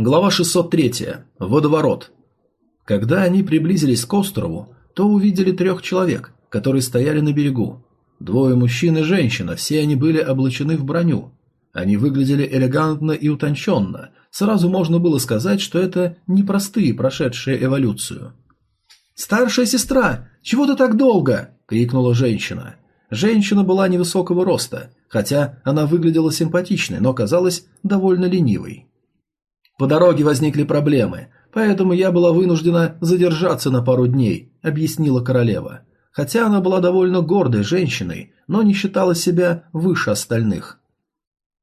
Глава 603. Водоворот. Когда они приблизились к острову, то увидели трех человек, которые стояли на берегу. Двое мужчин и женщина, все они были облачены в броню. Они выглядели элегантно и утонченно. Сразу можно было сказать, что это не простые, прошедшие эволюцию. «Старшая сестра, чего ты так долго?» – крикнула женщина. Женщина была невысокого роста, хотя она выглядела симпатичной, но казалась довольно ленивой. По дороге возникли проблемы, поэтому я была вынуждена задержаться на пару дней, объяснила королева. Хотя она была довольно гордой женщиной, но не считала себя выше остальных.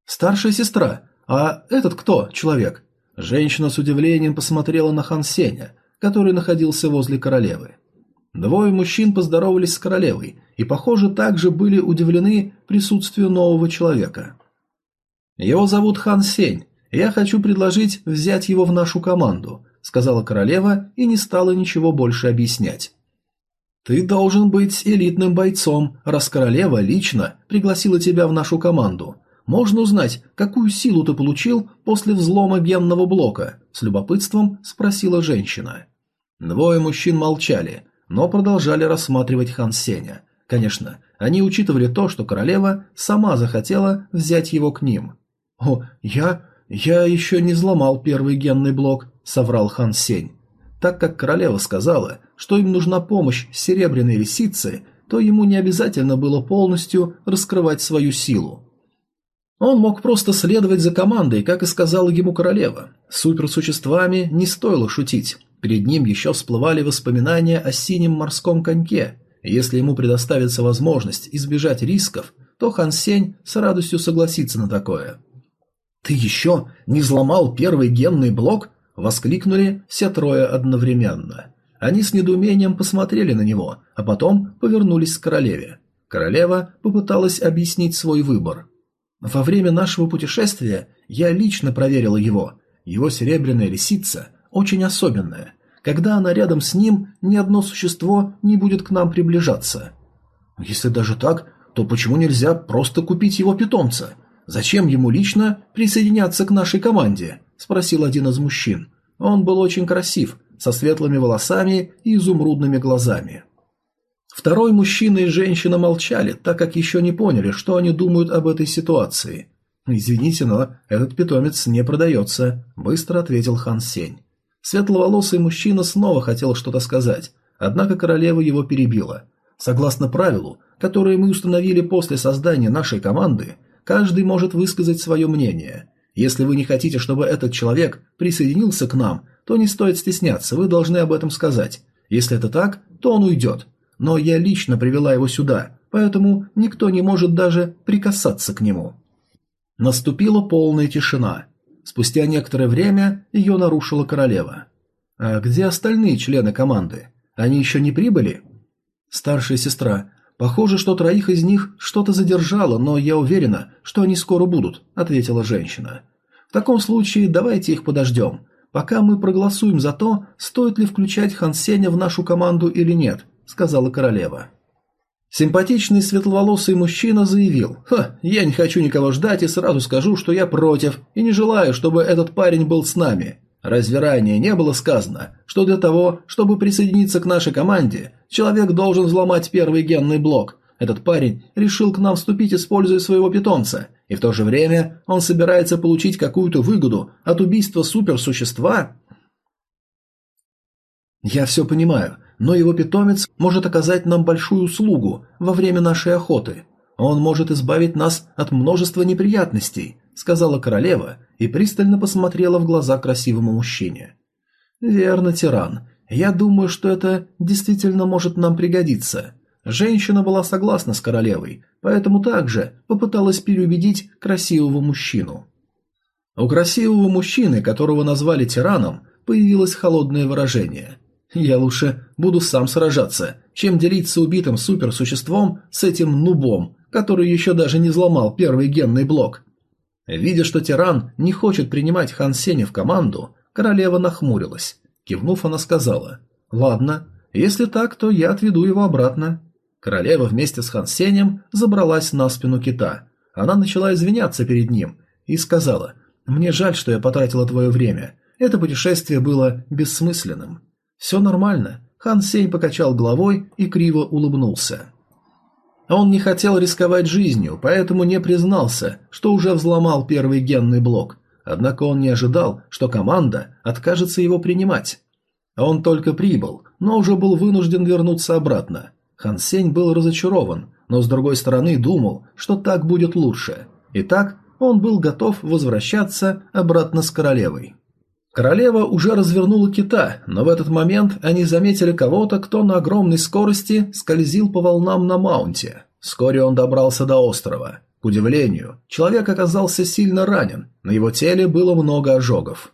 Старшая сестра, а этот кто, человек? Женщина с удивлением посмотрела на Хан Сеня, который находился возле королевы. Двое мужчин поздоровались с королевой и, похоже, также были удивлены присутствию нового человека. Его зовут Хан Сень, «Я хочу предложить взять его в нашу команду», — сказала королева и не стала ничего больше объяснять. «Ты должен быть элитным бойцом, раз королева лично пригласила тебя в нашу команду. Можно узнать, какую силу ты получил после взлома генного блока?» — с любопытством спросила женщина. Двое мужчин молчали, но продолжали рассматривать Хан Сеня. Конечно, они учитывали то, что королева сама захотела взять его к ним. «О, я... «Я еще не взломал первый генный блок», — соврал Хан Сень. Так как королева сказала, что им нужна помощь серебряной лисицы, то ему не обязательно было полностью раскрывать свою силу. Он мог просто следовать за командой, как и сказала ему королева. Суперсуществами не стоило шутить. Перед ним еще всплывали воспоминания о синем морском коньке. Если ему предоставится возможность избежать рисков, то Хан Сень с радостью согласится на такое. «Ты еще не взломал первый генный блок?» – воскликнули все трое одновременно. Они с недоумением посмотрели на него, а потом повернулись к королеве. Королева попыталась объяснить свой выбор. «Во время нашего путешествия я лично проверила его. Его серебряная лисица очень особенная. Когда она рядом с ним, ни одно существо не будет к нам приближаться. Если даже так, то почему нельзя просто купить его питомца? Зачем ему лично присоединяться к нашей команде? спросил один из мужчин. Он был очень красив, со светлыми волосами и изумрудными глазами. Второй мужчина и женщина молчали, так как еще не поняли, что они думают об этой ситуации. «Извините, но этот питомец не продается», – быстро ответил Хан Сень. Светловолосый мужчина снова хотел что-то сказать, однако королева его перебила. Согласно правилу, которое мы установили после создания нашей команды, Каждый может высказать свое мнение. Если вы не хотите, чтобы этот человек присоединился к нам, то не стоит стесняться, вы должны об этом сказать. Если это так, то он уйдет. Но я лично привела его сюда, поэтому никто не может даже прикасаться к нему. Наступила полная тишина. Спустя некоторое время ее нарушила королева. «А где остальные члены команды? Они еще не прибыли?» «Старшая сестра, Похоже, что троих из них что-то задержало, но я уверена, что они скоро будут, ответила женщина. В таком случае давайте их подождем, пока мы проголосуем за то, стоит ли включать Хан Сеня в нашу команду или нет, сказала королева. Симпатичный светловолосый мужчина заявил: "Ха, я не хочу никого ждать и сразу скажу, что я против и не желаю, чтобы этот парень был с нами. Разве ранее не было сказано, что для того, чтобы присоединиться к нашей команде, человек должен взломать первый генный блок? Этот парень решил к нам вступить, используя своего питомца, и в то же время он собирается получить какую-то выгоду от убийства суперсущества? Я все понимаю, но его питомец может оказать нам большую услугу во время нашей охоты. Он может избавить нас от множества неприятностей, сказала королева и пристально посмотрела в глаза красивому мужчине. Верно, тиран. Я думаю, что это действительно может нам пригодиться. Женщина была согласна с королевой, поэтому также попыталась переубедить красивого мужчину. У красивого мужчины, которого назвали тираном, появилось холодное выражение. Я лучше буду сам сражаться, чем делиться убитым суперсуществом с этим нубом, который еще даже не взломал первый генный блок. Видя, что тиран не хочет принимать Хан Сеня в команду, королева нахмурилась. Кивнув, она сказала, «Ладно, если так, то я отведу его обратно». Королева вместе с Хан Сенем забралась на спину кита. Она начала извиняться перед ним и сказала, «Мне жаль, что я потратила твое время. это путешествие было бессмысленным. Все нормально. Хан Сень покачал головой и криво улыбнулся. Он не хотел рисковать жизнью, поэтому не признался, что уже взломал первый генный блок. Однако он не ожидал, что команда откажется его принимать. Он только прибыл, но уже был вынужден вернуться обратно. Хан Сень был разочарован, но с другой стороны думал, что так будет лучше. Итак, он был готов возвращаться обратно с королевой. Королева уже развернула кита, но в этот момент они заметили кого-то, кто на огромной скорости скользил по волнам на маунте. Вскоре он добрался до острова. К удивлению, человек оказался сильно ранен, на его теле было много ожогов.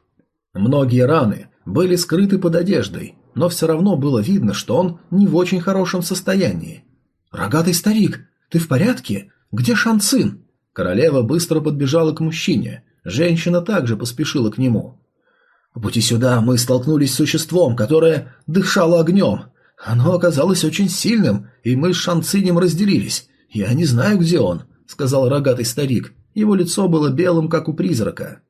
Многие раны были скрыты под одеждой, но все равно было видно, что он не в очень хорошем состоянии. «Рогатый старик, ты в порядке? Где Шанцин?» Королева быстро подбежала к мужчине. Женщина также поспешила к нему. По пути сюда мы столкнулись с существом, которое дышало огнем. Оно оказалось очень сильным, и мы с Шанцинем разделились. Я не знаю, где он, сказал рогатый старик. Его лицо было белым, как у призрака.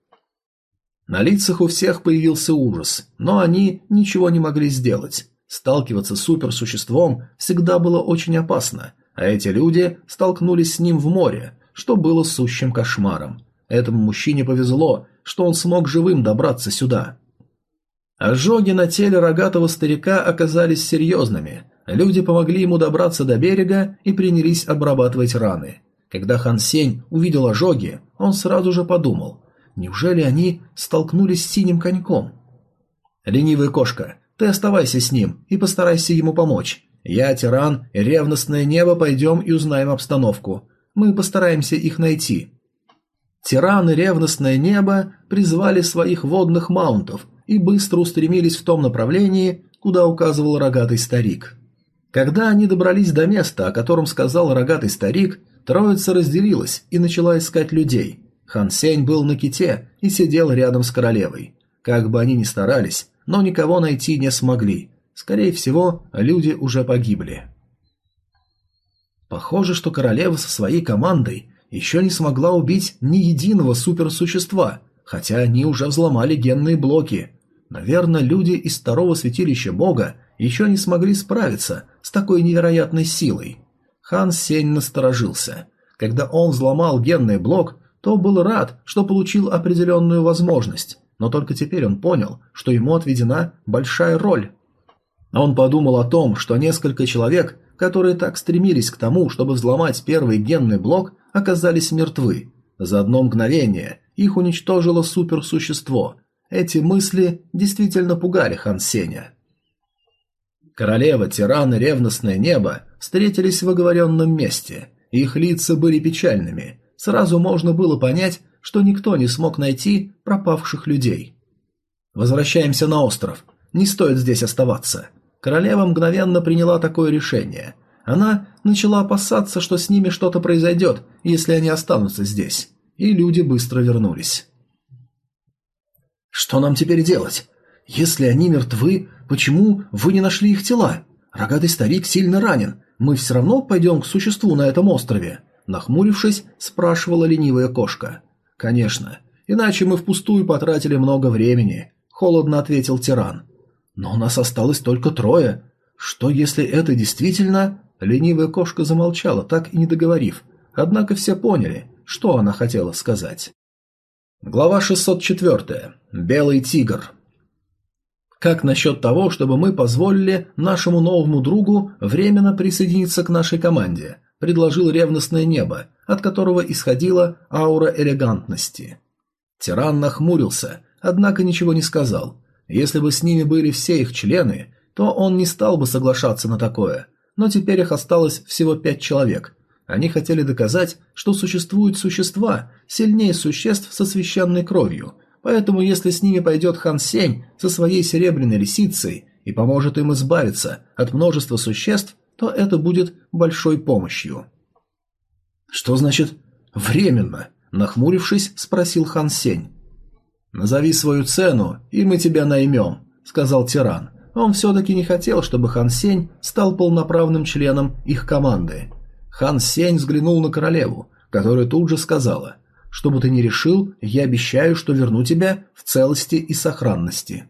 На лицах у всех появился ужас, но они ничего не могли сделать. Сталкиваться с суперсуществом всегда было очень опасно, а эти люди столкнулись с ним в море, что было сущим кошмаром. Этому мужчине повезло, что он смог живым добраться сюда. Ожоги на теле рогатого старика оказались серьезными. Люди помогли ему добраться до берега и принялись обрабатывать раны. Когда Хан Сень увидел ожоги, он сразу же подумал, неужели они столкнулись с синим коньком? «Ленивая кошка, ты оставайся с ним и постарайся ему помочь. Я, тиран, ревностное небо пойдем и узнаем обстановку. Мы постараемся их найти. Тираны ревностное небо призвали своих водных маунтов и быстро устремились в том направлении, куда указывал рогатый старик. Когда они добрались до места, о котором сказал рогатый старик, троица разделилась и начала искать людей. Хан Сень был на ките и сидел рядом с королевой. Как бы они ни старались, но никого найти не смогли. Скорее всего, люди уже погибли. Похоже, что королева со своей командой еще не смогла убить ни единого суперсущества, хотя они уже взломали генные блоки. Наверное, люди из второго святилища бога еще не смогли справиться с такой невероятной силой. Хан Сень насторожился. Когда он взломал генный блок, то был рад, что получил определенную возможность, но только теперь он понял, что ему отведена большая роль. Он подумал о том, что несколько человек, которые так стремились к тому, чтобы взломать первый генный блок, оказались мертвы. За одно мгновение их уничтожило суперсущество. Эти мысли действительно пугали Хан Сеня. Королева, тиран и ревностное небо встретились в оговоренном месте. Их лица были печальными. Сразу можно было понять, что никто не смог найти пропавших людей. «Возвращаемся на остров. Не стоит здесь оставаться». Королева мгновенно приняла такое решение. Она начала опасаться, что с ними что-то произойдет, если они останутся здесь. И люди быстро вернулись. «Что нам теперь делать? Если они мертвы, почему вы не нашли их тела? Рогатый старик сильно ранен. Мы все равно пойдем к существу на этом острове?» Нахмурившись, спрашивала ленивая кошка. «Конечно. Иначе мы впустую потратили много времени», — холодно ответил тиран. «Но у нас осталось только трое. Что, если это действительно...» Ленивая кошка замолчала, так и не договорив, однако все поняли, что она хотела сказать. Глава 604. Белый тигр. Как насчет того, чтобы мы позволили нашему новому другу временно присоединиться к нашей команде? Предложил ревностное небо, от которого исходила аура элегантности. Тиран нахмурился, однако ничего не сказал. Если бы с ними были все их члены, то он не стал бы соглашаться на такое но теперь их осталось всего пять человек. Они хотели доказать, что существуют существа, сильнее существ со священной кровью, поэтому если с ними пойдет Хан Сень со своей серебряной лисицей и поможет им избавиться от множества существ, то это будет большой помощью. «Что значит «временно»?» – нахмурившись, спросил Хан Сень. «Назови свою цену, и мы тебя наймем», – сказал тиран. Он все-таки не хотел, чтобы Хан Сень стал полноправным членом их команды. Хан Сень взглянул на королеву, которая тут же сказала что бы ты ни решил, я обещаю, что верну тебя в целости и сохранности».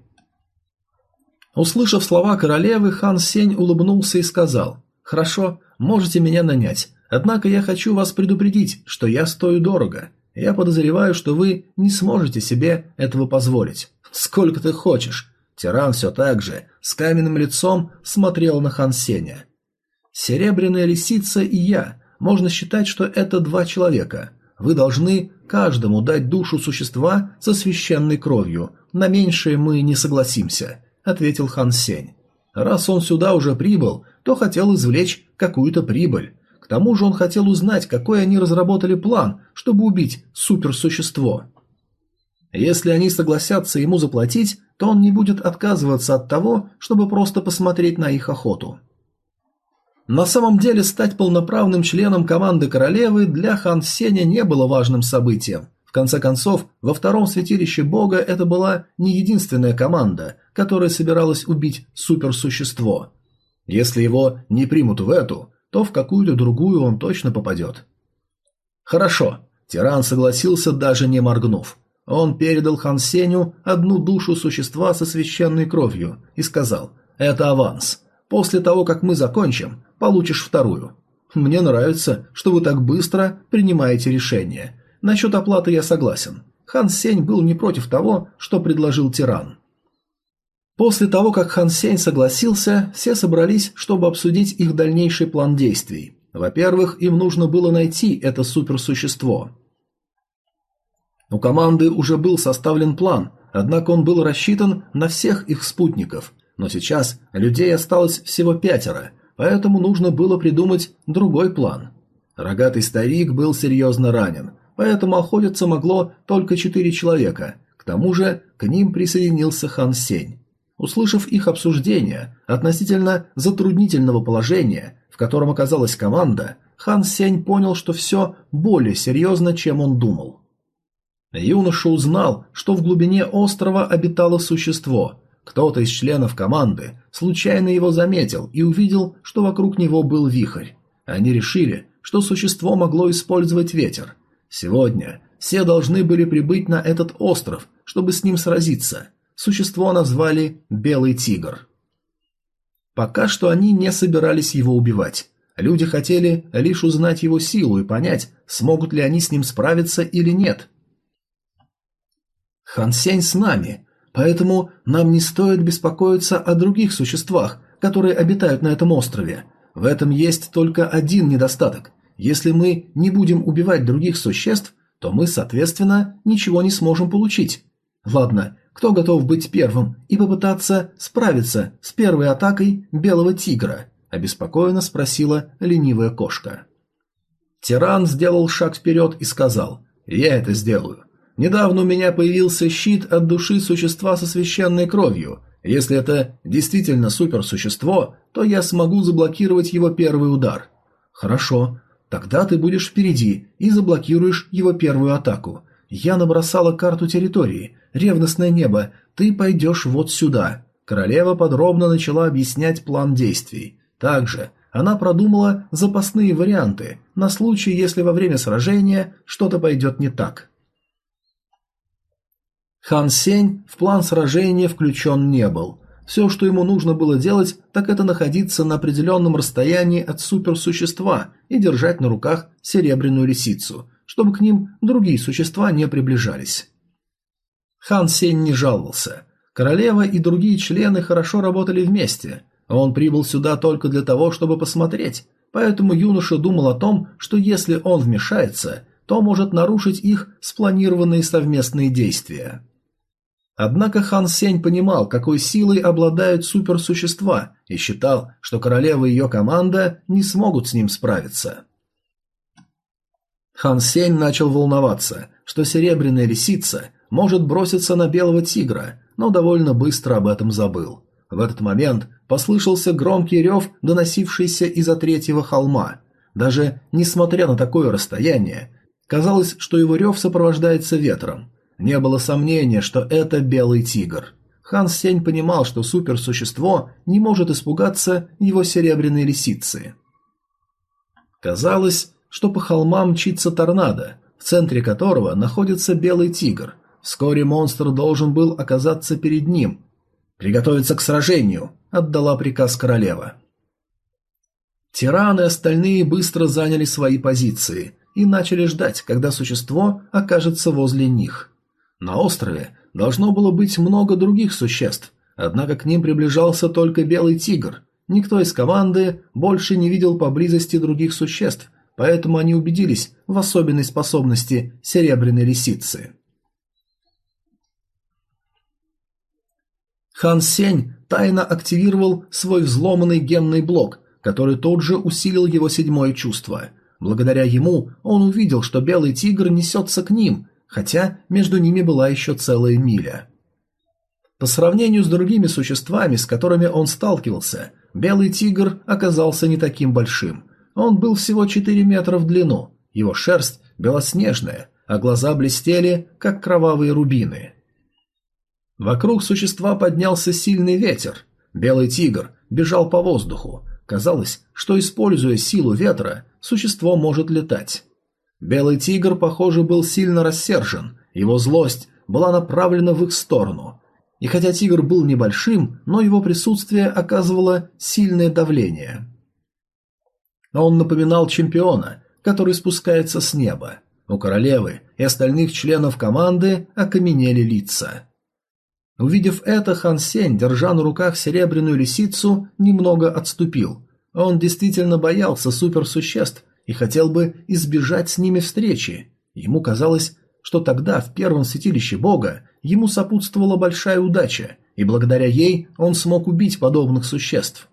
Услышав слова королевы, хан Сень улыбнулся и сказал, «Хорошо, можете меня нанять, однако я хочу вас предупредить, что я стою дорого. Я подозреваю, что вы не сможете себе этого позволить. Сколько ты хочешь?» Тиран все так же, с каменным лицом, смотрел на хан Сеня. «Серебряная лисица и я, можно считать, что это два человека. Вы должны каждому дать душу существа со священной кровью, на меньшее мы не согласимся». — ответил Хан Сень. «Раз он сюда уже прибыл, то хотел извлечь какую-то прибыль. К тому же он хотел узнать, какой они разработали план, чтобы убить суперсущество. Если они согласятся ему заплатить, то он не будет отказываться от того, чтобы просто посмотреть на их охоту». На самом деле стать полноправным членом команды королевы для Хан Сеня не было важным событием. В конце концов, во втором святилище бога это была не единственная команда, которая собиралась убить суперсущество. Если его не примут в эту, то в какую-то другую он точно попадет. Хорошо, тиран согласился, даже не моргнув. Он передал Хан Сеню одну душу существа со священной кровью и сказал «Это аванс. После того, как мы закончим, получишь вторую. Мне нравится, что вы так быстро принимаете решение. Насчет оплаты я согласен. Хан Сень был не против того, что предложил тиран. После того, как Хан Сень согласился, все собрались, чтобы обсудить их дальнейший план действий. Во-первых, им нужно было найти это суперсущество. У команды уже был составлен план, однако он был рассчитан на всех их спутников, но сейчас людей осталось всего пятеро, поэтому нужно было придумать другой план. Рогатый старик был серьезно ранен, поэтому охотиться могло только четыре человека. К тому же к ним присоединился Хан Сень. Услышав их обсуждение относительно затруднительного положения, в котором оказалась команда, Хан Сень понял, что все более серьезно, чем он думал. Юноша узнал, что в глубине острова обитало существо. Кто-то из членов команды случайно его заметил и увидел, что вокруг него был вихрь. Они решили, что существо могло использовать ветер, Сегодня все должны были прибыть на этот остров, чтобы с ним сразиться. Существо назвали Белый Тигр. Пока что они не собирались его убивать. Люди хотели лишь узнать его силу и понять, смогут ли они с ним справиться или нет. Хан Сень с нами, поэтому нам не стоит беспокоиться о других существах, которые обитают на этом острове. В этом есть только один недостаток. Если мы не будем убивать других существ, то мы, соответственно, ничего не сможем получить. Ладно, кто готов быть первым и попытаться справиться с первой атакой белого тигра? обеспокоенно спросила ленивая кошка. Тиран сделал шаг вперед и сказал: "Я это сделаю. Недавно у меня появился щит от души существа со священной кровью. Если это действительно суперсущество, то я смогу заблокировать его первый удар". Хорошо, Тогда ты будешь впереди и заблокируешь его первую атаку. Я набросала карту территории. Ревностное небо. Ты пойдешь вот сюда. Королева подробно начала объяснять план действий. Также она продумала запасные варианты на случай, если во время сражения что-то пойдет не так. Хан Сень в план сражения включен не был. Все, что ему нужно было делать, так это находиться на определенном расстоянии от суперсущества и держать на руках серебряную лисицу, чтобы к ним другие существа не приближались. Хан Сень не жаловался. Королева и другие члены хорошо работали вместе. Он прибыл сюда только для того, чтобы посмотреть, поэтому юноша думал о том, что если он вмешается, то может нарушить их спланированные совместные действия. Однако Хан Сень понимал, какой силой обладают суперсущества, и считал, что королева и ее команда не смогут с ним справиться. Хан Сень начал волноваться, что серебряная лисица может броситься на белого тигра, но довольно быстро об этом забыл. В этот момент послышался громкий рев, доносившийся из-за третьего холма. Даже несмотря на такое расстояние, казалось, что его рев сопровождается ветром. Не было сомнения, что это белый тигр. Хан Сень понимал, что суперсущество не может испугаться его серебряной лисицы. Казалось, что по холмам мчится торнадо. в центре которого находится белый тигр. Вскоре монстр должен был оказаться перед ним. «Приготовиться к сражению!» – отдала приказ королева. Тираны и остальные быстро заняли свои позиции и начали ждать, когда существо окажется возле них. На острове должно было быть много других существ, однако к ним приближался только белый тигр. Никто из команды больше не видел поблизости других существ, поэтому они убедились в особенной способности серебряной лисицы. Хан Сень тайно активировал свой взломанный генный блок, который тут же усилил его седьмое чувство. Благодаря ему он увидел, что белый тигр несется к ним, хотя между ними была еще целая миля. По сравнению с другими существами, с которыми он сталкивался, белый тигр оказался не таким большим. Он был всего 4 метра в длину, его шерсть белоснежная, а глаза блестели, как кровавые рубины. Вокруг существа поднялся сильный ветер. Белый тигр бежал по воздуху. Казалось, что, используя силу ветра, существо может летать. Белый тигр, похоже, был сильно рассержен, его злость была направлена в их сторону. И хотя тигр был небольшим, но его присутствие оказывало сильное давление. Он напоминал чемпиона, который спускается с неба. У королевы и остальных членов команды окаменели лица. Увидев это, Хан Сень, держа на руках серебряную лисицу, немного отступил. Он действительно боялся суперсуществ и хотел бы избежать с ними встречи. Ему казалось, что тогда в первом святилище бога ему сопутствовала большая удача, и благодаря ей он смог убить подобных существ.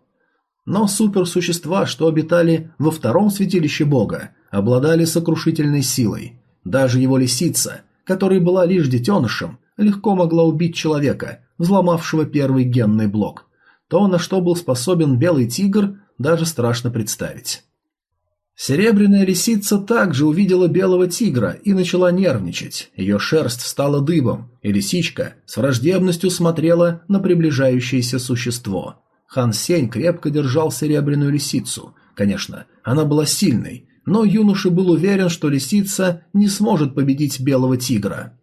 Но суперсущества, что обитали во втором святилище бога, обладали сокрушительной силой. Даже его лисица, которая была лишь детенышем, легко могла убить человека, взломавшего первый генный блок. То, на что был способен белый тигр, даже страшно представить. Серебряная лисица также увидела белого тигра и начала нервничать. Ее шерсть стала дыбом, и лисичка с враждебностью смотрела на приближающееся существо. Хан Сень крепко держал серебряную лисицу. Конечно, она была сильной, но юноша был уверен, что лисица не сможет победить белого тигра.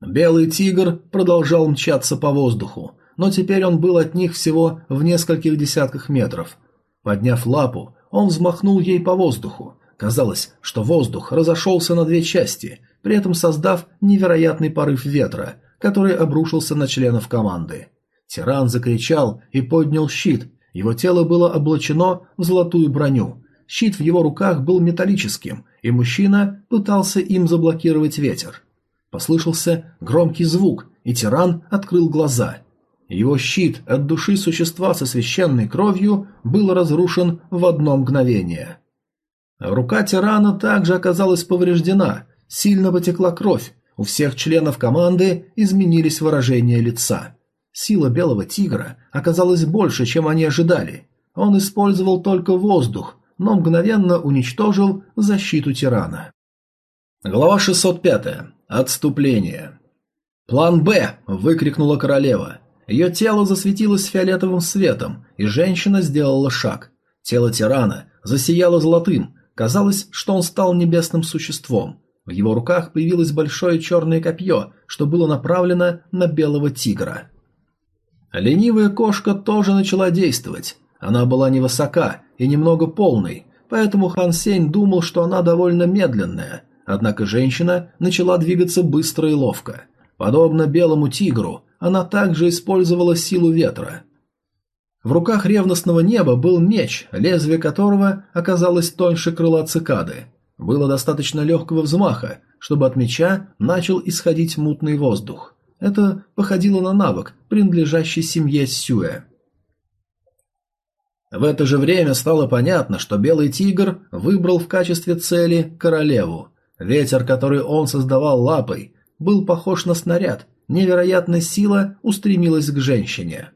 Белый тигр продолжал мчаться по воздуху, но теперь он был от них всего в нескольких десятках метров. Подняв лапу, он взмахнул ей по воздуху. Казалось, что воздух разошелся на две части, при этом создав невероятный порыв ветра, который обрушился на членов команды. Тиран закричал и поднял щит. Его тело было облачено в золотую броню. Щит в его руках был металлическим, и мужчина пытался им заблокировать ветер. Послышался громкий звук, и тиран открыл глаза. Его щит от души существа со священной кровью был разрушен в одно мгновение. Рука тирана также оказалась повреждена, сильно потекла кровь, у всех членов команды изменились выражения лица. Сила белого тигра оказалась больше, чем они ожидали. Он использовал только воздух, но мгновенно уничтожил защиту тирана. Глава 605. Отступление. «План Б!» – выкрикнула королева. Ее тело засветилось фиолетовым светом, и женщина сделала шаг. Тело тирана засияло золотым, казалось, что он стал небесным существом. В его руках появилось большое черное копье, что было направлено на белого тигра. Ленивая кошка тоже начала действовать. Она была невысока и немного полной, поэтому Хан Сень думал, что она довольно медленная – Однако женщина начала двигаться быстро и ловко. Подобно белому тигру, она также использовала силу ветра. В руках ревностного неба был меч, лезвие которого оказалось тоньше крыла цикады. Было достаточно легкого взмаха, чтобы от меча начал исходить мутный воздух. Это походило на навык, принадлежащий семье Сюэ. В это же время стало понятно, что белый тигр выбрал в качестве цели королеву. Ветер, который он создавал лапой, был похож на снаряд. Невероятная сила устремилась к женщине.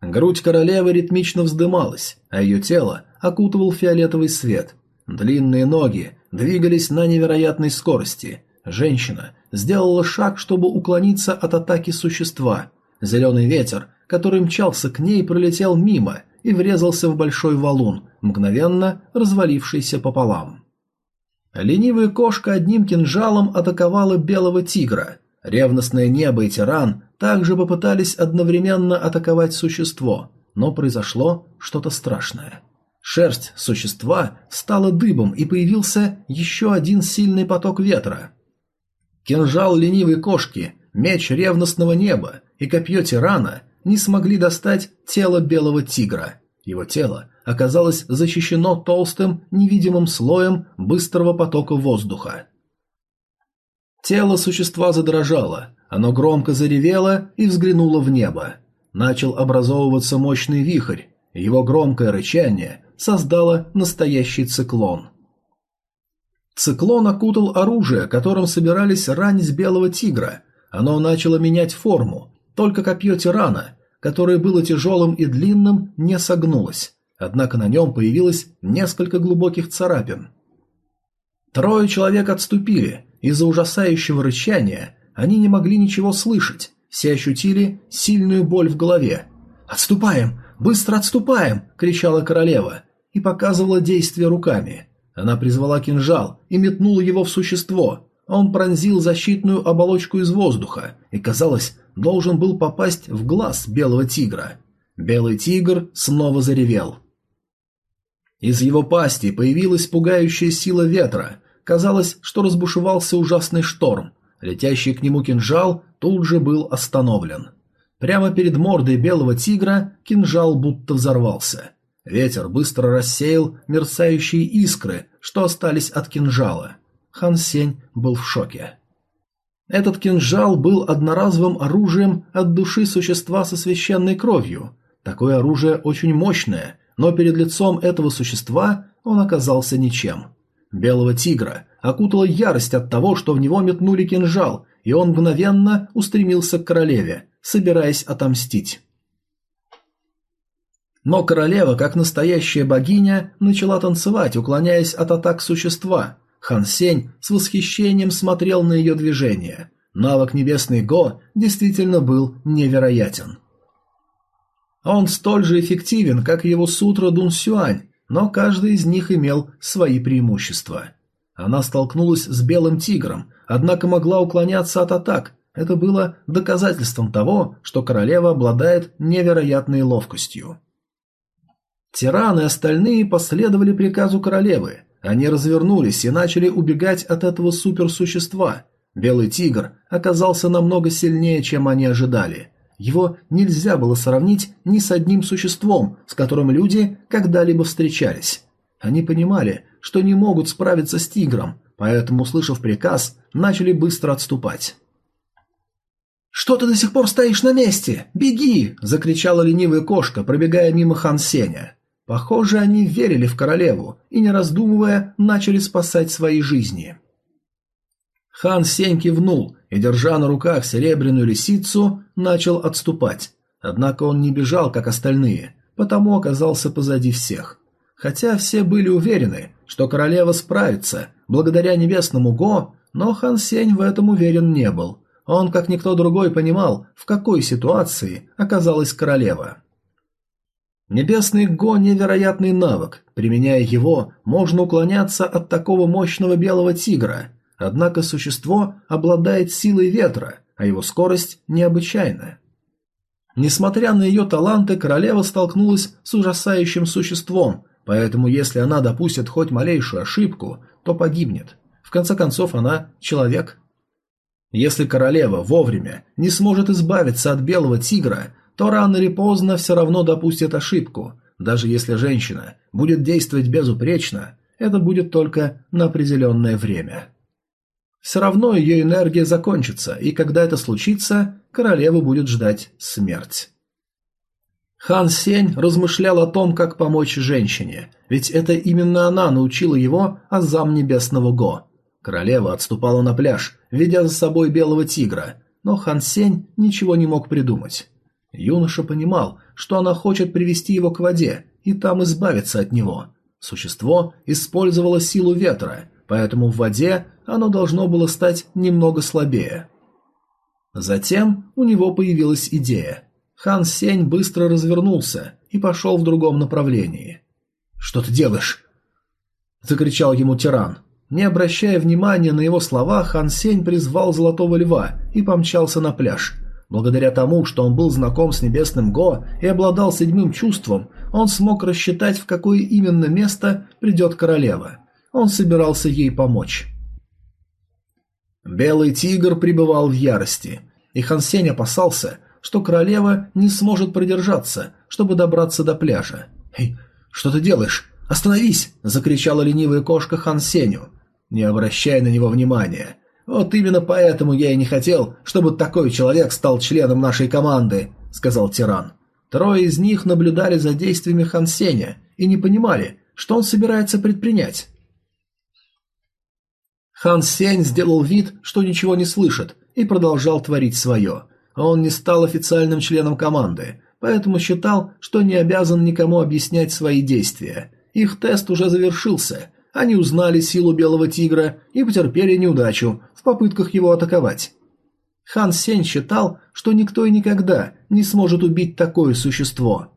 Грудь королевы ритмично вздымалась, а ее тело окутывал фиолетовый свет. Длинные ноги двигались на невероятной скорости. Женщина сделала шаг, чтобы уклониться от атаки существа. Зеленый ветер, который мчался к ней, пролетел мимо и врезался в большой валун, мгновенно развалившийся пополам. Ленивая кошка одним кинжалом атаковала белого тигра. Ревностное небо и тиран также попытались одновременно атаковать существо, но произошло что-то страшное. Шерсть существа стала дыбом, и появился еще один сильный поток ветра. Кинжал ленивой кошки, меч ревностного неба и копье тирана не смогли достать тело белого тигра. Его тело оказалось защищено толстым невидимым слоем быстрого потока воздуха. Тело существа задрожало, оно громко заревело и взглянуло в небо. Начал образовываться мощный вихрь, его громкое рычание создало настоящий циклон. Циклон окутал оружие, которым собирались ранить белого тигра. Оно начало менять форму, только копье тирана, которое было тяжелым и длинным, не согнулось, однако на нем появилось несколько глубоких царапин. Трое человек отступили, из-за ужасающего рычания они не могли ничего слышать, все ощутили сильную боль в голове. «Отступаем! Быстро отступаем!» – кричала королева и показывала действия руками. Она призвала кинжал и метнула его в существо. Он пронзил защитную оболочку из воздуха и, казалось, должен был попасть в глаз белого тигра. Белый тигр снова заревел. Из его пасти появилась пугающая сила ветра. Казалось, что разбушевался ужасный шторм. Летящий к нему кинжал тут же был остановлен. Прямо перед мордой белого тигра кинжал будто взорвался. Ветер быстро рассеял мерцающие искры, что остались от кинжала. Хан Сень был в шоке. Этот кинжал был одноразовым оружием от души существа со священной кровью. Такое оружие очень мощное, но перед лицом этого существа он оказался ничем. Белого тигра окутала ярость от того, что в него метнули кинжал, и он мгновенно устремился к королеве, собираясь отомстить. Но королева, как настоящая богиня, начала танцевать, уклоняясь от атак существа. Хан Сень с восхищением смотрел на ее движения. Навык Небесный Го действительно был невероятен. Он столь же эффективен, как его сутра Дун Сюань, но каждый из них имел свои преимущества. Она столкнулась с белым тигром, однако могла уклоняться от атак. Это было доказательством того, что королева обладает невероятной ловкостью. Тиран и остальные последовали приказу королевы. Они развернулись и начали убегать от этого суперсущества. Белый тигр оказался намного сильнее, чем они ожидали. Его нельзя было сравнить ни с одним существом, с которым люди когда-либо встречались. Они понимали, что не могут справиться с тигром, поэтому, услышав приказ, начали быстро отступать. «Что ты до сих пор стоишь на месте? Беги!» – закричала ленивая кошка, пробегая мимо Хан Сеня. Похоже, они верили в королеву и, не раздумывая, начали спасать свои жизни. Хан Сень кивнул и, держа на руках серебряную лисицу, начал отступать. Однако он не бежал, как остальные, потому оказался позади всех. Хотя все были уверены, что королева справится, благодаря небесному Го, но Хан Сень в этом уверен не был. Он, как никто другой, понимал, в какой ситуации оказалась королева. Небесный Го – невероятный навык. Применяя его, можно уклоняться от такого мощного белого тигра. Однако существо обладает силой ветра, а его скорость необычайная. Несмотря на ее таланты, королева столкнулась с ужасающим существом, поэтому если она допустит хоть малейшую ошибку, то погибнет. В конце концов, она человек. Если королева вовремя не сможет избавиться от белого тигра, то рано или поздно все равно допустит ошибку. Даже если женщина будет действовать безупречно, это будет только на определенное время. Все равно ее энергия закончится, и когда это случится, королеву будет ждать смерть. Хан Сень размышлял о том, как помочь женщине, ведь это именно она научила его азам небесного Го. Королева отступала на пляж, ведя за собой белого тигра, но Хан Сень ничего не мог придумать. Юноша понимал, что она хочет привести его к воде и там избавиться от него. Существо использовало силу ветра, поэтому в воде оно должно было стать немного слабее. Затем у него появилась идея. Хан Сень быстро развернулся и пошел в другом направлении. «Что ты делаешь?» – закричал ему тиран. Не обращая внимания на его слова, Хан Сень призвал Золотого Льва и помчался на пляж. Благодаря тому, что он был знаком с Небесным Го и обладал седьмым чувством, он смог рассчитать, в какое именно место придет королева. Он собирался ей помочь. Белый тигр пребывал в ярости, и Хан Сень опасался, что королева не сможет продержаться, чтобы добраться до пляжа. «Эй, что ты делаешь? Остановись!» – закричала ленивая кошка Хан Сеню. Не обращай на него внимания. Вот именно поэтому я и не хотел, чтобы такой человек стал членом нашей команды, сказал тиран. Трое из них наблюдали за действиями Хан Сеня и не понимали, что он собирается предпринять. Хан Сень сделал вид, что ничего не слышит, и продолжал творить свое. Он не стал официальным членом команды, поэтому считал, что не обязан никому объяснять свои действия. Их тест уже завершился, они узнали силу белого тигра и потерпели неудачу в попытках его атаковать. Хан Сень считал, что никто и никогда не сможет убить такое существо.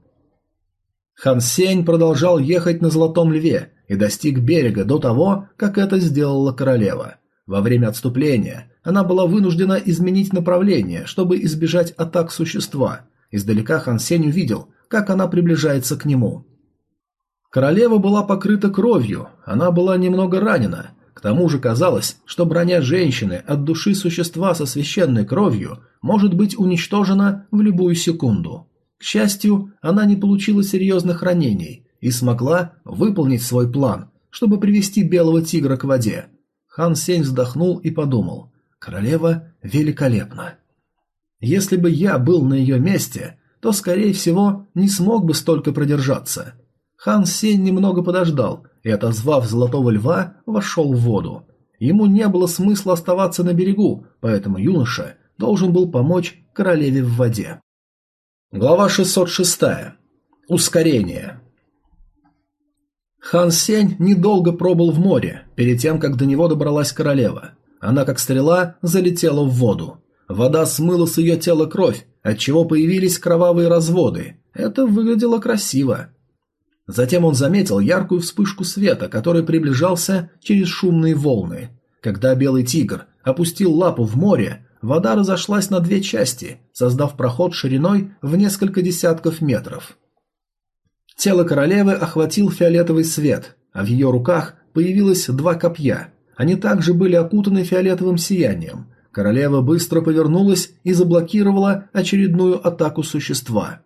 Хан Сень продолжал ехать на Золотом Льве и достиг берега до того, как это сделала королева. Во время отступления она была вынуждена изменить направление, чтобы избежать атак существа. Издалека Хан Сень увидел, как она приближается к нему. Королева была покрыта кровью, она была немного ранена. К тому же казалось, что броня женщины от души существа со священной кровью может быть уничтожена в любую секунду. К счастью, она не получила серьезных ранений и смогла выполнить свой план, чтобы привести белого тигра к воде. Хан Сень вздохнул и подумал: королева великолепна. Если бы я был на ее месте, то скорее всего не смог бы столько продержаться. Хан Сень немного подождал и, отозвав Золотого Льва, вошел в воду. Ему не было смысла оставаться на берегу, поэтому юноша должен был помочь королеве в воде. Глава 606. Ускорение. Хан Сень недолго пробыл в море, перед тем, как до него добралась королева. Она, как стрела, залетела в воду. Вода смыла с ее тела кровь, отчего появились кровавые разводы. Это выглядело красиво. Затем он заметил яркую вспышку света, который приближался через шумные волны. Когда белый тигр опустил лапу в море, вода разошлась на две части, создав проход шириной в несколько десятков метров. Тело королевы охватил фиолетовый свет, а в ее руках появилось два копья. Они также были окутаны фиолетовым сиянием. Королева быстро повернулась и заблокировала очередную атаку существа.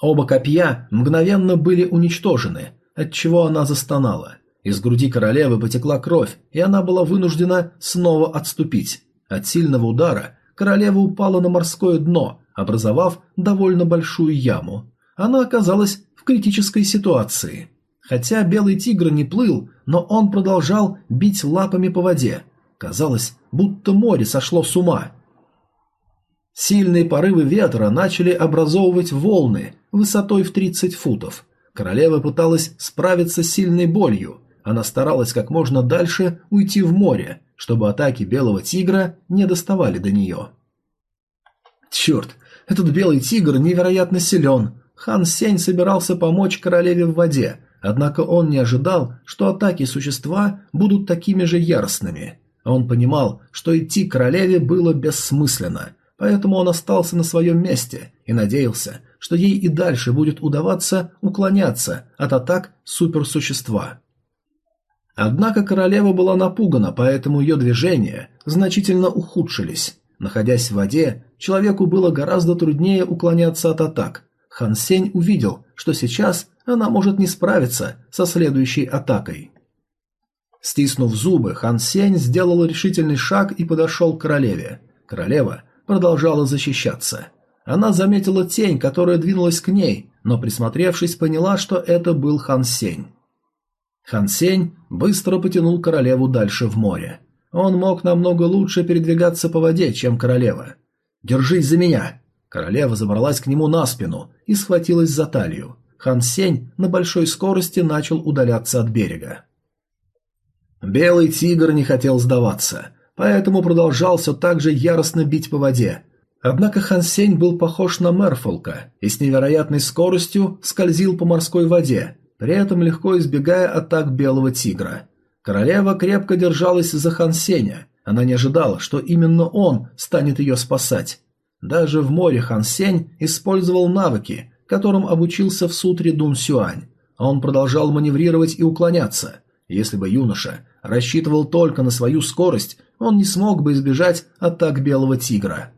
Оба копья мгновенно были уничтожены, отчего она застонала. Из груди королевы потекла кровь, и она была вынуждена снова отступить. От сильного удара королева упала на морское дно, образовав довольно большую яму. Она оказалась критической ситуации. Хотя белый тигр не плыл, но он продолжал бить лапами по воде. Казалось, будто море сошло с ума. Сильные порывы ветра начали образовывать волны высотой в 30 футов. Королева пыталась справиться с сильной болью. Она старалась как можно дальше уйти в море, чтобы атаки белого тигра не доставали до нее. Черт, этот белый тигр невероятно силен. Хан Сень собирался помочь королеве в воде, однако он не ожидал, что атаки существа будут такими же яростными. Он понимал, что идти к королеве было бессмысленно – поэтому он остался на своем месте и надеялся, что ей и дальше будет удаваться уклоняться от атак суперсущества. Однако королева была напугана, поэтому ее движения значительно ухудшились. Находясь в воде, человеку было гораздо труднее уклоняться от атак. Хан Сень увидел, что сейчас она может не справиться со следующей атакой. Стиснув зубы, Хан Сень сделал решительный шаг и подошел к королеве. Королева продолжала защищаться. Она заметила тень, которая двинулась к ней, но присмотревшись, поняла, что это был Хан Сень. Хан Сень быстро потянул королеву дальше в море. Он мог намного лучше передвигаться по воде, чем королева. «Держись за меня!» Королева забралась к нему на спину и схватилась за талию. Хан Сень на большой скорости начал удаляться от берега. Белый тигр не хотел сдаваться поэтому продолжал все так же яростно бить по воде. Однако Хан Сень был похож на Мерфолка и с невероятной скоростью скользил по морской воде, при этом легко избегая атак белого тигра. Королева крепко держалась за Хан Сеня. Она не ожидала, что именно он станет ее спасать. Даже в море Хан Сень использовал навыки, которым обучился в сутре Дун Сюань. Он продолжал маневрировать и уклоняться. Если бы юноша рассчитывал только на свою скорость, он не смог бы избежать атак белого тигра.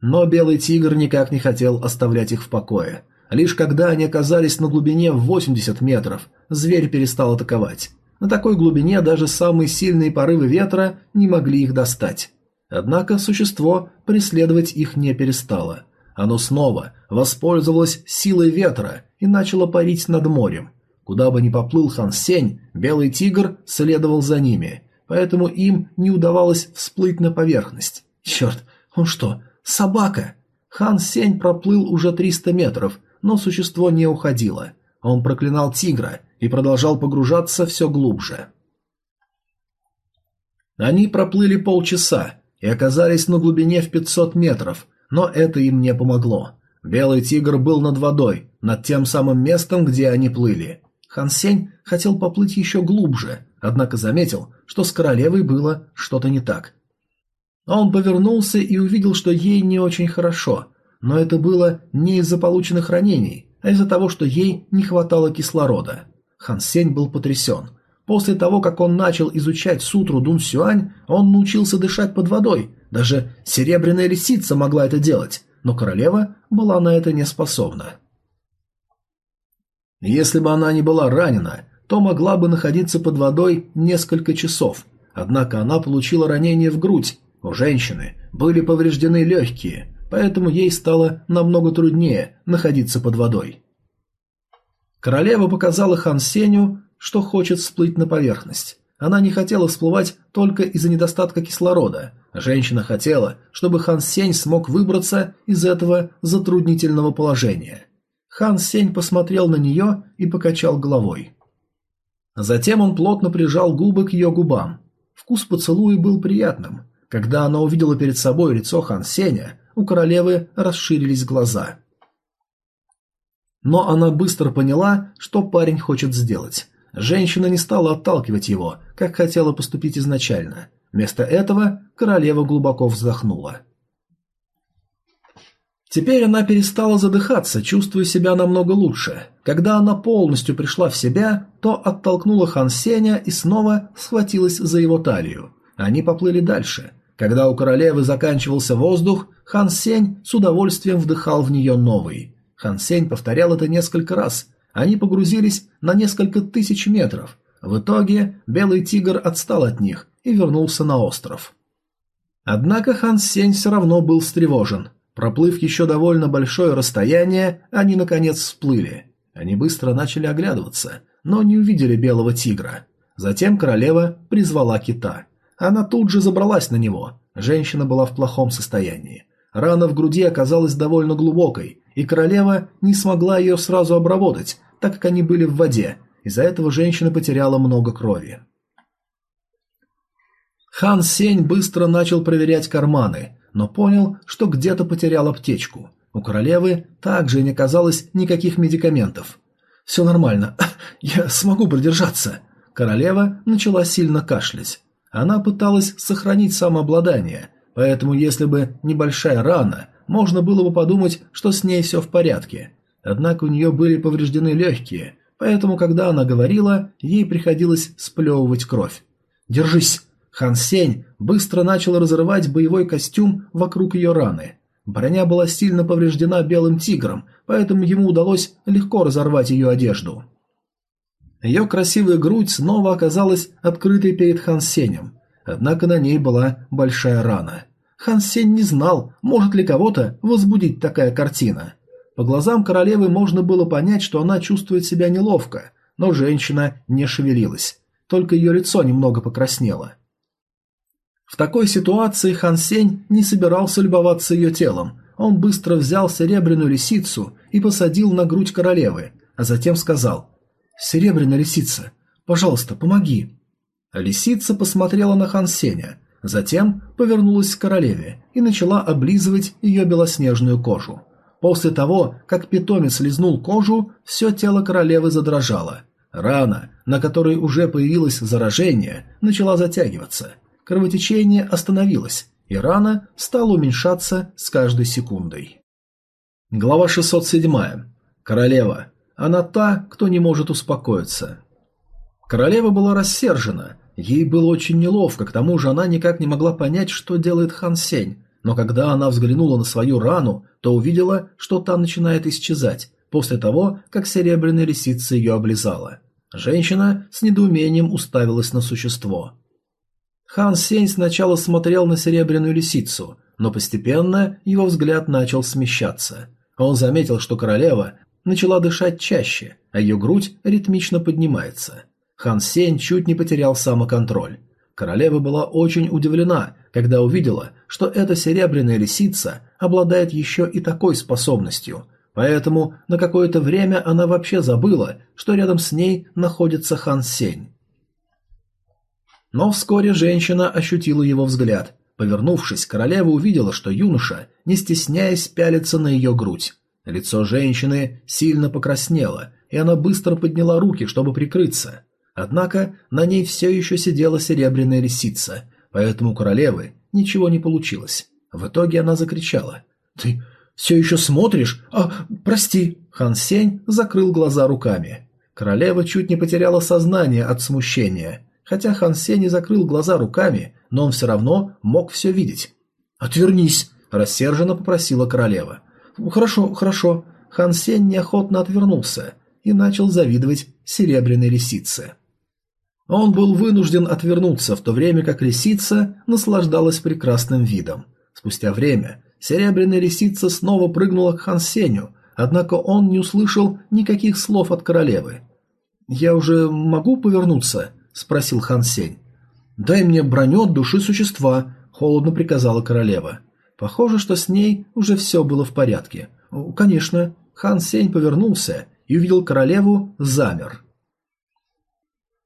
Но белый тигр никак не хотел оставлять их в покое. Лишь когда они оказались на глубине в 80 метров, зверь перестал атаковать. На такой глубине даже самые сильные порывы ветра не могли их достать. Однако существо преследовать их не перестало. Оно снова воспользовалось силой ветра и начало парить над морем. Куда бы ни поплыл Хан Сень, белый тигр следовал за ними, поэтому им не удавалось всплыть на поверхность. Черт, он что, собака? Хан Сень проплыл уже 300 метров, но существо не уходило. Он проклинал тигра и продолжал погружаться все глубже. Они проплыли полчаса и оказались на глубине в 500 метров, но это им не помогло. Белый тигр был над водой, над тем самым местом, где они плыли. Хан Сень хотел поплыть еще глубже, однако заметил, что с королевой было что-то не так. Он повернулся и увидел, что ей не очень хорошо, но это было не из-за полученных ранений, а из-за того, что ей не хватало кислорода. Хан Сень был потрясен. После того, как он начал изучать сутру Дун Сюань, он научился дышать под водой. Даже серебряная лисица могла это делать, но королева была на это не способна. Если бы она не была ранена, то могла бы находиться под водой несколько часов. Однако она получила ранение в грудь. У женщины были повреждены легкие, поэтому ей стало намного труднее находиться под водой. Королева показала Хан Сеню, что хочет всплыть на поверхность. Она не хотела всплывать только из-за недостатка кислорода. Женщина хотела, чтобы Хан Сень смог выбраться из этого затруднительного положения. Хан Сень посмотрел на нее и покачал головой. Затем он плотно прижал губы к ее губам. Вкус поцелуя был приятным. Когда она увидела перед собой лицо Хан Сеня, у королевы расширились глаза. Но она быстро поняла, что парень хочет сделать. Женщина не стала отталкивать его, как хотела поступить изначально. Вместо этого королева глубоко вздохнула. Теперь она перестала задыхаться, чувствуя себя намного лучше. Когда она полностью пришла в себя, то оттолкнула Хан Сеня и снова схватилась за его талию. Они поплыли дальше. Когда у королевы заканчивался воздух, Хан Сень с удовольствием вдыхал в нее новый. Хан Сень повторял это несколько раз, они погрузились на несколько тысяч метров. В итоге белый тигр отстал от них и вернулся на остров. Однако Хан Сень все равно был встревожен. Проплыв еще довольно большое расстояние, они наконец всплыли. Они быстро начали оглядываться, но не увидели белого тигра. Затем королева призвала кита. Она тут же забралась на него. Женщина была в плохом состоянии. Рана в груди оказалась довольно глубокой, и королева не смогла ее сразу обработать, так как они были в воде. Из-за этого женщина потеряла много крови. Хан Сень быстро начал проверять карманы, но понял, что где-то потерял аптечку. У королевы также не оказалось никаких медикаментов. «Все нормально, я смогу продержаться». Королева начала сильно кашлять. Она пыталась сохранить самообладание, поэтому если бы небольшая рана, можно было бы подумать, что с ней все в порядке. Однако у нее были повреждены легкие, поэтому, когда она говорила, ей приходилось сплевывать кровь. «Держись!» Хан Сень быстро начал разрывать боевой костюм вокруг ее раны. Броня была сильно повреждена белым тигром, поэтому ему удалось легко разорвать ее одежду. Ее красивая грудь снова оказалась открытой перед Хан Сенем, однако на ней была большая рана. Хан Сень не знал, может ли кого-то возбудить такая картина. По глазам королевы можно было понять, что она чувствует себя неловко, но женщина не шевелилась, только ее лицо немного покраснело. В такой ситуации Хан Сень не собирался любоваться ее телом. Он быстро взял серебряную лисицу и посадил на грудь королевы, а затем сказал «Серебряная лисица, пожалуйста, помоги». Лисица посмотрела на Хан Сеня, затем повернулась к королеве и начала облизывать ее белоснежную кожу. После того, как питомец лизнул кожу, все тело королевы задрожало. Рана, на которой уже появилось заражение, начала затягиваться. Кровотечение остановилось, и рана стала уменьшаться с каждой секундой. Глава 607. Королева. Она та, кто не может успокоиться. Королева была рассержена. Ей было очень неловко, к тому же она никак не могла понять, что делает Хан Сень. Но когда она взглянула на свою рану, то увидела, что та начинает исчезать, после того, как серебряная лисица ее облизала. Женщина с недоумением уставилась на существо. Хан Сень сначала смотрел на серебряную лисицу, но постепенно его взгляд начал смещаться. Он заметил, что королева начала дышать чаще, а ее грудь ритмично поднимается. Хан Сень чуть не потерял самоконтроль. Королева была очень удивлена, когда увидела, что эта серебряная лисица обладает еще и такой способностью, поэтому на какое-то время она вообще забыла, что рядом с ней находится Хан Сень. Но вскоре женщина ощутила его взгляд. Повернувшись, королева увидела, что юноша, не стесняясь, пялится на ее грудь. Лицо женщины сильно покраснело, и она быстро подняла руки, чтобы прикрыться. Однако на ней все еще сидела серебряная лисица, поэтому королевы ничего не получилось. В итоге она закричала. «Ты все еще смотришь? А, прости!» Хан Сень закрыл глаза руками. Королева чуть не потеряла сознание от смущения. Хотя Хан Сень закрыл глаза руками, но он все равно мог все видеть. «Отвернись!» – рассерженно попросила королева. «Хорошо, хорошо». Хан Сень неохотно отвернулся и начал завидовать серебряной лисице. Он был вынужден отвернуться, в то время как лисица наслаждалась прекрасным видом. Спустя время серебряная лисица снова прыгнула к Хан Сенью, однако он не услышал никаких слов от королевы. «Я уже могу повернуться?» – спросил Хан Сень. «Дай мне броню от души существа», – холодно приказала королева. Похоже, что с ней уже все было в порядке. «Конечно». Хан Сень повернулся и увидел королеву, замер –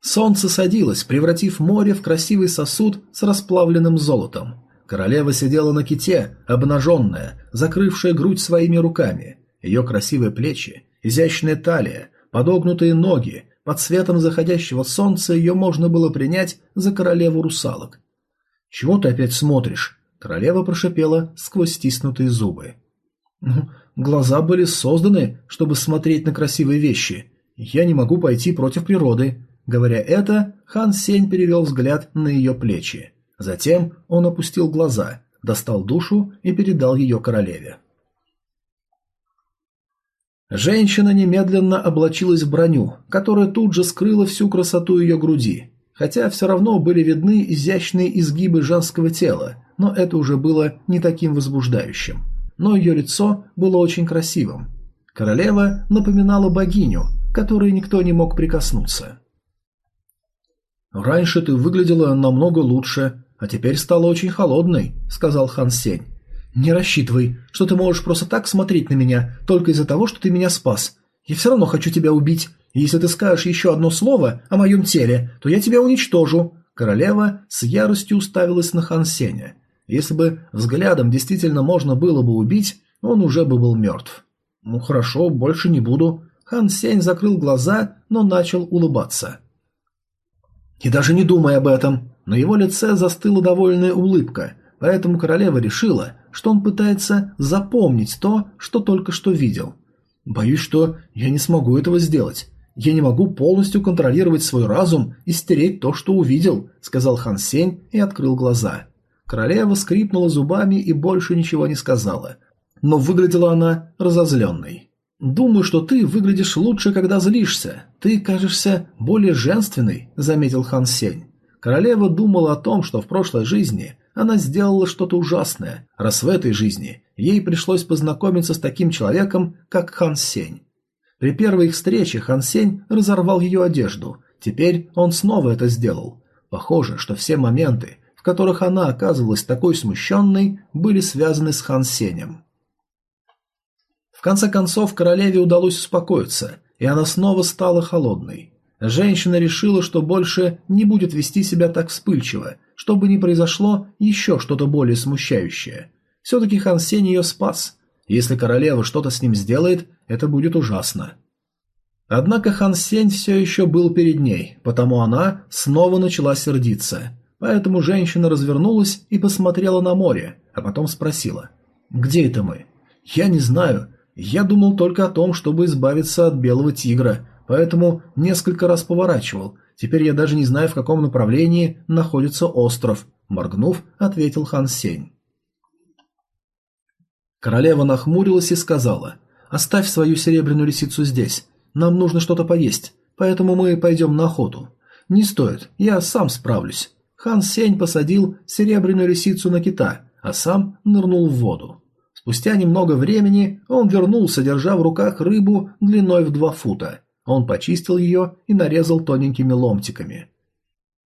Солнце садилось, превратив море в красивый сосуд с расплавленным золотом. Королева сидела на ките, обнаженная, закрывшая грудь своими руками. Ее красивые плечи, изящная талия, подогнутые ноги, под светом заходящего солнца ее можно было принять за королеву русалок. «Чего ты опять смотришь?» Королева прошипела сквозь стиснутые зубы. «Ну, глаза были созданы, чтобы смотреть на красивые вещи. Я не могу пойти против природы. Говоря это, Хан Сень перевел взгляд на ее плечи. Затем он опустил глаза, достал душу и передал ее королеве. Женщина немедленно облачилась в броню, которая тут же скрыла всю красоту ее груди, хотя все равно были видны изящные изгибы женского тела, но это уже было не таким возбуждающим. Но ее лицо было очень красивым. Королева напоминала богиню, которой никто не мог прикоснуться. «Раньше ты выглядела намного лучше, а теперь стала очень холодной», — сказал Хан Сень. «Не рассчитывай, что ты можешь просто так смотреть на меня, только из-за того, что ты меня спас. Я все равно хочу тебя убить, и если ты скажешь еще одно слово о моем теле, то я тебя уничтожу». Королева с яростью уставилась на Хан Сеня. Если бы взглядом действительно можно было бы убить, он уже бы был мертв. «Ну хорошо, больше не буду». Хан Сень закрыл глаза, но начал улыбаться. И даже не думай об этом. На его лице застыла довольная улыбка, поэтому королева решила, что он пытается запомнить то, что только что видел. Боюсь, что я не смогу этого сделать. Я не могу полностью контролировать свой разум и стереть то, что увидел, сказал Хан Сень и открыл глаза. Королева скрипнула зубами и больше ничего не сказала, но выглядела она разозленной. «Думаю, что ты выглядишь лучше, когда злишься. Ты кажешься более женственной», — заметил Хан Сень. Королева думала о том, что в прошлой жизни она сделала что-то ужасное, раз в этой жизни ей пришлось познакомиться с таким человеком, как Хан Сень. При первой их встрече Хан Сень разорвал ее одежду. Теперь он снова это сделал. Похоже, что все моменты, в которых она оказывалась такой смущенной, были связаны с Хан Сенем. В конце концов, королеве удалось успокоиться, и она снова стала холодной. Женщина решила, что больше не будет вести себя так вспыльчиво, чтобы не произошло еще что-то более смущающее. Все-таки Хан Сень ее спас. Если королева что-то с ним сделает, это будет ужасно. Однако Хан Сень все еще был перед ней, потому она снова начала сердиться. Поэтому женщина развернулась и посмотрела на море, а потом спросила. «Где это мы?» «Я не знаю. Я думал только о том, чтобы избавиться от белого тигра, поэтому несколько раз поворачивал. Теперь я даже не знаю, в каком направлении находится остров», – моргнув, ответил Хан Сень. Королева нахмурилась и сказала, «Оставь свою серебряную лисицу здесь. Нам нужно что-то поесть, поэтому мы пойдем на охоту». «Не стоит, я сам справлюсь». Хан Сень посадил серебряную лисицу на кита, а сам нырнул в воду. Спустя немного времени он вернулся, держа в руках рыбу длиной в два фута. Он почистил ее и нарезал тоненькими ломтиками.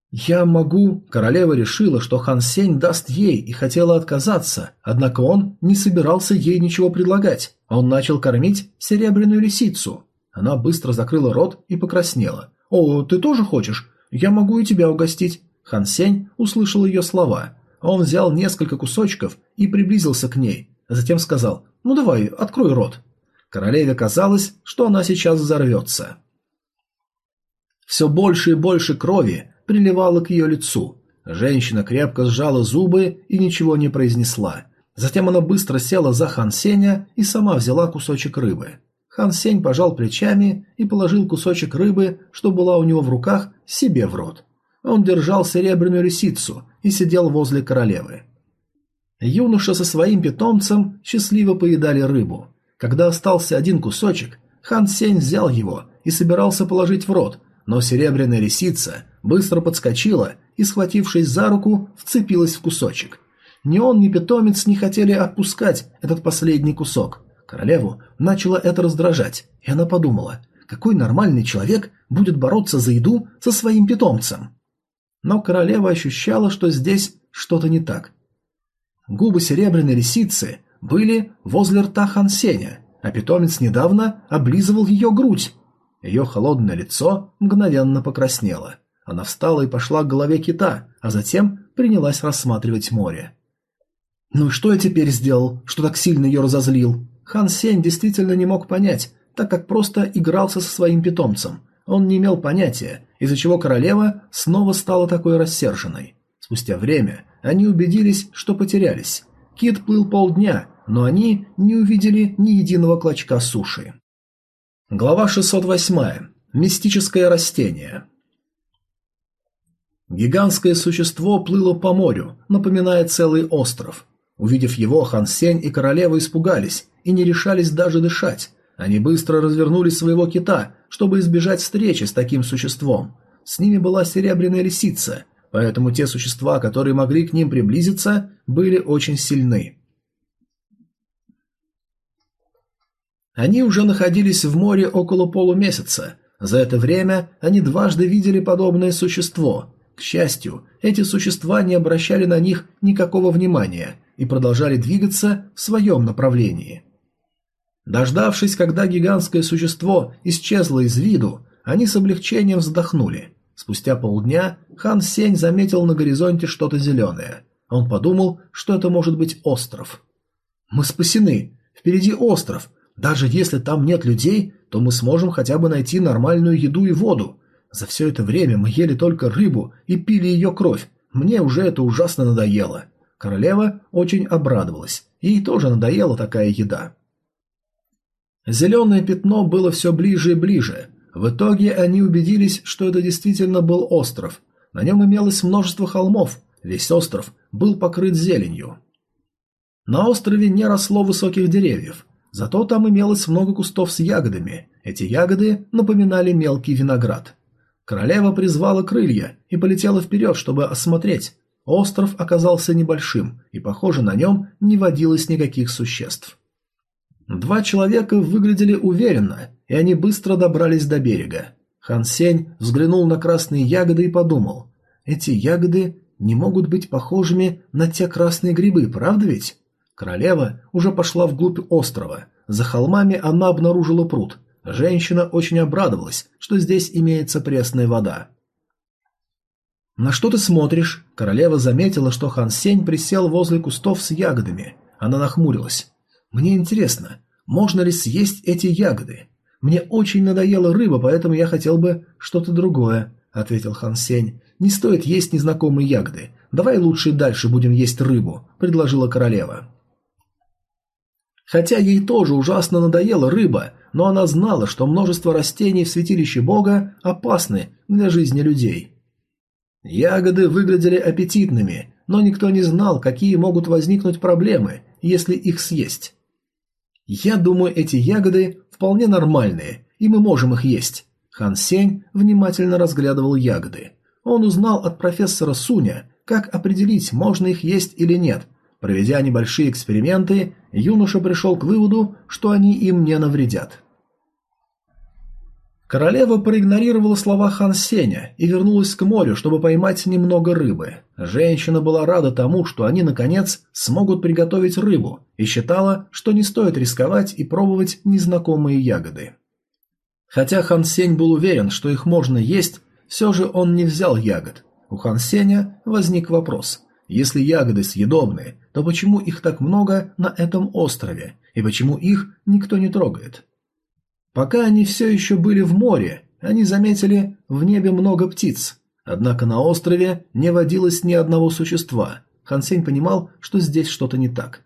«Я могу...» Королева решила, что Хан Сень даст ей и хотела отказаться, однако он не собирался ей ничего предлагать. Он начал кормить серебряную лисицу. Она быстро закрыла рот и покраснела. «О, ты тоже хочешь? Я могу и тебя угостить». Хан Сень услышал ее слова. Он взял несколько кусочков и приблизился к ней, затем сказал «Ну давай, открой рот». Королеве казалось, что она сейчас взорвется. Все больше и больше крови приливало к ее лицу. Женщина крепко сжала зубы и ничего не произнесла. Затем она быстро села за Хан Сеня и сама взяла кусочек рыбы. Хан Сень пожал плечами и положил кусочек рыбы, что была у него в руках, себе в рот. Он держал серебряную лисицу и сидел возле королевы. Юноша со своим питомцем счастливо поедали рыбу. Когда остался один кусочек, Хан Сень взял его и собирался положить в рот, но серебряная лисица быстро подскочила и, схватившись за руку, вцепилась в кусочек. Ни он, ни питомец не хотели отпускать этот последний кусок. Королеву начало это раздражать, и она подумала, какой нормальный человек будет бороться за еду со своим питомцем. Но королева ощущала, что здесь что-то не так. Губы серебряной лисицы были возле рта Хансеня, а питомец недавно облизывал ее грудь. Ее холодное лицо мгновенно покраснело. Она встала и пошла к голове кита, а затем принялась рассматривать море. «Ну и что я теперь сделал, что так сильно ее разозлил?» Хан Сень действительно не мог понять, так как просто игрался со своим питомцем. Он не имел понятия, из-за чего королева снова стала такой рассерженной. Спустя время они убедились, что потерялись. Кит плыл полдня, но они не увидели ни единого клочка суши. Глава 608. Мистическое растение. Гигантское существо плыло по морю, напоминая целый остров. Увидев его, Хан Сень и королева испугались и не решались даже дышать. Они быстро развернули своего кита, чтобы избежать встречи с таким существом. С ними была серебряная лисица, поэтому те существа, которые могли к ним приблизиться, были очень сильны. Они уже находились в море около полумесяца. За это время они дважды видели подобное существо. К счастью, эти существа не обращали на них никакого внимания и продолжали двигаться в своем направлении. Дождавшись, когда гигантское существо исчезло из виду, они с облегчением вздохнули. Спустя полдня Хан Сень заметил на горизонте что-то зеленое. Он подумал, что это может быть остров. «Мы спасены! Впереди остров! Даже если там нет людей, то мы сможем хотя бы найти нормальную еду и воду. За все это время мы ели только рыбу и пили ее кровь. Мне уже это ужасно надоело». Королева очень обрадовалась. Ей тоже надоела такая еда. Зеленое пятно было все ближе и ближе. В итоге они убедились, что это действительно был остров. На нем имелось множество холмов. Весь остров был покрыт зеленью. На острове не росло высоких деревьев, зато там имелось много кустов с ягодами. Эти ягоды напоминали мелкий виноград. Королева призвала крылья и полетела вперед, чтобы осмотреть. Остров оказался небольшим, и, похоже, на нем не водилось никаких существ. Два человека выглядели уверенно, и они быстро добрались до берега. Хан Сень взглянул на красные ягоды и подумал, эти ягоды не могут быть похожими на те красные грибы, правда ведь? Королева уже пошла вглубь острова. За холмами она обнаружила пруд. Женщина очень обрадовалась, что здесь имеется пресная вода. «На что ты смотришь?» Королева заметила, что Хан Сень присел возле кустов с ягодами. Она нахмурилась. Мне интересно, можно ли съесть эти ягоды? Мне очень надоела рыба, поэтому я хотел бы что-то другое, ответил Хан Сень. Не стоит есть незнакомые ягоды. Давай лучше дальше будем есть рыбу, предложила королева. Хотя ей тоже ужасно надоела рыба, но она знала, что множество растений в святилище Бога опасны для жизни людей. Ягоды выглядели аппетитными, но никто не знал, какие могут возникнуть проблемы, если их съесть. Я думаю, эти ягоды вполне нормальные, и мы можем их есть. Хан Сень внимательно разглядывал ягоды. Он узнал от профессора Суня, как определить, можно их есть или нет. Проведя небольшие эксперименты, юноша пришел к выводу, что они им не навредят. Королева проигнорировала слова Хан Сеня и вернулась к морю, чтобы поймать немного рыбы. Женщина была рада тому, что они, наконец, смогут приготовить рыбу, и считала, что не стоит рисковать и пробовать незнакомые ягоды. Хотя Хан Сень был уверен, что их можно есть, все же он не взял ягод. У Хан Сеня возник вопрос. Если ягоды съедобны, то почему их так много на этом острове, и почему их никто не трогает? Пока они все еще были в море, они заметили в небе много птиц. Однако на острове не водилось ни одного существа. Хан Сень понимал, что здесь что-то не так.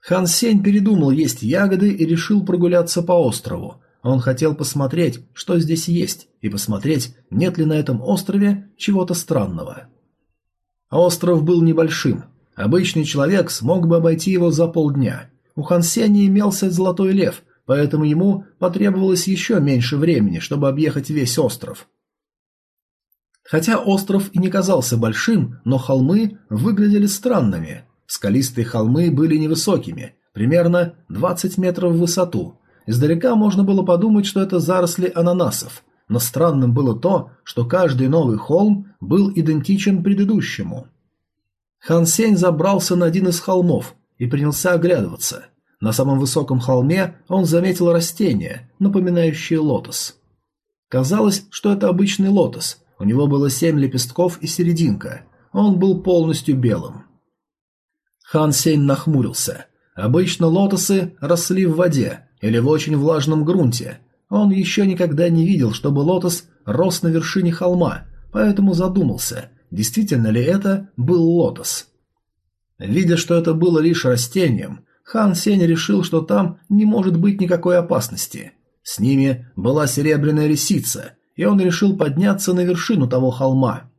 Хан Сень передумал есть ягоды и решил прогуляться по острову. Он хотел посмотреть, что здесь есть, и посмотреть, нет ли на этом острове чего-то странного. Остров был небольшим. Обычный человек смог бы обойти его за полдня. У Хан Сеня имелся золотой лев, поэтому ему потребовалось еще меньше времени, чтобы объехать весь остров. Хотя остров и не казался большим, но холмы выглядели странными. Скалистые холмы были невысокими, примерно 20 метров в высоту. Издалека можно было подумать, что это заросли ананасов, но странным было то, что каждый новый холм был идентичен предыдущему. Хан Сень забрался на один из холмов и принялся оглядываться – на самом высоком холме он заметил растение, напоминающее лотос. Казалось, что это обычный лотос. У него было семь лепестков и серединка. Он был полностью белым. Хан Сень нахмурился. Обычно лотосы росли в воде или в очень влажном грунте. Он еще никогда не видел, чтобы лотос рос на вершине холма, поэтому задумался, действительно ли это был лотос. Видя, что это было лишь растением, Хан Сень решил, что там не может быть никакой опасности. С ними была серебряная лисица, и он решил подняться на вершину того холма.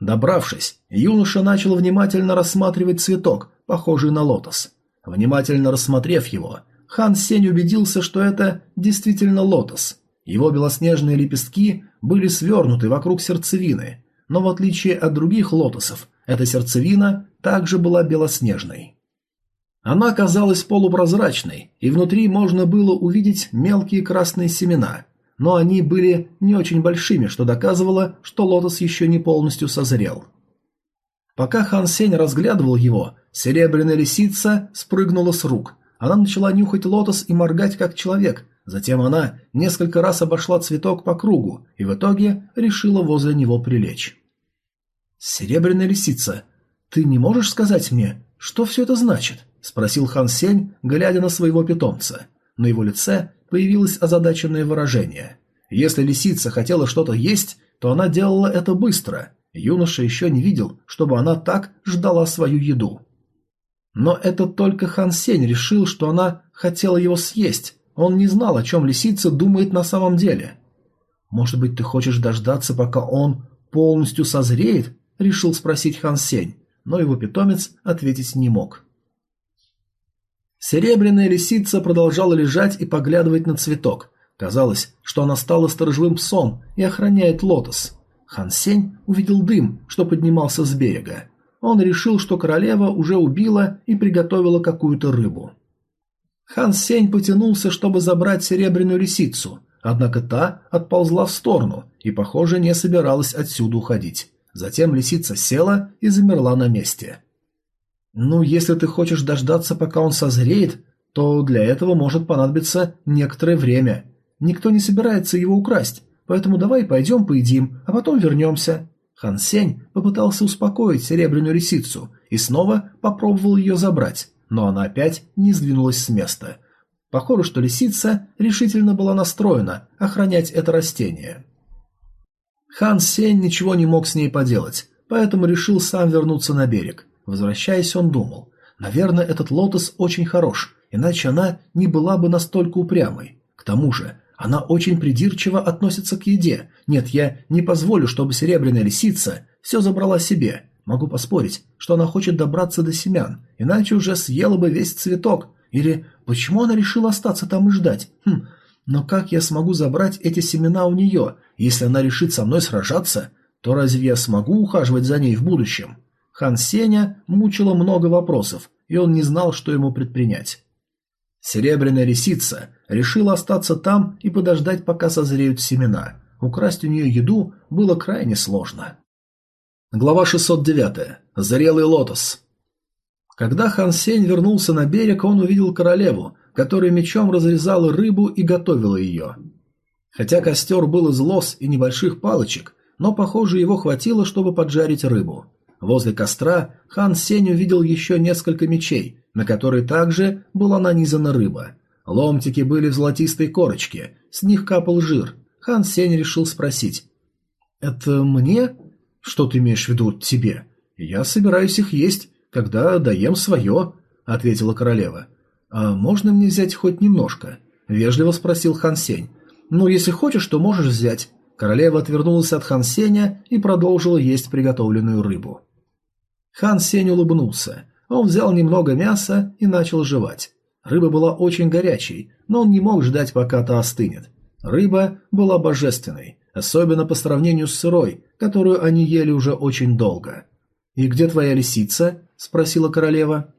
Добравшись, юноша начал внимательно рассматривать цветок, похожий на лотос. Внимательно рассмотрев его, Хан Сень убедился, что это действительно лотос. Его белоснежные лепестки были свернуты вокруг сердцевины, но в отличие от других лотосов, эта сердцевина также была белоснежной. Она казалась полупрозрачной, и внутри можно было увидеть мелкие красные семена, но они были не очень большими, что доказывало, что лотос еще не полностью созрел. Пока Хан Сень разглядывал его, серебряная лисица спрыгнула с рук. Она начала нюхать лотос и моргать как человек, затем она несколько раз обошла цветок по кругу и в итоге решила возле него прилечь. «Серебряная лисица, ты не можешь сказать мне, что все это значит?» – спросил Хан Сень, глядя на своего питомца. На его лице появилось озадаченное выражение. Если лисица хотела что-то есть, то она делала это быстро. Юноша еще не видел, чтобы она так ждала свою еду. Но это только Хан Сень решил, что она хотела его съесть. Он не знал, о чем лисица думает на самом деле. «Может быть, ты хочешь дождаться, пока он полностью созреет?» – решил спросить Хан Сень, но его питомец ответить не мог. Серебряная лисица продолжала лежать и поглядывать на цветок. Казалось, что она стала сторожевым псом и охраняет лотос. Хан Сень увидел дым, что поднимался с берега. Он решил, что королева уже убила и приготовила какую-то рыбу. Хан Сень потянулся, чтобы забрать серебряную лисицу, однако та отползла в сторону и, похоже, не собиралась отсюда уходить. Затем лисица села и замерла на месте. Ну, если ты хочешь дождаться, пока он созреет, то для этого может понадобиться некоторое время. Никто не собирается его украсть, поэтому давай пойдем поедим, а потом вернемся». Хан Сень попытался успокоить серебряную лисицу и снова попробовал ее забрать, но она опять не сдвинулась с места. Похоже, что лисица решительно была настроена охранять это растение. Хан Сень ничего не мог с ней поделать, поэтому решил сам вернуться на берег. Возвращаясь, он думал, наверное, этот лотос очень хорош, иначе она не была бы настолько упрямой. К тому же, она очень придирчиво относится к еде. Нет, я не позволю, чтобы серебряная лисица все забрала себе. Могу поспорить, что она хочет добраться до семян, иначе уже съела бы весь цветок. Или почему она решила остаться там и ждать? Хм, но как я смогу забрать эти семена у нее? Если она решит со мной сражаться, то разве я смогу ухаживать за ней в будущем? Хан Сеня мучило много вопросов, и он не знал, что ему предпринять. Серебряная лисица решила остаться там и подождать, пока созреют семена. Украсть у нее еду было крайне сложно. Глава 609. Зрелый лотос. Когда Хан Сень вернулся на берег, он увидел королеву, которая мечом разрезала рыбу и готовила ее. Хотя костер был из лос и небольших палочек, но, похоже, его хватило, чтобы поджарить рыбу. Возле костра хан Сень увидел еще несколько мечей, на которые также была нанизана рыба. Ломтики были в золотистой корочке, с них капал жир. Хан Сень решил спросить. «Это мне? Что ты имеешь в виду тебе? Я собираюсь их есть, когда доем свое», — ответила королева. «А можно мне взять хоть немножко?» — вежливо спросил Хан Сень. «Ну, если хочешь, то можешь взять». Королева отвернулась от Хан Сеня и продолжила есть приготовленную рыбу. Хан Сень улыбнулся. Он взял немного мяса и начал жевать. Рыба была очень горячей, но он не мог ждать, пока та остынет. Рыба была божественной, особенно по сравнению с сырой, которую они ели уже очень долго. «И где твоя лисица?» – спросила королева.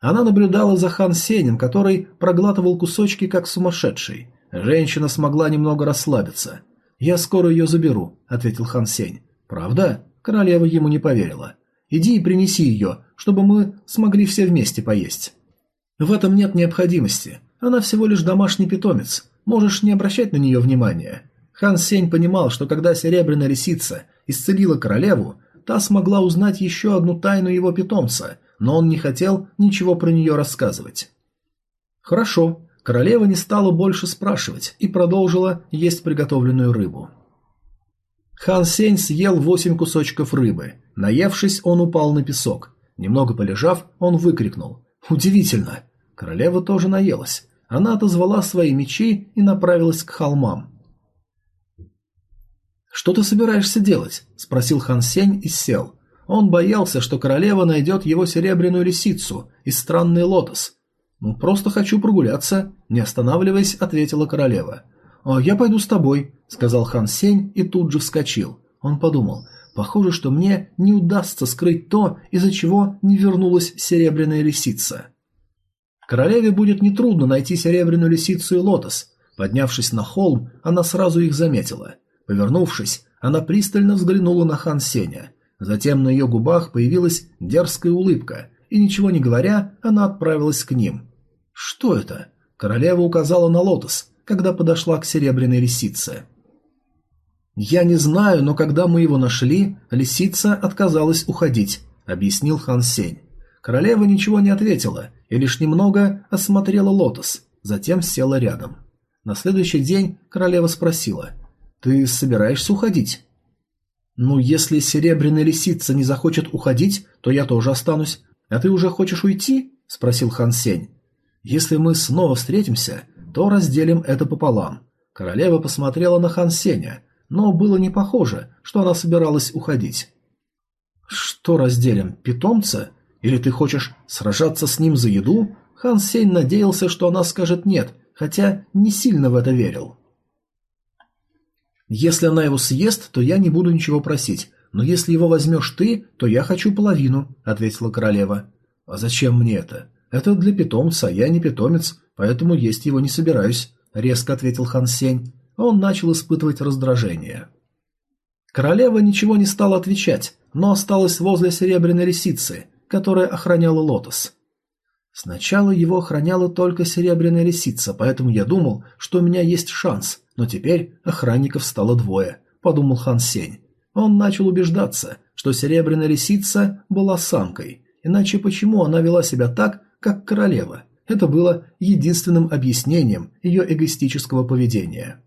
Она наблюдала за Хан Сенем, который проглатывал кусочки как сумасшедший. Женщина смогла немного расслабиться. «Я скоро ее заберу», – ответил Хан Сень. «Правда?» – королева ему не поверила. Иди и принеси ее, чтобы мы смогли все вместе поесть. В этом нет необходимости. Она всего лишь домашний питомец. Можешь не обращать на нее внимания. Хан Сень понимал, что когда серебряная лисица исцелила королеву, та смогла узнать еще одну тайну его питомца, но он не хотел ничего про нее рассказывать. Хорошо, королева не стала больше спрашивать и продолжила есть приготовленную рыбу. Хан Сень съел восемь кусочков рыбы. Наевшись, он упал на песок. Немного полежав, он выкрикнул. «Удивительно!» Королева тоже наелась. Она отозвала свои мечи и направилась к холмам. «Что ты собираешься делать?» – спросил Хан Сень и сел. Он боялся, что королева найдет его серебряную лисицу и странный лотос. «Ну, просто хочу прогуляться», – не останавливаясь, ответила королева. «А я пойду с тобой», — сказал Хан Сень и тут же вскочил. Он подумал, похоже, что мне не удастся скрыть то, из-за чего не вернулась серебряная лисица. Королеве будет нетрудно найти серебряную лисицу и лотос. Поднявшись на холм, она сразу их заметила. Повернувшись, она пристально взглянула на Хан Сеня. Затем на ее губах появилась дерзкая улыбка, и ничего не говоря, она отправилась к ним. «Что это?» Королева указала на лотос, когда подошла к серебряной лисице. «Я не знаю, но когда мы его нашли, лисица отказалась уходить», — объяснил Хан Сень. Королева ничего не ответила и лишь немного осмотрела лотос, затем села рядом. На следующий день королева спросила, «Ты собираешься уходить?» «Ну, если серебряная лисица не захочет уходить, то я тоже останусь. А ты уже хочешь уйти?» — спросил Хан Сень. «Если мы снова встретимся, то разделим это пополам. Королева посмотрела на Хан Сеня, но было не похоже, что она собиралась уходить. «Что разделим? Питомца? Или ты хочешь сражаться с ним за еду?» Хан Сень надеялся, что она скажет «нет», хотя не сильно в это верил. «Если она его съест, то я не буду ничего просить, но если его возьмешь ты, то я хочу половину», — ответила королева. «А зачем мне это? Это для питомца, я не питомец, поэтому есть его не собираюсь», — резко ответил Хан Сень. Он начал испытывать раздражение. Королева ничего не стала отвечать, но осталась возле серебряной лисицы, которая охраняла лотос. Сначала его охраняла только серебряная лисица, поэтому я думал, что у меня есть шанс, но теперь охранников стало двое, подумал Хан Сень. Он начал убеждаться, что серебряная лисица была самкой, иначе почему она вела себя так, как королева? Это было единственным объяснением ее эгоистического поведения.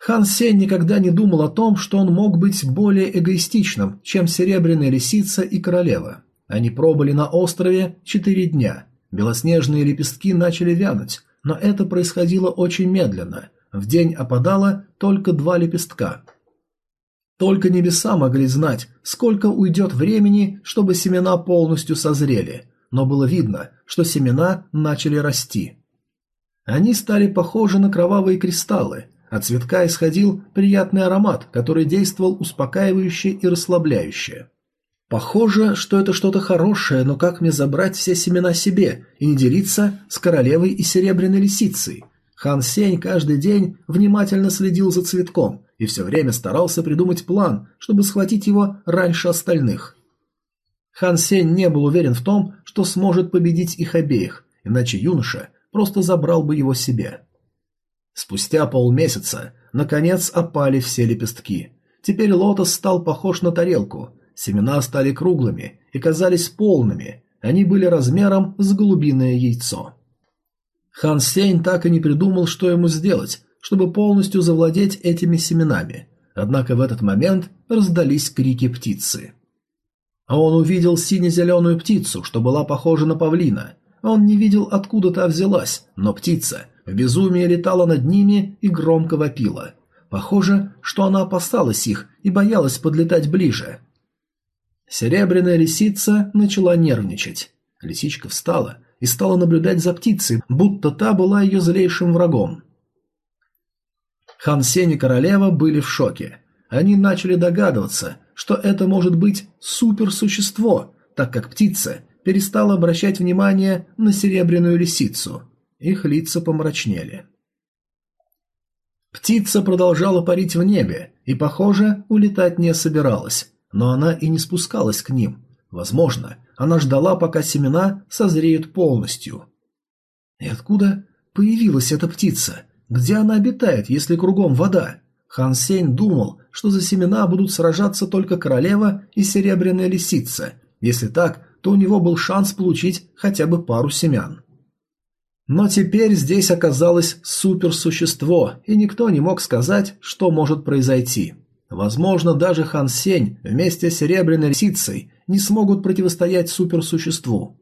Хан Сень никогда не думал о том, что он мог быть более эгоистичным, чем Серебряная Лисица и Королева. Они пробыли на острове четыре дня. Белоснежные лепестки начали вянуть, но это происходило очень медленно. В день опадало только два лепестка. Только небеса могли знать, сколько уйдет времени, чтобы семена полностью созрели, но было видно, что семена начали расти. Они стали похожи на кровавые кристаллы, от цветка исходил приятный аромат, который действовал успокаивающе и расслабляюще. Похоже, что это что-то хорошее, но как мне забрать все семена себе и не делиться с королевой и серебряной лисицей? Хан Сень каждый день внимательно следил за цветком и все время старался придумать план, чтобы схватить его раньше остальных. Хан Сень не был уверен в том, что сможет победить их обеих, иначе юноша просто забрал бы его себе. Спустя полмесяца, наконец, опали все лепестки. Теперь лотос стал похож на тарелку, Семена стали круглыми и казались полными, они были размером с голубиное яйцо. Хан Сень так и не придумал, что ему сделать, чтобы полностью завладеть этими семенами. Однако в этот момент раздались крики птицы. Он увидел сине-зеленую птицу, что была похожа на павлина. Он не видел, откуда та взялась, но птица в безумии летала над ними и громко вопила. Похоже, что она опасалась их и боялась подлетать ближе. Серебряная лисица начала нервничать. Лисичка встала и стала наблюдать за птицей, будто та была ее злейшим врагом. Хан Сень и королева были в шоке. Они начали догадываться, что это может быть суперсущество, так как птица перестала обращать внимание на серебряную лисицу. Их лица помрачнели. Птица продолжала парить в небе и, похоже, улетать не собиралась но она и не спускалась к ним. Возможно, она ждала, пока семена созреют полностью. И откуда появилась эта птица? Где она обитает, если кругом вода? Хан Сень думал, что за семена будут сражаться только королева и серебряная лисица. Если так, то у него был шанс получить хотя бы пару семян. Но теперь здесь оказалось суперсущество, и никто не мог сказать, что может произойти. Возможно, даже Хан Сень вместе с Серебряной Лисицей не смогут противостоять суперсуществу.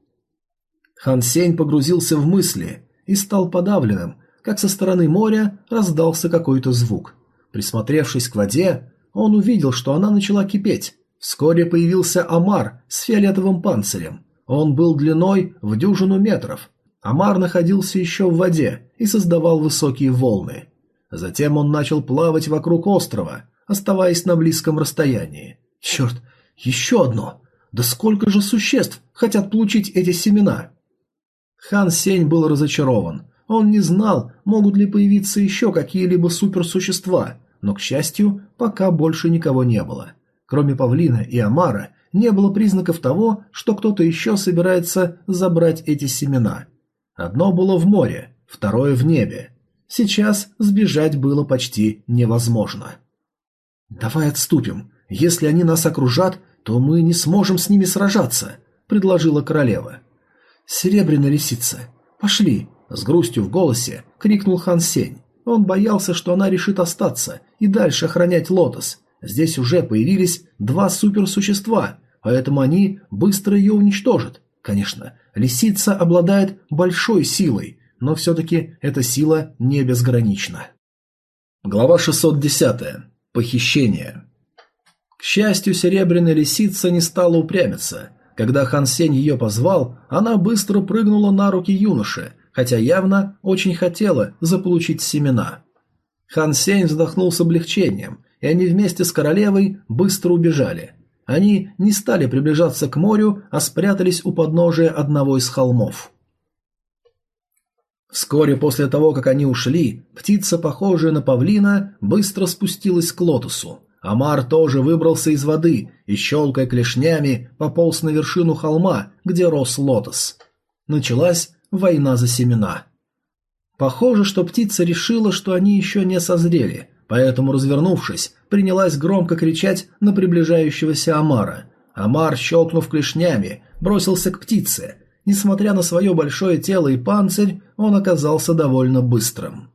Хан Сень погрузился в мысли и стал подавленным, как со стороны моря раздался какой-то звук. Присмотревшись к воде, он увидел, что она начала кипеть. Вскоре появился Амар с фиолетовым панцирем. Он был длиной в дюжину метров. Амар находился еще в воде и создавал высокие волны. Затем он начал плавать вокруг острова, оставаясь на близком расстоянии. Черт, еще одно! Да сколько же существ хотят получить эти семена? Хан Сень был разочарован. Он не знал, могут ли появиться еще какие-либо суперсущества, но, к счастью, пока больше никого не было. Кроме Павлина и Амара, не было признаков того, что кто-то еще собирается забрать эти семена. Одно было в море, второе в небе. Сейчас сбежать было почти невозможно. «Давай отступим. Если они нас окружат, то мы не сможем с ними сражаться», — предложила королева. «Серебряная лисица, пошли!» — с грустью в голосе крикнул Хан Сень. Он боялся, что она решит остаться и дальше охранять лотос. Здесь уже появились два суперсущества, поэтому они быстро ее уничтожат. Конечно, лисица обладает большой силой, но все-таки эта сила не безгранична. Глава 610. Похищение. К счастью, серебряная лисица не стала упрямиться. Когда Хан Сень ее позвал, она быстро прыгнула на руки юноши, хотя явно очень хотела заполучить семена. Хан Сень вздохнул с облегчением, и они вместе с королевой быстро убежали. Они не стали приближаться к морю, а спрятались у подножия одного из холмов. Вскоре после того, как они ушли, птица, похожая на павлина, быстро спустилась к лотосу. Амар тоже выбрался из воды и, щелкая клешнями, пополз на вершину холма, где рос лотос. Началась война за семена. Похоже, что птица решила, что они еще не созрели, поэтому, развернувшись, принялась громко кричать на приближающегося Амара. Амар, щелкнув клешнями, бросился к птице Несмотря на свое большое тело и панцирь, он оказался довольно быстрым.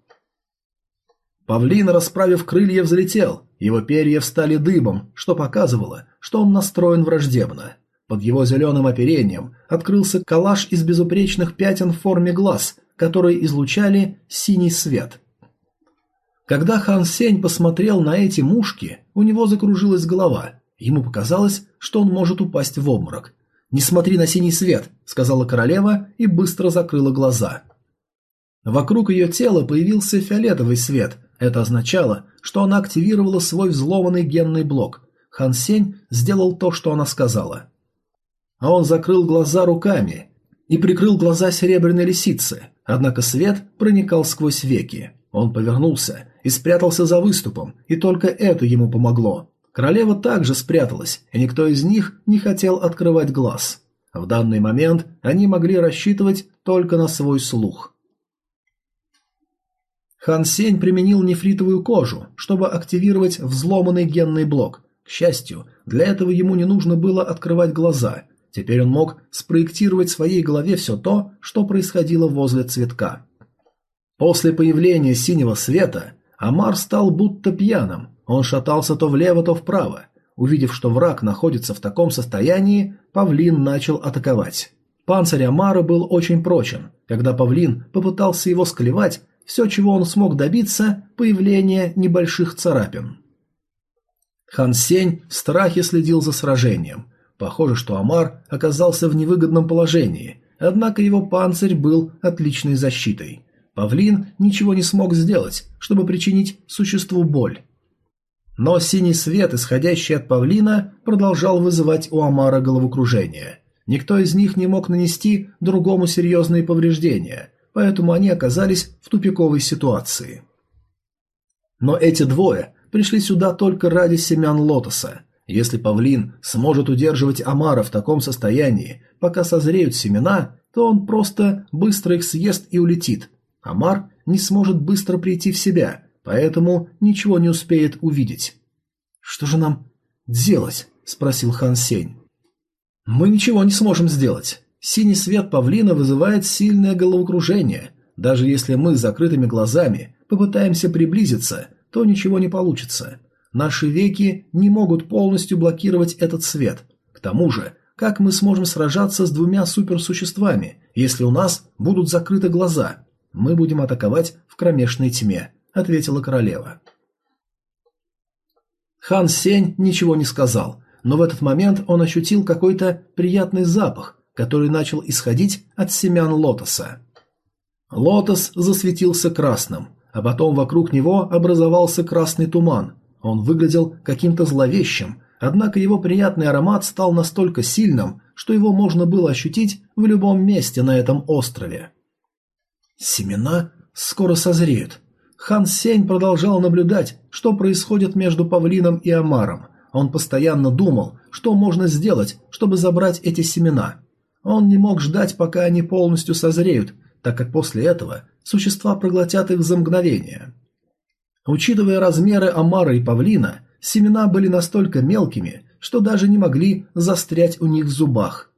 Павлин, расправив крылья, взлетел. Его перья встали дыбом, что показывало, что он настроен враждебно. Под его зеленым оперением открылся коллаж из безупречных пятен в форме глаз, которые излучали синий свет. Когда Хан Сень посмотрел на эти мушки, у него закружилась голова. Ему показалось, что он может упасть в обморок. «Не смотри на синий свет», — сказала королева и быстро закрыла глаза. Вокруг ее тела появился фиолетовый свет. Это означало, что она активировала свой взломанный генный блок. Хан Сень сделал то, что она сказала. А он закрыл глаза руками и прикрыл глаза серебряной лисицы, однако свет проникал сквозь веки. Он повернулся и спрятался за выступом, и только это ему помогло. Королева также спряталась, и никто из них не хотел открывать глаз. В данный момент они могли рассчитывать только на свой слух. Хан Сень применил нефритовую кожу, чтобы активировать взломанный генный блок. К счастью, для этого ему не нужно было открывать глаза. Теперь он мог спроектировать в своей голове все то, что происходило возле цветка. После появления синего света Амар стал будто пьяным. Он шатался то влево, то вправо. Увидев, что враг находится в таком состоянии, павлин начал атаковать. Панцирь Амара был очень прочен. Когда павлин попытался его склевать, все, чего он смог добиться – появление небольших царапин. Хан Сень в страхе следил за сражением. Похоже, что Амар оказался в невыгодном положении, однако его панцирь был отличной защитой. Павлин ничего не смог сделать, чтобы причинить существу боль. Но синий свет, исходящий от павлина, продолжал вызывать у Амара головокружение. Никто из них не мог нанести другому серьезные повреждения, поэтому они оказались в тупиковой ситуации. Но эти двое пришли сюда только ради семян лотоса. Если павлин сможет удерживать Амара в таком состоянии, пока созреют семена, то он просто быстро их съест и улетит, Амар не сможет быстро прийти в себя, поэтому ничего не успеет увидеть. «Что же нам делать?» – спросил Хан Сень. «Мы ничего не сможем сделать. Синий свет павлина вызывает сильное головокружение. Даже если мы с закрытыми глазами попытаемся приблизиться, то ничего не получится. Наши веки не могут полностью блокировать этот свет. К тому же, как мы сможем сражаться с двумя суперсуществами, если у нас будут закрыты глаза? Мы будем атаковать в кромешной тьме, ответила королева. Хан Сень ничего не сказал, но в этот момент он ощутил какой-то приятный запах, который начал исходить от семян лотоса. Лотос засветился красным, а потом вокруг него образовался красный туман. Он выглядел каким-то зловещим, однако его приятный аромат стал настолько сильным, что его можно было ощутить в любом месте на этом острове. Семена скоро созреют. Хан Сень продолжал наблюдать, что происходит между павлином и омаром. Он постоянно думал, что можно сделать, чтобы забрать эти семена. Он не мог ждать, пока они полностью созреют, так как после этого существа проглотят их за мгновение. Учитывая размеры омара и павлина, семена были настолько мелкими, что даже не могли застрять у них в зубах.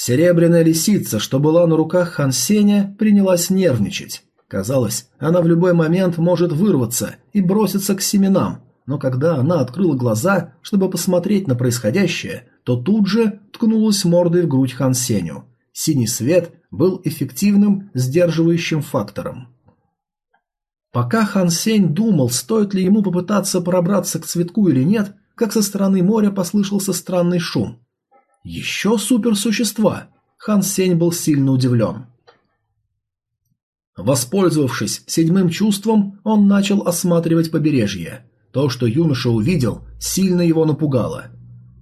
Серебряная лисица, что была на руках Хан Сеня, принялась нервничать. Казалось, она в любой момент может вырваться и броситься к семенам, но когда она открыла глаза, чтобы посмотреть на происходящее, то тут же ткнулась мордой в грудь Хан Сеню. Синий свет был эффективным сдерживающим фактором. Пока Хан Сень думал, стоит ли ему попытаться пробраться к цветку или нет, как со стороны моря послышался странный шум. Еще суперсущества? Хан Сень был сильно удивлен. Воспользовавшись седьмым чувством, он начал осматривать побережье. То, что юноша увидел, сильно его напугало.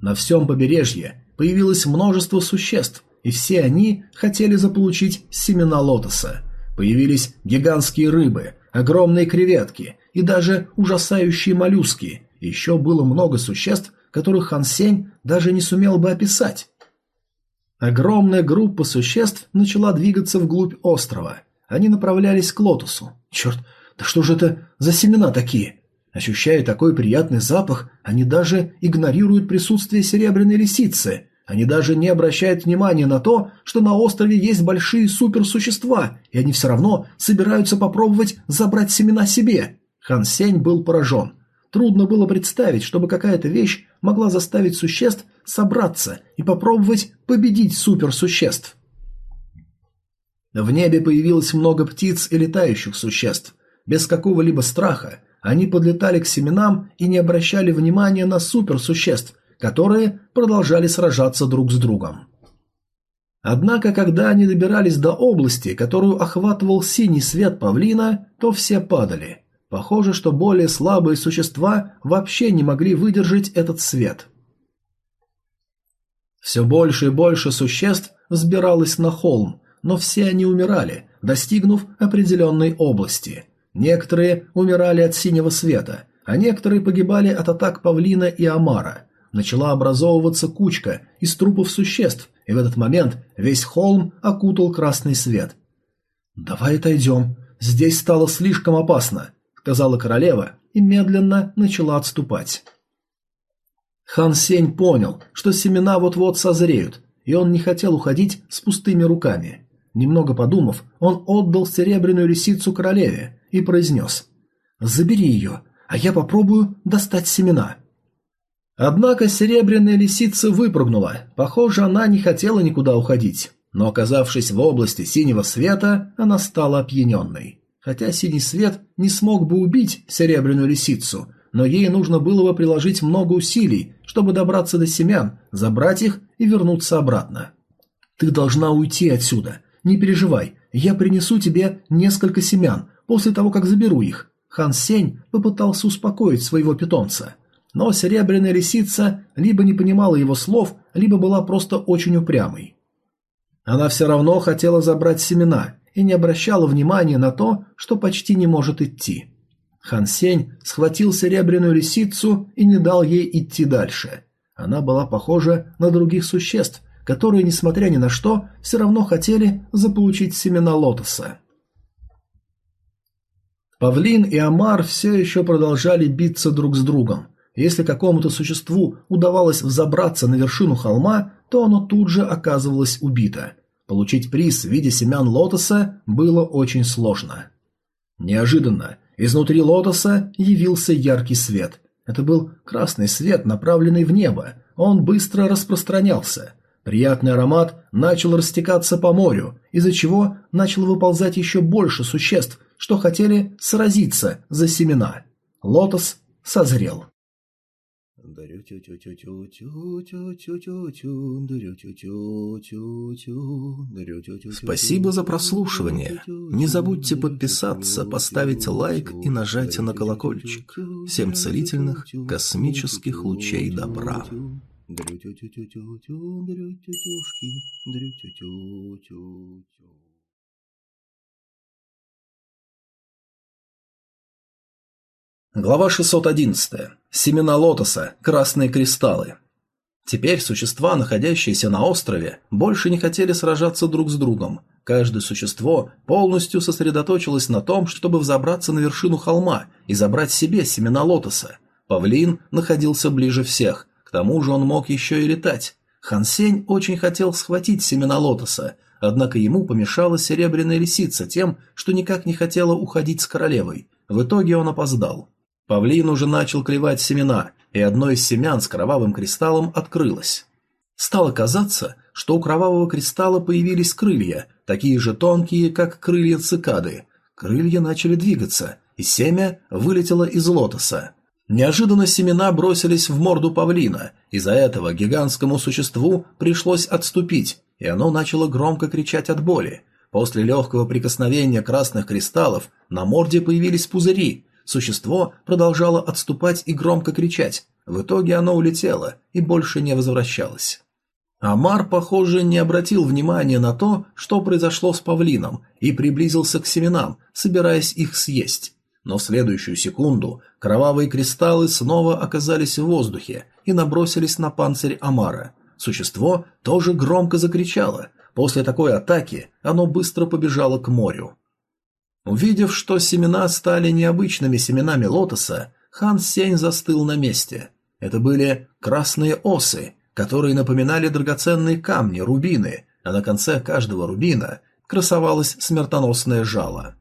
На всем побережье появилось множество существ, и все они хотели заполучить семена лотоса. Появились гигантские рыбы, огромные креветки и даже ужасающие моллюски. Еще было много существ, которых Хан Сень даже не сумел бы описать. Огромная группа существ начала двигаться вглубь острова. Они направлялись к лотосу. Черт, да что же это за семена такие? Ощущая такой приятный запах, они даже игнорируют присутствие серебряной лисицы. Они даже не обращают внимания на то, что на острове есть большие суперсущества, и они все равно собираются попробовать забрать семена себе. Хан Сень был поражен. Трудно было представить, чтобы какая-то вещь могла заставить существ собраться и попробовать победить суперсуществ. В небе появилось много птиц и летающих существ. Без какого-либо страха они подлетали к семенам и не обращали внимания на суперсуществ, которые продолжали сражаться друг с другом. Однако, когда они добирались до области, которую охватывал синий свет павлина, то все падали. Похоже, что более слабые существа вообще не могли выдержать этот свет. Все больше и больше существ взбиралось на холм, но все они умирали, достигнув определенной области. Некоторые умирали от синего света, а некоторые погибали от атак павлина и омара. Начала образовываться кучка из трупов существ, и в этот момент весь холм окутал красный свет. «Давай отойдем, здесь стало слишком опасно», сказала королева и медленно начала отступать. Хан Сень понял, что семена вот-вот созреют, и он не хотел уходить с пустыми руками. Немного подумав, он отдал серебряную лисицу королеве и произнес «Забери ее, а я попробую достать семена». Однако серебряная лисица выпрыгнула. Похоже, она не хотела никуда уходить. Но оказавшись в области синего света, она стала опьяненной. Хотя синий свет не смог бы убить серебряную лисицу, но ей нужно было бы приложить много усилий, чтобы добраться до семян, забрать их и вернуться обратно. «Ты должна уйти отсюда. Не переживай, я принесу тебе несколько семян после того, как заберу их». Хан Сень попытался успокоить своего питомца. Но серебряная лисица либо не понимала его слов, либо была просто очень упрямой. Она все равно хотела забрать семена и не обращала внимания на то, что почти не может идти. Хан Сень схватил серебряную лисицу и не дал ей идти дальше. Она была похожа на других существ, которые, несмотря ни на что, все равно хотели заполучить семена лотоса. Павлин и Амар все еще продолжали биться друг с другом. Если какому-то существу удавалось взобраться на вершину холма, то оно тут же оказывалось убито – Получить приз в виде семян лотоса было очень сложно. Неожиданно изнутри лотоса явился яркий свет. Это был красный свет, направленный в небо. Он быстро распространялся. Приятный аромат начал растекаться по морю, из-за чего начало выползать еще больше существ, что хотели сразиться за семена. Лотос созрел. Спасибо за прослушивание. Не забудьте подписаться, поставить лайк и нажать на колокольчик. Всем целительных космических лучей добра. Глава 611. Семена лотоса, красные кристаллы. Теперь существа, находящиеся на острове, больше не хотели сражаться друг с другом. Каждое существо полностью сосредоточилось на том, чтобы взобраться на вершину холма и забрать себе семена лотоса. Павлин находился ближе всех, к тому же он мог еще и летать. Хансень очень хотел схватить семена лотоса, однако ему помешала серебряная лисица тем, что никак не хотела уходить с королевой. В итоге он опоздал. Павлин уже начал клевать семена, и одно из семян с кровавым кристаллом открылось. Стало казаться, что у кровавого кристалла появились крылья, такие же тонкие, как крылья цикады. Крылья начали двигаться, и семя вылетело из лотоса. Неожиданно семена бросились в морду павлина, из-за этого гигантскому существу пришлось отступить, и оно начало громко кричать от боли. После легкого прикосновения красных кристаллов на морде появились пузыри, Существо продолжало отступать и громко кричать. В итоге оно улетело и больше не возвращалось. Амар, похоже, не обратил внимания на то, что произошло с павлином, и приблизился к семенам, собираясь их съесть. Но в следующую секунду кровавые кристаллы снова оказались в воздухе и набросились на панцирь Амара. Существо тоже громко закричало. После такой атаки оно быстро побежало к морю. Увидев, что семена стали необычными семенами лотоса, хан Сень застыл на месте. Это были красные осы, которые напоминали драгоценные камни, рубины, а на конце каждого рубина красовалось смертоносное жало.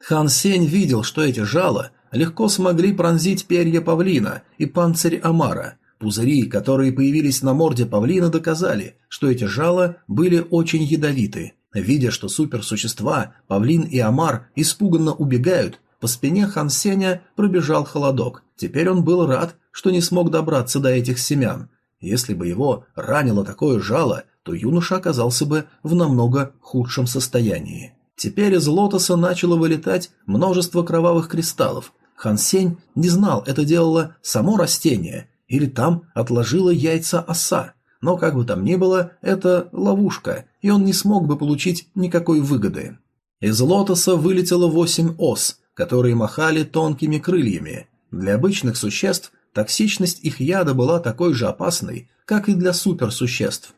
Хан Сень видел, что эти жала легко смогли пронзить перья павлина и панцирь омара. Пузыри, которые появились на морде павлина, доказали, что эти жала были очень ядовиты. Видя, что суперсущества, павлин и омар испуганно убегают, по спине Хан Сеня пробежал холодок. Теперь он был рад, что не смог добраться до этих семян. Если бы его ранило такое жало, то юноша оказался бы в намного худшем состоянии. Теперь из лотоса начало вылетать множество кровавых кристаллов. Хан Сень не знал, это делало само растение, или там отложило яйца оса. Но как бы там ни было, это ловушка, и он не смог бы получить никакой выгоды. Из лотоса вылетело восемь ос, которые махали тонкими крыльями. Для обычных существ токсичность их яда была такой же опасной, как и для суперсуществ.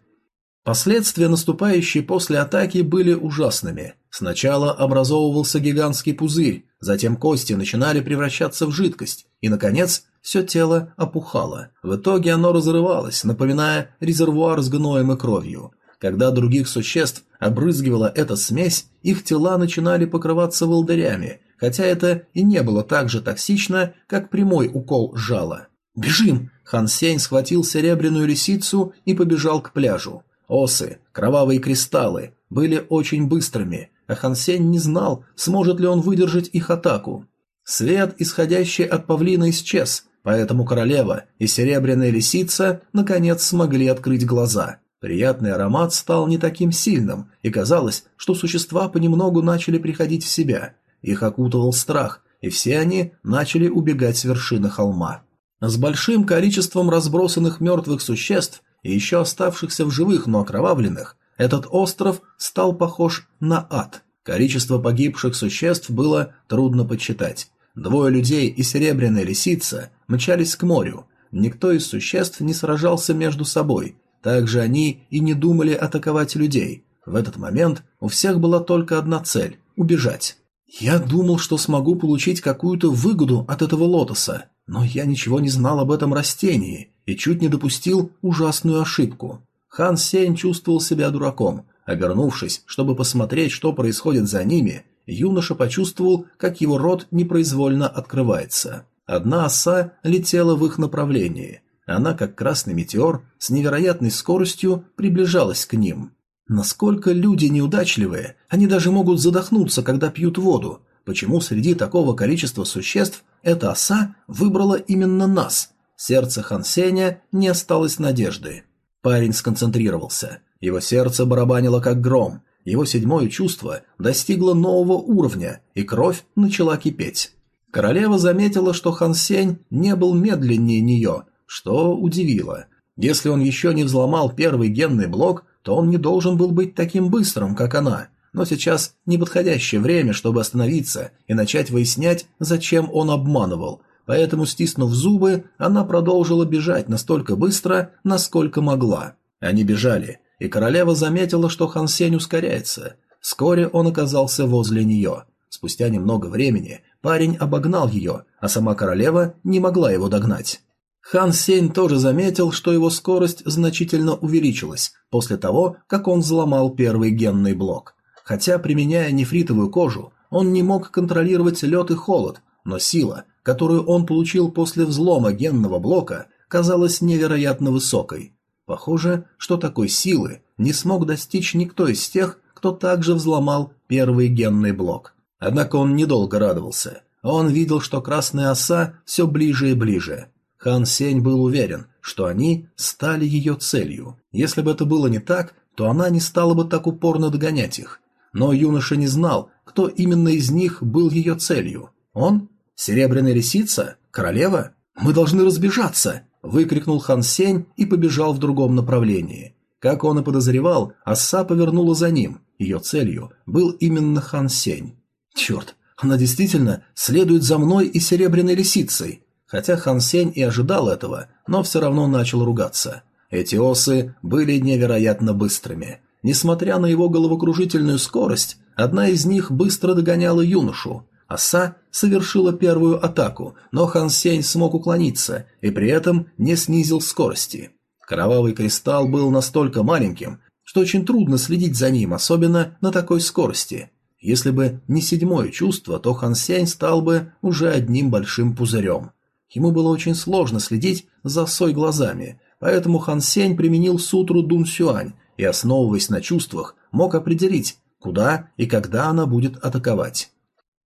Последствия, наступающие после атаки, были ужасными. Сначала образовывался гигантский пузырь, затем кости начинали превращаться в жидкость, и, наконец, все тело опухало. В итоге оно разрывалось, напоминая резервуар с гноем и кровью. Когда других существ обрызгивала эта смесь, их тела начинали покрываться волдырями, хотя это и не было так же токсично, как прямой укол жала. «Бежим!» Хан Сень схватил серебряную лисицу и побежал к пляжу. Осы, кровавые кристаллы, были очень быстрыми, а Хан Сень не знал, сможет ли он выдержать их атаку. Свет, исходящий от павлина, исчез, поэтому королева и серебряная лисица наконец смогли открыть глаза. Приятный аромат стал не таким сильным, и казалось, что существа понемногу начали приходить в себя. Их окутывал страх, и все они начали убегать с вершины холма. С большим количеством разбросанных мертвых существ и еще оставшихся в живых, но окровавленных, этот остров стал похож на ад. Количество погибших существ было трудно подсчитать. Двое людей и серебряная лисица мчались к морю. Никто из существ не сражался между собой. Также они и не думали атаковать людей. В этот момент у всех была только одна цель – убежать. Я думал, что смогу получить какую-то выгоду от этого лотоса, но я ничего не знал об этом растении и чуть не допустил ужасную ошибку. Хан Сень чувствовал себя дураком. Обернувшись, чтобы посмотреть, что происходит за ними, юноша почувствовал, как его рот непроизвольно открывается. Одна оса летела в их направлении. Она, как красный метеор, с невероятной скоростью приближалась к ним. Насколько люди неудачливые, они даже могут задохнуться, когда пьют воду. Почему среди такого количества существ эта оса выбрала именно нас? сердце Хан Сеня не осталось надежды. Парень сконцентрировался. Его сердце барабанило как гром. Его седьмое чувство достигло нового уровня, и кровь начала кипеть. Королева заметила, что Хан Сень не был медленнее нее, что удивило. Если он еще не взломал первый генный блок, то он не должен был быть таким быстрым, как она. Но сейчас неподходящее время, чтобы остановиться и начать выяснять, зачем он обманывал, поэтому, стиснув зубы, она продолжила бежать настолько быстро, насколько могла. Они бежали, и королева заметила, что Хан Сень ускоряется. Вскоре он оказался возле нее. Спустя немного времени парень обогнал ее, а сама королева не могла его догнать. Хан Сень тоже заметил, что его скорость значительно увеличилась после того, как он взломал первый генный блок. Хотя, применяя нефритовую кожу, он не мог контролировать лед и холод, но сила, которую он получил после взлома генного блока, казалась невероятно высокой. Похоже, что такой силы не смог достичь никто из тех, кто также взломал первый генный блок. Однако он недолго радовался. Он видел, что красная оса все ближе и ближе. Хан Сень был уверен, что они стали ее целью. Если бы это было не так, то она не стала бы так упорно догонять их. Но юноша не знал, кто именно из них был ее целью. Он «Серебряная лисица? Королева? Мы должны разбежаться!» – выкрикнул Хан Сень и побежал в другом направлении. Как он и подозревал, оса повернула за ним. Ее целью был именно Хан Сень. «Черт, она действительно следует за мной и серебряной лисицей!» Хотя Хан Сень и ожидал этого, но все равно начал ругаться. Эти осы были невероятно быстрыми. Несмотря на его головокружительную скорость, одна из них быстро догоняла юношу, Оса совершила первую атаку, но Хан Сень смог уклониться и при этом не снизил скорости. Кровавый кристалл был настолько маленьким, что очень трудно следить за ним, особенно на такой скорости. Если бы не седьмое чувство, то Хан Сень стал бы уже одним большим пузырем. Ему было очень сложно следить за Сой глазами, поэтому Хан Сень применил сутру Дун Сюань и, основываясь на чувствах, мог определить, куда и когда она будет атаковать.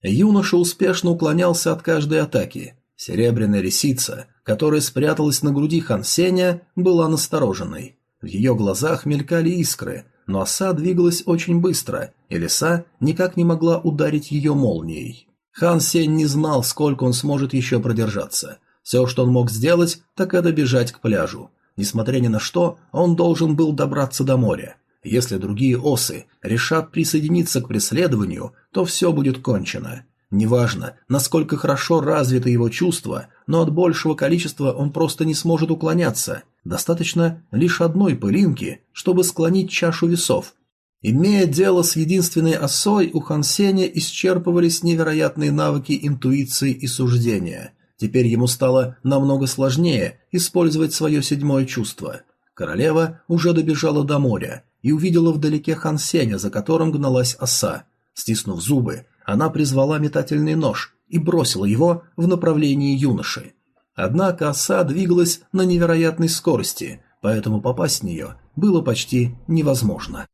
Юноша успешно уклонялся от каждой атаки. Серебряная лисица, которая спряталась на груди Хан Сеня, была настороженной. В ее глазах мелькали искры, но оса двигалась очень быстро, и лиса никак не могла ударить ее молнией. Хан Сень не знал, сколько он сможет еще продержаться. Все, что он мог сделать, так это бежать к пляжу. Несмотря ни на что, он должен был добраться до моря. Если другие осы решат присоединиться к преследованию, то все будет кончено. Неважно, насколько хорошо развито его чувство, но от большего количества он просто не сможет уклоняться. Достаточно лишь одной пылинки, чтобы склонить чашу весов. Имея дело с единственной осой, у Хансеня исчерпывались невероятные навыки интуиции и суждения. Теперь ему стало намного сложнее использовать свое седьмое чувство. Королева уже добежала до моря и увидела вдалеке Хансеня, за которым гналась оса. Стиснув зубы, она призвала метательный нож и бросила его в направлении юноши. Однако оса двигалась на невероятной скорости, поэтому попасть в нее было почти невозможно.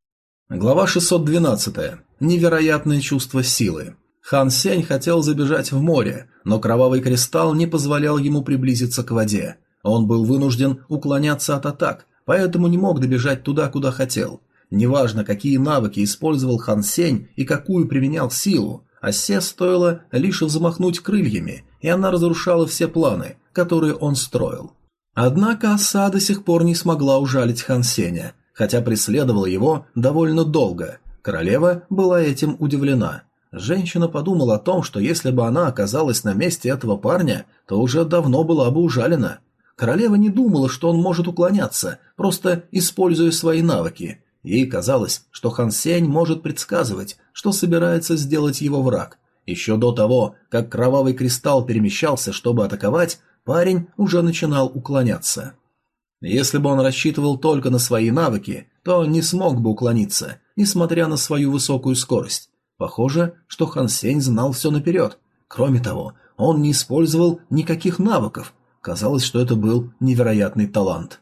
Глава 612. Невероятное чувство силы. Хан Сень хотел забежать в море, но кровавый кристалл не позволял ему приблизиться к воде. Он был вынужден уклоняться от атак, поэтому не мог добежать туда, куда хотел. Неважно, какие навыки использовал Хан Сень и какую применял силу, осе стоило лишь взмахнуть крыльями, и она разрушала все планы, которые он строил. Однако оса до сих пор не смогла ужалить Хан Сеня, хотя преследовала его довольно долго. Королева была этим удивлена. Женщина подумала о том, что если бы она оказалась на месте этого парня, то уже давно была бы ужалена. Королева не думала, что он может уклоняться, просто используя свои навыки, Ей казалось, что Хан Сень может предсказывать, что собирается сделать его враг. Еще до того, как кровавый кристалл перемещался, чтобы атаковать, парень уже начинал уклоняться. Если бы он рассчитывал только на свои навыки, то не смог бы уклониться, несмотря на свою высокую скорость. Похоже, что Хан Сень знал все наперед. Кроме того, он не использовал никаких навыков. Казалось, что это был невероятный талант.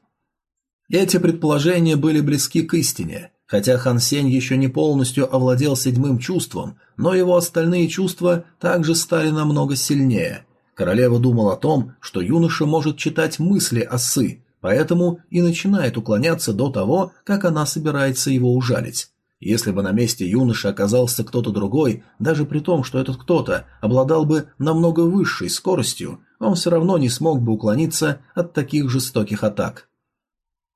Эти предположения были близки к истине, хотя Хан Сень еще не полностью овладел седьмым чувством, но его остальные чувства также стали намного сильнее. Королева думала о том, что юноша может читать мысли осы, поэтому и начинает уклоняться до того, как она собирается его ужалить. Если бы на месте юноши оказался кто-то другой, даже при том, что этот кто-то обладал бы намного высшей скоростью, он все равно не смог бы уклониться от таких жестоких атак.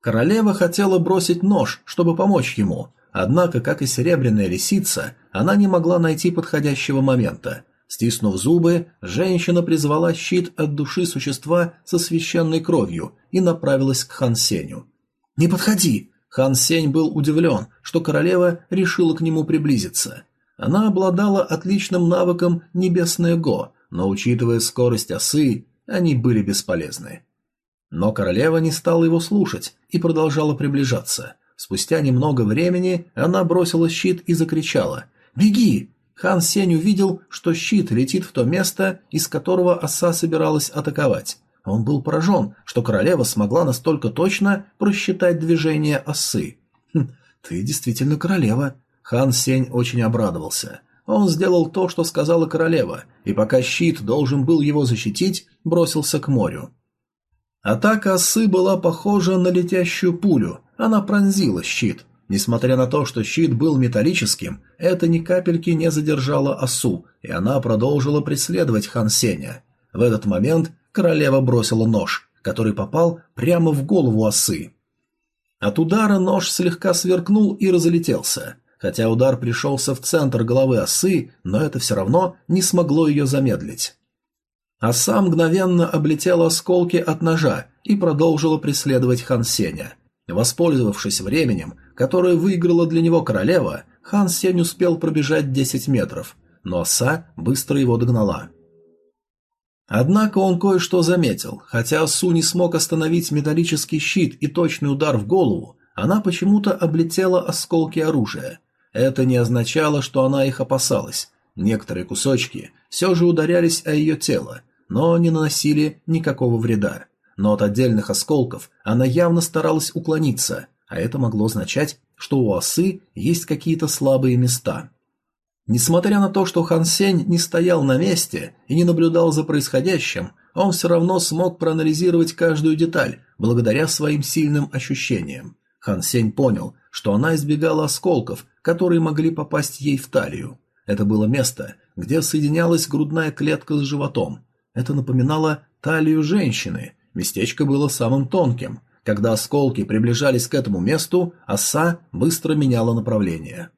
Королева хотела бросить нож, чтобы помочь ему, однако, как и серебряная лисица, она не могла найти подходящего момента. Стиснув зубы, женщина призвала щит от души существа со священной кровью и направилась к Хан Сеню. «Не подходи!» Хан Сень был удивлен, что королева решила к нему приблизиться. Она обладала отличным навыком «Небесное Го», но, учитывая скорость осы, они были бесполезны. Но королева не стала его слушать и продолжала приближаться. Спустя немного времени она бросила щит и закричала «Беги!». Хан Сень увидел, что щит летит в то место, из которого оса собиралась атаковать. Он был поражен, что королева смогла настолько точно просчитать движение осы. «Хм, «Ты действительно королева». Хан Сень очень обрадовался. Он сделал то, что сказала королева, и пока щит должен был его защитить, бросился к морю. Атака осы была похожа на летящую пулю, она пронзила щит. Несмотря на то, что щит был металлическим, это ни капельки не задержало осу, и она продолжила преследовать Хан Сеня. В этот момент королева бросила нож, который попал прямо в голову осы. От удара нож слегка сверкнул и разлетелся. Хотя удар пришелся в центр головы осы, но это все равно не смогло ее замедлить. Оса мгновенно облетела осколки от ножа и продолжила преследовать Хан Сеня. Воспользовавшись временем, которое выиграла для него королева, Хан Сень успел пробежать 10 метров, но оса быстро его догнала. Однако он кое-что заметил. Хотя Су не смог остановить металлический щит и точный удар в голову, она почему-то облетела осколки оружия. Это не означало, что она их опасалась. Некоторые кусочки все же ударялись о ее тело, но не наносили никакого вреда. Но от отдельных осколков она явно старалась уклониться, а это могло означать, что у осы есть какие-то слабые места. Несмотря на то, что Хан Сень не стоял на месте и не наблюдал за происходящим, он все равно смог проанализировать каждую деталь благодаря своим сильным ощущениям. Хан Сень понял, что она избегала осколков, которые могли попасть ей в талию. Это было место, где соединялась грудная клетка с животом. Это напоминало талию женщины. Местечко было самым тонким. Когда осколки приближались к этому месту, оса быстро меняла направление.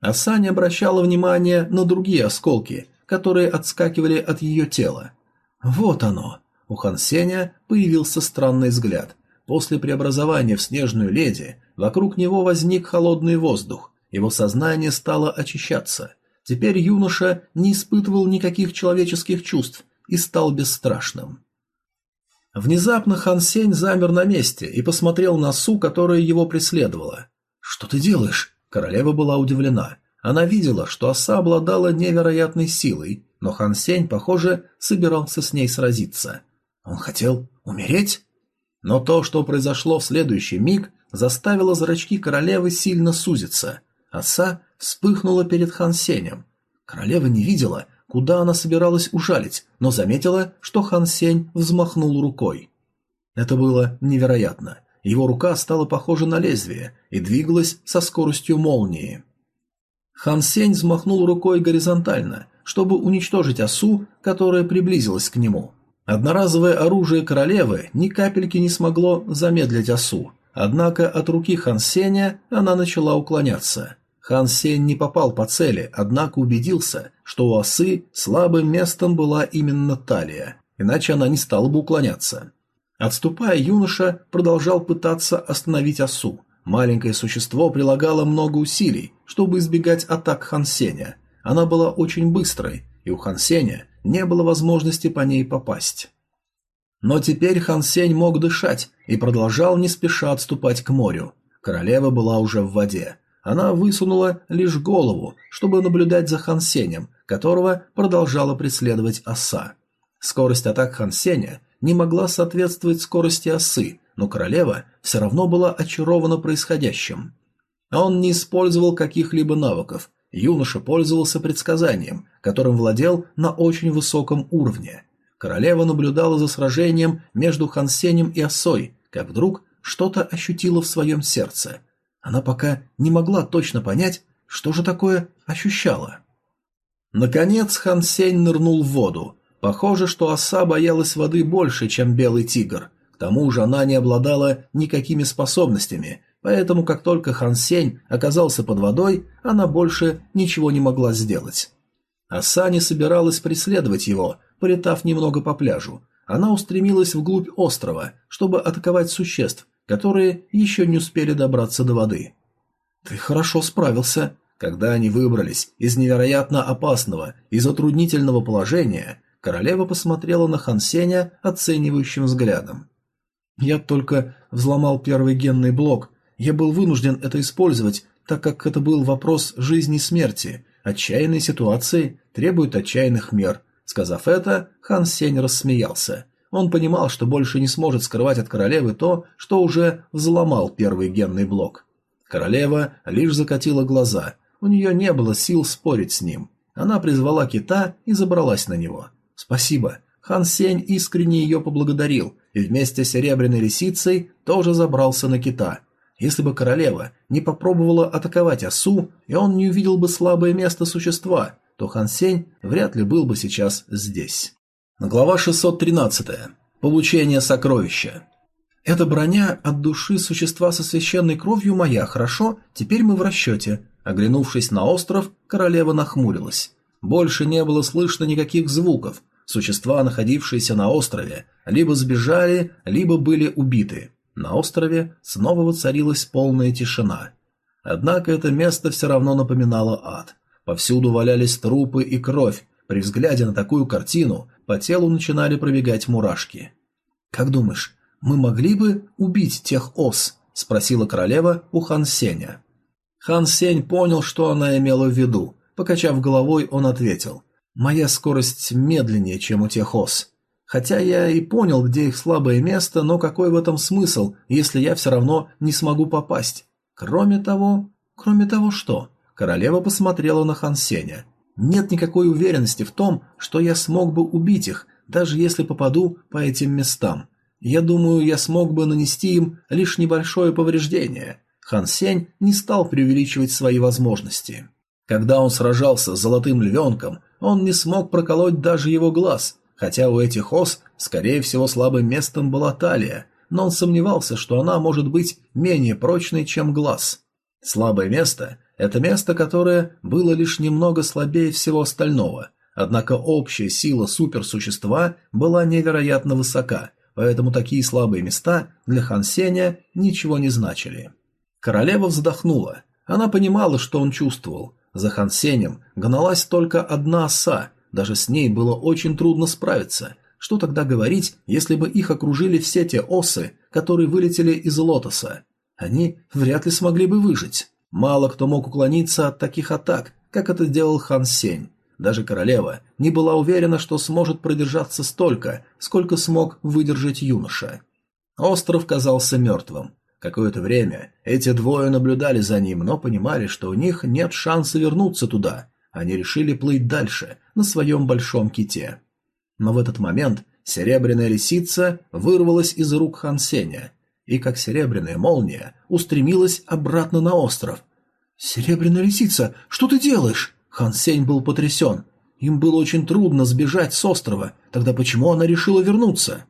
Оса не обращала внимания на другие осколки, которые отскакивали от ее тела. Вот оно. У Хан Сеня появился странный взгляд. После преобразования в снежную леди вокруг него возник холодный воздух. Его сознание стало очищаться. Теперь юноша не испытывал никаких человеческих чувств и стал бесстрашным. Внезапно Хан Сень замер на месте и посмотрел на Су, которая его преследовала. «Что ты делаешь?» Королева была удивлена. Она видела, что оса обладала невероятной силой, но Хан Сень, похоже, собирался с ней сразиться. Он хотел умереть? Но то, что произошло в следующий миг, заставило зрачки королевы сильно сузиться. Оса вспыхнула перед Хан Сенем. Королева не видела, куда она собиралась ужалить, но заметила, что Хан Сень взмахнул рукой. Это было невероятно. Его рука стала похожа на лезвие и двигалась со скоростью молнии. Хан Сень взмахнул рукой горизонтально, чтобы уничтожить осу, которая приблизилась к нему. Одноразовое оружие королевы ни капельки не смогло замедлить осу, однако от руки Хан Сеня она начала уклоняться. Хан Сень не попал по цели, однако убедился, что у осы слабым местом была именно талия, иначе она не стала бы уклоняться. Отступая, юноша продолжал пытаться остановить осу. Маленькое существо прилагало много усилий, чтобы избегать атак Хан Сеня. Она была очень быстрой, и у Хан Сеня не было возможности по ней попасть. Но теперь Хан Сень мог дышать и продолжал не спеша отступать к морю. Королева была уже в воде. Она высунула лишь голову, чтобы наблюдать за Хан Сенем, которого продолжала преследовать оса. Скорость атак Хан Сеня не могла соответствовать скорости осы, но королева все равно была очарована происходящим. Он не использовал каких-либо навыков, юноша пользовался предсказанием, которым владел на очень высоком уровне. Королева наблюдала за сражением между Хансенем и Осой, как вдруг что-то ощутила в своем сердце. Она пока не могла точно понять, что же такое ощущала. Наконец Хан Сень нырнул в воду, Похоже, что оса боялась воды больше, чем белый тигр. К тому же она не обладала никакими способностями, поэтому как только Хан Сень оказался под водой, она больше ничего не могла сделать. Оса не собиралась преследовать его, полетав немного по пляжу. Она устремилась вглубь острова, чтобы атаковать существ, которые еще не успели добраться до воды. «Ты хорошо справился», когда они выбрались из невероятно опасного и затруднительного положения, Королева посмотрела на Хансеня оценивающим взглядом. «Я только взломал первый генный блок. Я был вынужден это использовать, так как это был вопрос жизни и смерти. Отчаянные ситуации требуют отчаянных мер». Сказав это, Хан Сень рассмеялся. Он понимал, что больше не сможет скрывать от королевы то, что уже взломал первый генный блок. Королева лишь закатила глаза. У нее не было сил спорить с ним. Она призвала кита и забралась на него. «Спасибо». Хан Сень искренне ее поблагодарил и вместе с серебряной лисицей тоже забрался на кита. Если бы королева не попробовала атаковать осу, и он не увидел бы слабое место существа, то Хан Сень вряд ли был бы сейчас здесь. Глава 613. Получение сокровища. Эта броня от души существа со священной кровью моя, хорошо? Теперь мы в расчете. Оглянувшись на остров, королева нахмурилась. Больше не было слышно никаких звуков, Существа, находившиеся на острове, либо сбежали, либо были убиты. На острове снова воцарилась полная тишина. Однако это место все равно напоминало ад. Повсюду валялись трупы и кровь, При взгляде на такую картину по телу начинали пробегать мурашки. «Как думаешь, мы могли бы убить тех ос?» – спросила королева у Хан Сеня. Хан Сень понял, что она имела в виду. Покачав головой, он ответил. «Моя скорость медленнее, чем у тех ос. Хотя я и понял, где их слабое место, но какой в этом смысл, если я все равно не смогу попасть? Кроме того... Кроме того что?» Королева посмотрела на Хан Сеня. «Нет никакой уверенности в том, что я смог бы убить их, даже если попаду по этим местам. Я думаю, я смог бы нанести им лишь небольшое повреждение. Хан Сень не стал преувеличивать свои возможности. Когда он сражался с золотым львенком, он не смог проколоть даже его глаз, хотя у этих ос, скорее всего, слабым местом была талия, но он сомневался, что она может быть менее прочной, чем глаз. Слабое место – это место, которое было лишь немного слабее всего остального, однако общая сила суперсущества была невероятно высока, поэтому такие слабые места для Хан Сеня ничего не значили. Королева вздохнула. Она понимала, что он чувствовал. За Хан Сенем гналась только одна оса, даже с ней было очень трудно справиться. Что тогда говорить, если бы их окружили все те осы, которые вылетели из лотоса? Они вряд ли смогли бы выжить. Мало кто мог уклониться от таких атак, как это делал Хан Сень. Даже королева не была уверена, что сможет продержаться столько, сколько смог выдержать юноша. Остров казался мертвым. Какое-то время эти двое наблюдали за ним, но понимали, что у них нет шанса вернуться туда. Они решили плыть дальше, на своем большом ките. Но в этот момент серебряная лисица вырвалась из рук Хан Сеня и, как серебряная молния, устремилась обратно на остров. «Серебряная лисица, что ты делаешь?» Хан Сень был потрясен. Им было очень трудно сбежать с острова. Тогда почему она решила вернуться?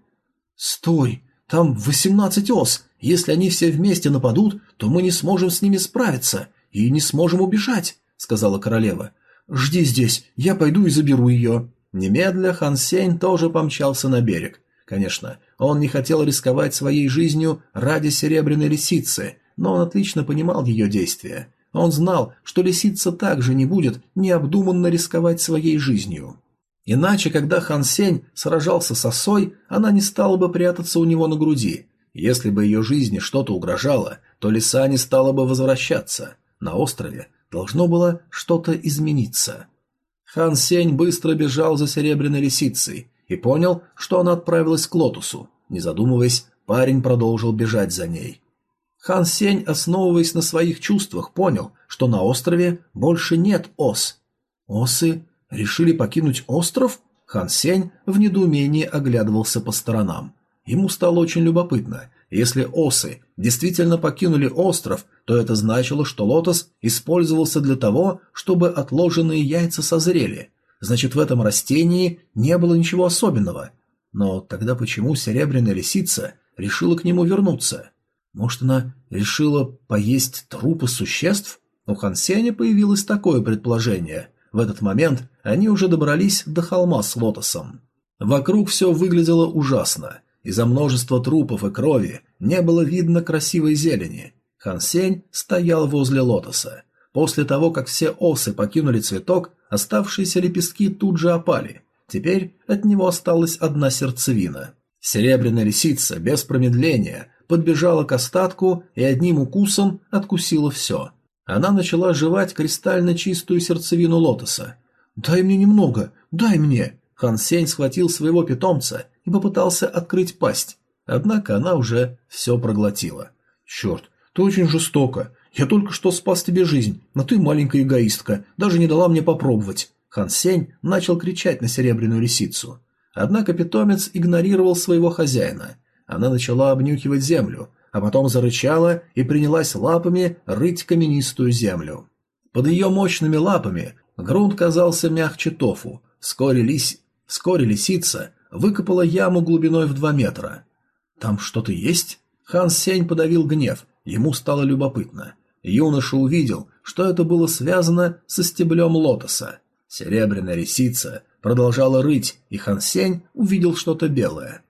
«Стой! Там восемнадцать ос. Если они все вместе нападут, то мы не сможем с ними справиться и не сможем убежать», — сказала королева. «Жди здесь, я пойду и заберу ее». Немедля Хан Сень тоже помчался на берег. Конечно, он не хотел рисковать своей жизнью ради серебряной лисицы, но он отлично понимал ее действия. Он знал, что лисица также не будет необдуманно рисковать своей жизнью. Иначе, когда Хан Сень сражался с осой, она не стала бы прятаться у него на груди. Если бы ее жизни что-то угрожало, то лиса не стала бы возвращаться. На острове должно было что-то измениться. Хан Сень быстро бежал за серебряной лисицей и понял, что она отправилась к лотусу. Не задумываясь, парень продолжил бежать за ней. Хан Сень, основываясь на своих чувствах, понял, что на острове больше нет ос. Осы решили покинуть остров? Хан Сень в недоумении оглядывался по сторонам. Ему стало очень любопытно. Если осы действительно покинули остров, то это значило, что лотос использовался для того, чтобы отложенные яйца созрели. Значит, в этом растении не было ничего особенного. Но тогда почему серебряная лисица решила к нему вернуться? Может, она решила поесть трупы существ? У Хансеня появилось такое предположение. В этот момент они уже добрались до холма с лотосом. Вокруг все выглядело ужасно. Из-за множества трупов и крови не было видно красивой зелени. Хансень стоял возле лотоса. После того, как все осы покинули цветок, оставшиеся лепестки тут же опали. Теперь от него осталась одна сердцевина. Серебряная лисица без промедления подбежала к остатку и одним укусом откусила все. Она начала жевать кристально чистую сердцевину лотоса. «Дай мне немного, дай мне!» Хан Сень схватил своего питомца и попытался открыть пасть, однако она уже все проглотила. «Черт, ты очень жестоко. Я только что спас тебе жизнь, но ты маленькая эгоистка, даже не дала мне попробовать». Хан Сень начал кричать на серебряную лисицу. Однако питомец игнорировал своего хозяина. Она начала обнюхивать землю, а потом зарычала и принялась лапами рыть каменистую землю. Под ее мощными лапами грунт казался мягче тофу. Вскоре, лис... Вскоре лисица выкопала яму глубиной в два метра. «Там что-то есть?» Хан Сень подавил гнев, ему стало любопытно. Юноша увидел, что это было связано со стеблем лотоса. Серебряная лисица продолжала рыть, и Хан Сень увидел что-то белое.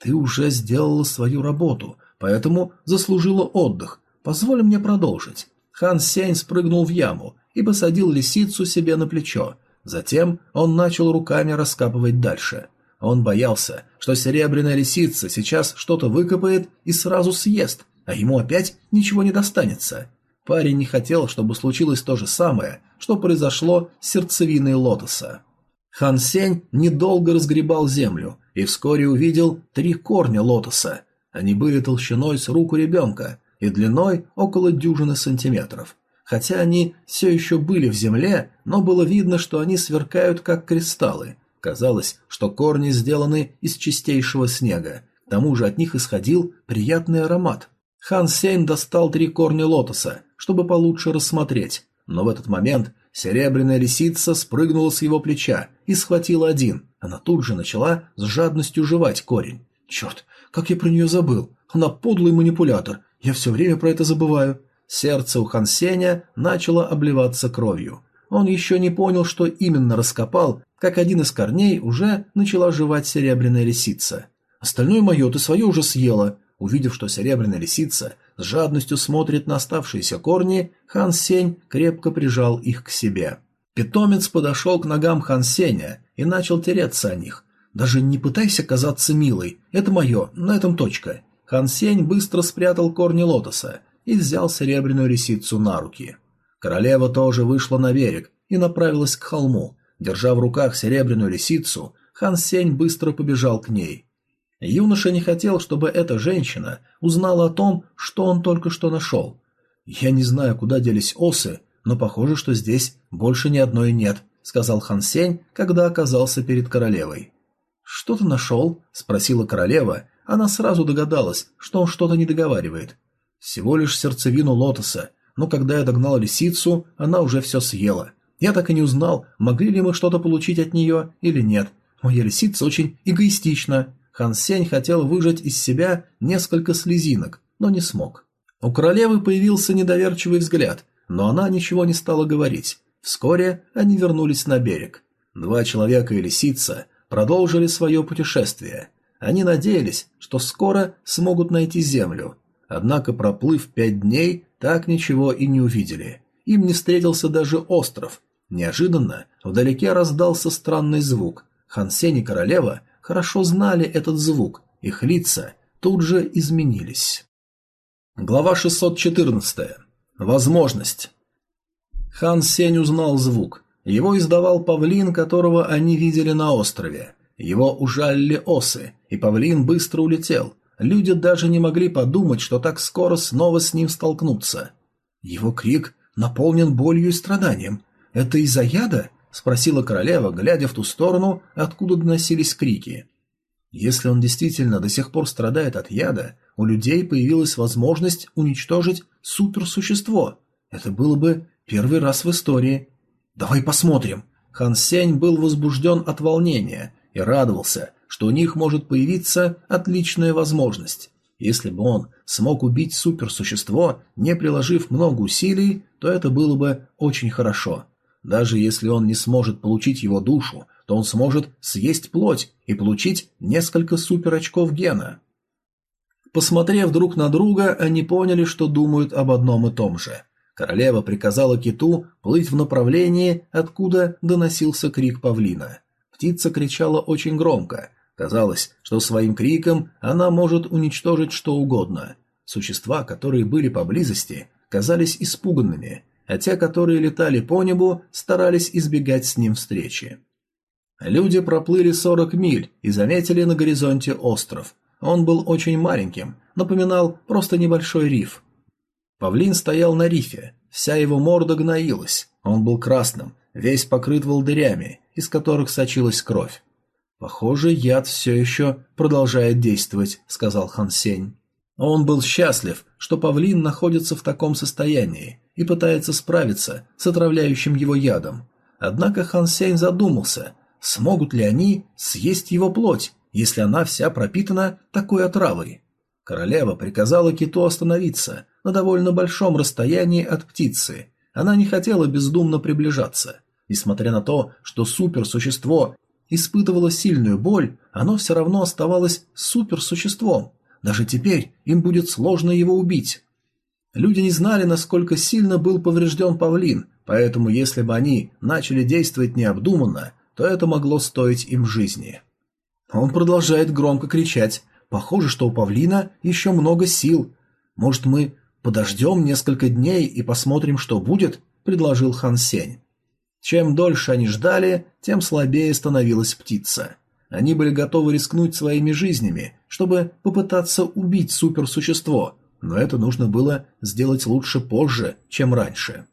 Ты уже сделала свою работу, поэтому заслужила отдых. Позволь мне продолжить. Хан Сень спрыгнул в яму и посадил лисицу себе на плечо. Затем он начал руками раскапывать дальше. Он боялся, что серебряная лисица сейчас что-то выкопает и сразу съест, а ему опять ничего не достанется. Парень не хотел, чтобы случилось то же самое, что произошло с сердцевиной лотоса. Хан Сень недолго разгребал землю и вскоре увидел три корня лотоса. Они были толщиной с руку ребенка и длиной около дюжины сантиметров. Хотя они все еще были в земле, но было видно, что они сверкают как кристаллы. Казалось, что корни сделаны из чистейшего снега. К тому же от них исходил приятный аромат. Хан Сень достал три корня лотоса, чтобы получше рассмотреть, но в этот момент серебряная лисица спрыгнула с его плеча и схватила один. Она тут же начала с жадностью жевать корень. Черт, как я про нее забыл. Она подлый манипулятор. Я все время про это забываю. Сердце у Хан Сеня начало обливаться кровью. Он еще не понял, что именно раскопал, как один из корней уже начала жевать серебряная лисица. Остальное мое ты свое уже съела. Увидев, что серебряная лисица с жадностью смотрит на оставшиеся корни, Хан Сень крепко прижал их к себе. Питомец подошел к ногам Хан Сеня и начал тереться о них. «Даже не пытайся казаться милой, это мое, на этом точка». Хан Сень быстро спрятал корни лотоса и взял серебряную лисицу на руки. Королева тоже вышла на берег и направилась к холму. Держа в руках серебряную лисицу, Хан Сень быстро побежал к ней. Юноша не хотел, чтобы эта женщина узнала о том, что он только что нашел. «Я не знаю, куда делись осы, но похоже, что здесь больше ни одной нет», — сказал Хан Сень, когда оказался перед королевой. «Что ты нашел?» — спросила королева. Она сразу догадалась, что он что-то не договаривает. «Всего лишь сердцевину лотоса, но когда я догнал лисицу, она уже все съела. Я так и не узнал, могли ли мы что-то получить от нее или нет. Моя лисица очень эгоистична. Хан Сень хотел выжать из себя несколько слезинок, но не смог. У королевы появился недоверчивый взгляд, но она ничего не стала говорить. Вскоре они вернулись на берег. Два человека и лисица продолжили свое путешествие. Они надеялись, что скоро смогут найти землю. Однако, проплыв пять дней, так ничего и не увидели. Им не встретился даже остров. Неожиданно вдалеке раздался странный звук. Хан Сень и королева хорошо знали этот звук, их лица тут же изменились. Глава 614. Возможность. Хан Сень узнал звук. Его издавал павлин, которого они видели на острове. Его ужалили осы, и павлин быстро улетел. Люди даже не могли подумать, что так скоро снова с ним столкнутся. Его крик наполнен болью и страданием. Это из-за яда? — спросила королева, глядя в ту сторону, откуда доносились крики. Если он действительно до сих пор страдает от яда, у людей появилась возможность уничтожить суперсущество. Это было бы первый раз в истории. «Давай посмотрим». Хан Сень был возбужден от волнения и радовался, что у них может появиться отличная возможность. Если бы он смог убить суперсущество, не приложив много усилий, то это было бы очень хорошо. Даже если он не сможет получить его душу, то он сможет съесть плоть и получить несколько суперочков гена. Посмотрев друг на друга, они поняли, что думают об одном и том же. Королева приказала киту плыть в направлении, откуда доносился крик павлина. Птица кричала очень громко. Казалось, что своим криком она может уничтожить что угодно. Существа, которые были поблизости, казались испуганными, а те, которые летали по небу, старались избегать с ним встречи. Люди проплыли 40 миль и заметили на горизонте остров. Он был очень маленьким, напоминал просто небольшой риф. Павлин стоял на рифе, вся его морда гноилась, он был красным, весь покрыт волдырями, из которых сочилась кровь. «Похоже, яд все еще продолжает действовать», — сказал Хан Сень. Он был счастлив, что павлин находится в таком состоянии и пытается справиться с отравляющим его ядом. Однако Хан Сень задумался, смогут ли они съесть его плоть, если она вся пропитана такой отравой. Королева приказала киту остановиться на довольно большом расстоянии от птицы. Она не хотела бездумно приближаться. Несмотря на то, что суперсущество испытывало сильную боль, оно все равно оставалось суперсуществом. Даже теперь им будет сложно его убить. Люди не знали, насколько сильно был поврежден павлин, поэтому если бы они начали действовать необдуманно, то это могло стоить им жизни. Он продолжает громко кричать. Похоже, что у павлина еще много сил. Может, мы подождем несколько дней и посмотрим, что будет? предложил Хан Сень. Чем дольше они ждали, тем слабее становилась птица. Они были готовы рискнуть своими жизнями, чтобы попытаться убить суперсущество, но это нужно было сделать лучше позже, чем раньше.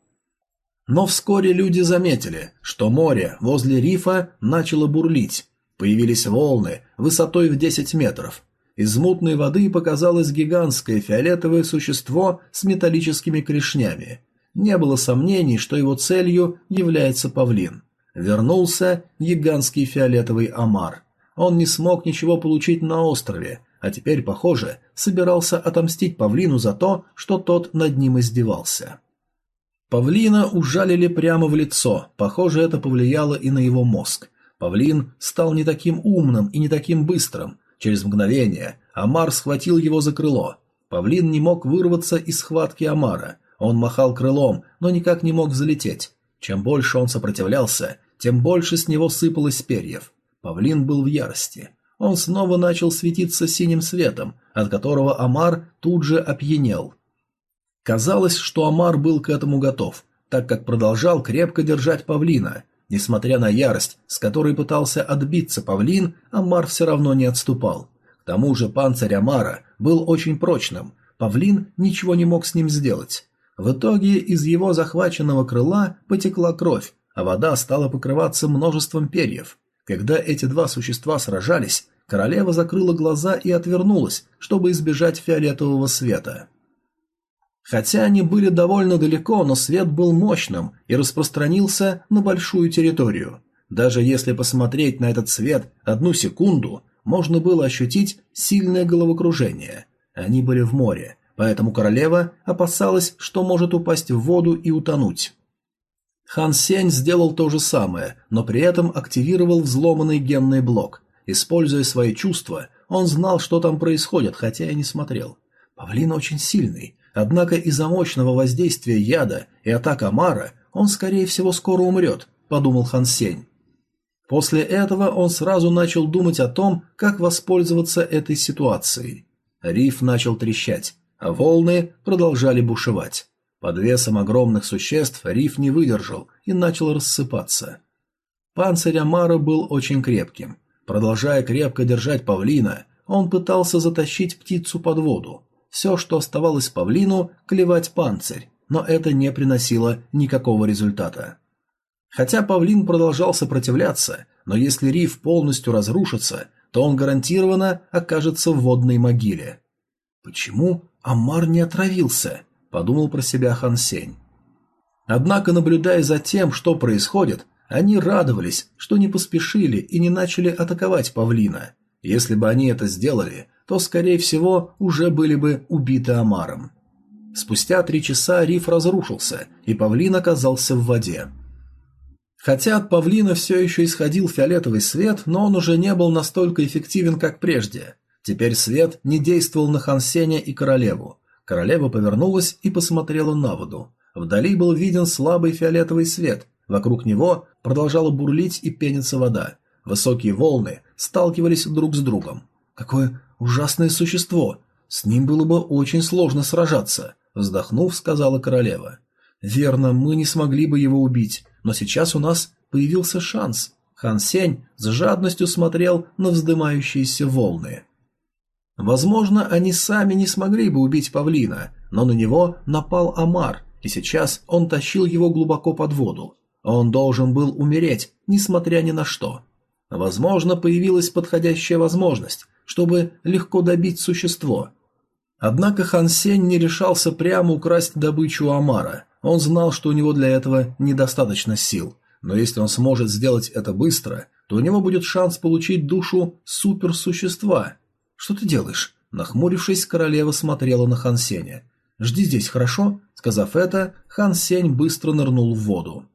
Но вскоре люди заметили, что море возле рифа начало бурлить. Появились волны высотой в 10 метров. Из мутной воды показалось гигантское фиолетовое существо с металлическими клешнями. Не было сомнений, что его целью является павлин. Вернулся гигантский фиолетовый омар. Он не смог ничего получить на острове, а теперь, похоже, собирался отомстить павлину за то, что тот над ним издевался. Павлина ужалили прямо в лицо, похоже, это повлияло и на его мозг. Павлин стал не таким умным и не таким быстрым. Через мгновение Амар схватил его за крыло. Павлин не мог вырваться из схватки Амара. Он махал крылом, но никак не мог взлететь. Чем больше он сопротивлялся, тем больше с него сыпалось перьев. Павлин был в ярости. Он снова начал светиться синим светом, от которого Амар тут же опьянел. Казалось, что Амар был к этому готов, так как продолжал крепко держать павлина. Несмотря на ярость, с которой пытался отбиться павлин, Амар все равно не отступал. К тому же панцирь Амара был очень прочным, павлин ничего не мог с ним сделать. В итоге из его захваченного крыла потекла кровь, а вода стала покрываться множеством перьев. Когда эти два существа сражались, королева закрыла глаза и отвернулась, чтобы избежать фиолетового света. Хотя они были довольно далеко, но свет был мощным и распространился на большую территорию. Даже если посмотреть на этот свет одну секунду, можно было ощутить сильное головокружение. Они были в море, поэтому королева опасалась, что может упасть в воду и утонуть. Хан Сень сделал то же самое, но при этом активировал взломанный генный блок. Используя свои чувства, он знал, что там происходит, хотя и не смотрел. Павлин очень сильный, Однако из-за мощного воздействия яда и атак Амара он, скорее всего, скоро умрет, подумал Хан Сень. После этого он сразу начал думать о том, как воспользоваться этой ситуацией. Риф начал трещать, а волны продолжали бушевать. Под весом огромных существ риф не выдержал и начал рассыпаться. Панцирь Амара был очень крепким. Продолжая крепко держать павлина, он пытался затащить птицу под воду. Все, что оставалось павлину, клевать панцирь, но это не приносило никакого результата. Хотя павлин продолжал сопротивляться, но если риф полностью разрушится, то он гарантированно окажется в водной могиле. Почему Амар не отравился? подумал про себя Хан Сень. Однако, наблюдая за тем, что происходит, они радовались, что не поспешили и не начали атаковать павлина. Если бы они это сделали, то, скорее всего, уже были бы убиты омаром. Спустя три часа риф разрушился, и павлин оказался в воде. Хотя от павлина все еще исходил фиолетовый свет, но он уже не был настолько эффективен, как прежде. Теперь свет не действовал на Хансеня и королеву. Королева повернулась и посмотрела на воду. Вдали был виден слабый фиолетовый свет. Вокруг него продолжала бурлить и пениться вода. Высокие волны сталкивались друг с другом. Какое ужасное существо. С ним было бы очень сложно сражаться, вздохнув, сказала королева. Верно, мы не смогли бы его убить, но сейчас у нас появился шанс. Хан Сень с жадностью смотрел на вздымающиеся волны. Возможно, они сами не смогли бы убить павлина, но на него напал Амар, и сейчас он тащил его глубоко под воду. Он должен был умереть, несмотря ни на что. Возможно, появилась подходящая возможность, чтобы легко добить существо. Однако Хан Сень не решался прямо украсть добычу Амара. Он знал, что у него для этого недостаточно сил. Но если он сможет сделать это быстро, то у него будет шанс получить душу суперсущества. «Что ты делаешь?» Нахмурившись, королева смотрела на Хан Сеня. «Жди здесь, хорошо?» Сказав это, Хан Сень быстро нырнул в воду.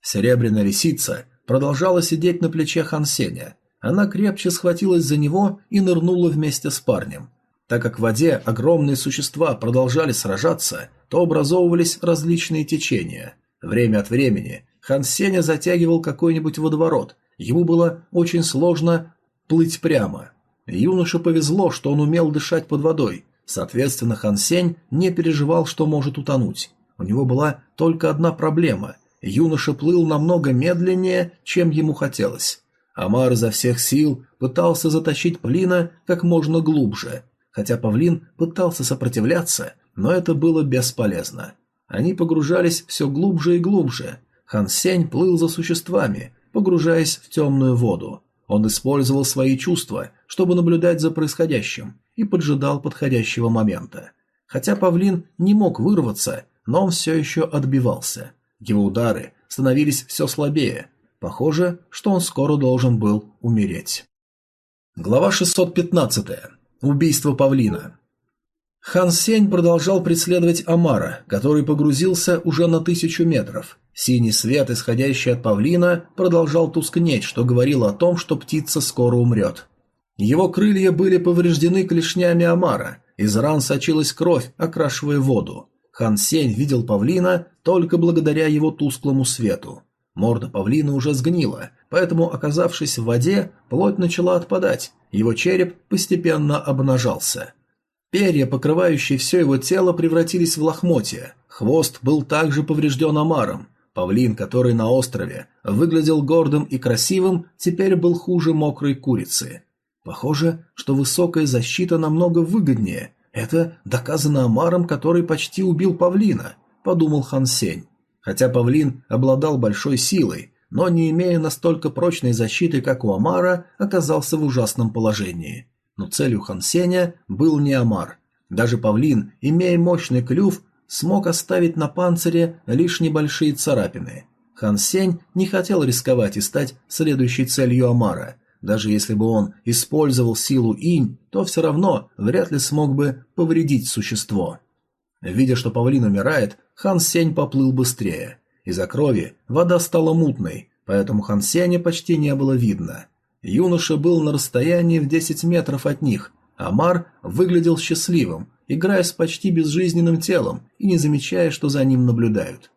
Серебряная лисица продолжала сидеть на плече Хан Сеня. Она крепче схватилась за него и нырнула вместе с парнем. Так как в воде огромные существа продолжали сражаться, то образовывались различные течения. Время от времени Хан Сеня затягивал какой-нибудь водоворот, ему было очень сложно плыть прямо. Юноше повезло, что он умел дышать под водой, соответственно Хан Сень не переживал, что может утонуть. У него была только одна проблема – юноша плыл намного медленнее, чем ему хотелось. Амар изо всех сил пытался затащить Павлина как можно глубже, хотя Павлин пытался сопротивляться, но это было бесполезно. Они погружались все глубже и глубже. Хан Сень плыл за существами, погружаясь в темную воду. Он использовал свои чувства, чтобы наблюдать за происходящим, и поджидал подходящего момента. Хотя павлин не мог вырваться, но он все еще отбивался. Его удары становились все слабее. Похоже, что он скоро должен был умереть. Глава 615. Убийство павлина. Хан Сень продолжал преследовать Амара, который погрузился уже на тысячу метров. Синий свет, исходящий от павлина, продолжал тускнеть, что говорило о том, что птица скоро умрет. Его крылья были повреждены клешнями Амара, из ран сочилась кровь, окрашивая воду. Хан Сень видел павлина только благодаря его тусклому свету. Морда павлина уже сгнила, поэтому, оказавшись в воде, плоть начала отпадать, его череп постепенно обнажался. Перья, покрывающие все его тело, превратились в лохмотья. Хвост был также поврежден омаром. Павлин, который на острове выглядел гордым и красивым, теперь был хуже мокрой курицы. Похоже, что высокая защита намного выгоднее, это доказано Амаром, который почти убил павлина, подумал Хан Сень. Хотя павлин обладал большой силой, но не имея настолько прочной защиты, как у Амара, оказался в ужасном положении. Но целью Хан Сеня был не Амар. Даже павлин, имея мощный клюв, смог оставить на панцире лишь небольшие царапины. Хан Сень не хотел рисковать и стать следующей целью Амара, даже если бы он использовал силу инь, то все равно вряд ли смог бы повредить существо. Видя, что павлин умирает, Хан Сень поплыл быстрее. Из-за крови вода стала мутной, поэтому Хан Сеня почти не было видно. Юноша был на расстоянии в 10 метров от них. Амар выглядел счастливым, играя с почти безжизненным телом и не замечая, что за ним наблюдают.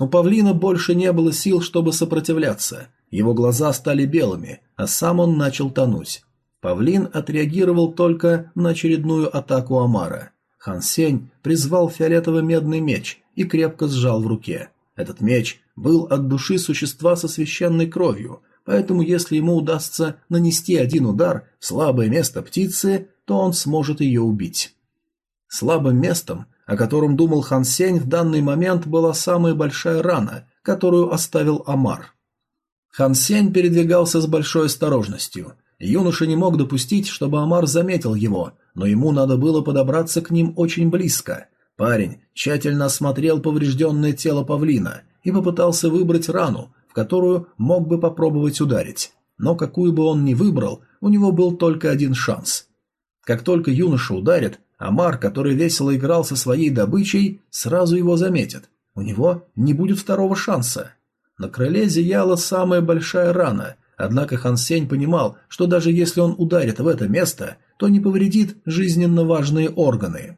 У павлина больше не было сил, чтобы сопротивляться. Его глаза стали белыми, а сам он начал тонуть. Павлин отреагировал только на очередную атаку Амара. Хан Сень призвал фиолетово-медный меч и крепко сжал в руке. Этот меч был от души существа со священной кровью, поэтому если ему удастся нанести один удар в слабое место птицы, то он сможет ее убить. Слабым местом, о котором думал Хан Сень, в данный момент была самая большая рана, которую оставил Амар. Хан Сень передвигался с большой осторожностью. Юноша не мог допустить, чтобы Амар заметил его, но ему надо было подобраться к ним очень близко. Парень тщательно осмотрел поврежденное тело павлина и попытался выбрать рану, которую мог бы попробовать ударить. Но какую бы он ни выбрал, у него был только один шанс. Как только юноша ударит, Амар, который весело играл со своей добычей, сразу его заметит. У него не будет второго шанса. На крыле зияла самая большая рана, однако Хан Сень понимал, что даже если он ударит в это место, то не повредит жизненно важные органы.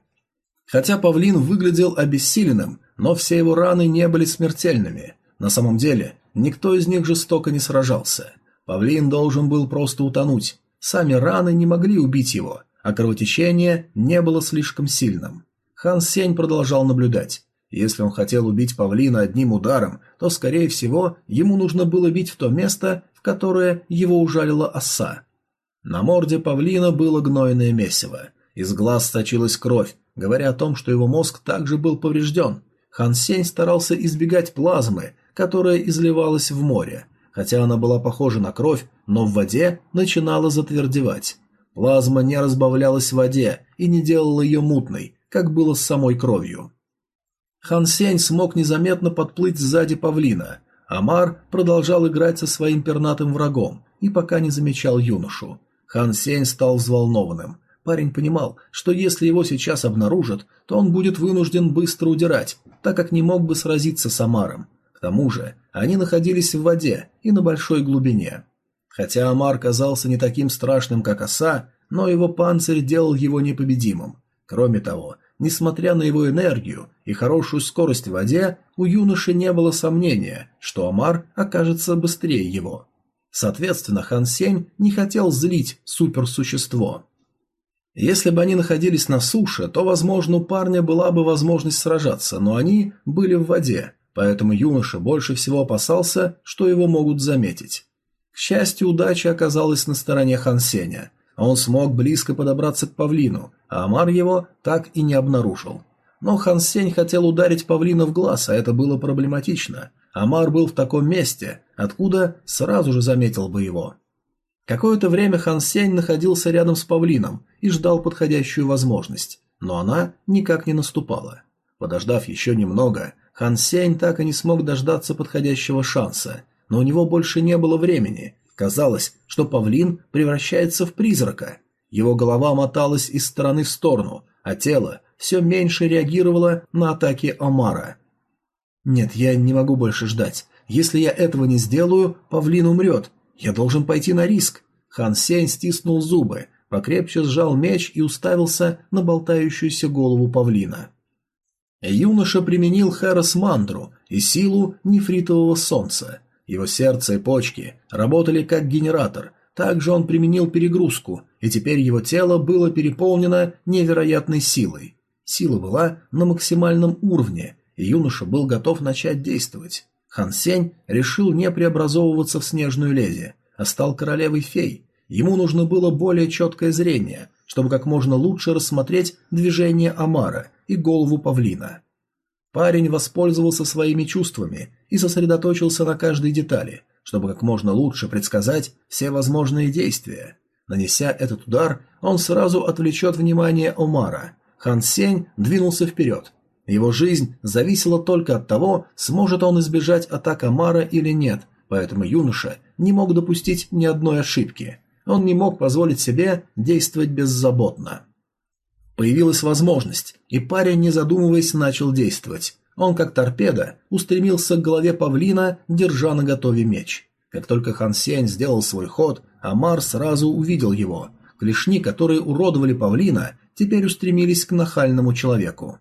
Хотя павлин выглядел обессиленным, но все его раны не были смертельными. На самом деле, никто из них жестоко не сражался. Павлин должен был просто утонуть. Сами раны не могли убить его, а кровотечение не было слишком сильным. Хан Сень продолжал наблюдать. Если он хотел убить павлина одним ударом, то, скорее всего, ему нужно было бить в то место, в которое его ужалила оса. На морде павлина было гнойное месиво. Из глаз сочилась кровь, говоря о том, что его мозг также был поврежден. Хан Сень старался избегать плазмы, которая изливалась в море. Хотя она была похожа на кровь, но в воде начинала затвердевать. Плазма не разбавлялась в воде и не делала ее мутной, как было с самой кровью. Хан Сень смог незаметно подплыть сзади павлина. Амар продолжал играть со своим пернатым врагом и пока не замечал юношу. Хан Сень стал взволнованным. Парень понимал, что если его сейчас обнаружат, то он будет вынужден быстро удирать, так как не мог бы сразиться с Амаром. К тому же, они находились в воде и на большой глубине. Хотя Амар казался не таким страшным, как оса, но его панцирь делал его непобедимым. Кроме того, Несмотря на его энергию и хорошую скорость в воде, у юноши не было сомнения, что Амар окажется быстрее его. Соответственно, Хан Сень не хотел злить суперсущество. Если бы они находились на суше, то, возможно, у парня была бы возможность сражаться, но они были в воде, поэтому юноша больше всего опасался, что его могут заметить. К счастью, удача оказалась на стороне Хан Сеня. Он смог близко подобраться к павлину, а Амар его так и не обнаружил. Но Хан Сень хотел ударить павлина в глаз, а это было проблематично. Амар был в таком месте, откуда сразу же заметил бы его. Какое-то время Хан Сень находился рядом с павлином и ждал подходящую возможность, но она никак не наступала. Подождав еще немного, Хан Сень так и не смог дождаться подходящего шанса, но у него больше не было времени. Казалось, что павлин превращается в призрака. Его голова моталась из стороны в сторону, а тело все меньше реагировало на атаки Омара. «Нет, я не могу больше ждать. Если я этого не сделаю, павлин умрет, «Я должен пойти на риск!» Хан Сень стиснул зубы, покрепче сжал меч и уставился на болтающуюся голову павлина. Юноша применил Хэрос мандру и силу нефритового солнца. Его сердце и почки работали как генератор. Также он применил перегрузку, и теперь его тело было переполнено невероятной силой. Сила была на максимальном уровне, и юноша был готов начать действовать. Хан Сень решил не преобразовываться в снежную леди, а стал королевой фей. Ему нужно было более четкое зрение, чтобы как можно лучше рассмотреть движение Амара и голову павлина. Парень воспользовался своими чувствами и сосредоточился на каждой детали, чтобы как можно лучше предсказать все возможные действия. Нанеся этот удар, он сразу отвлечет внимание Омара. Хан Сень двинулся вперед, его жизнь зависела только от того, сможет он избежать атак Амара или нет, поэтому юноша не мог допустить ни одной ошибки. Он не мог позволить себе действовать беззаботно. Появилась возможность, и парень, не задумываясь, начал действовать. Он, как торпеда, устремился к голове павлина, держа на готове меч. Как только Хан Сень сделал свой ход, Амар сразу увидел его. Клешни, которые уродовали павлина, теперь устремились к нахальному человеку.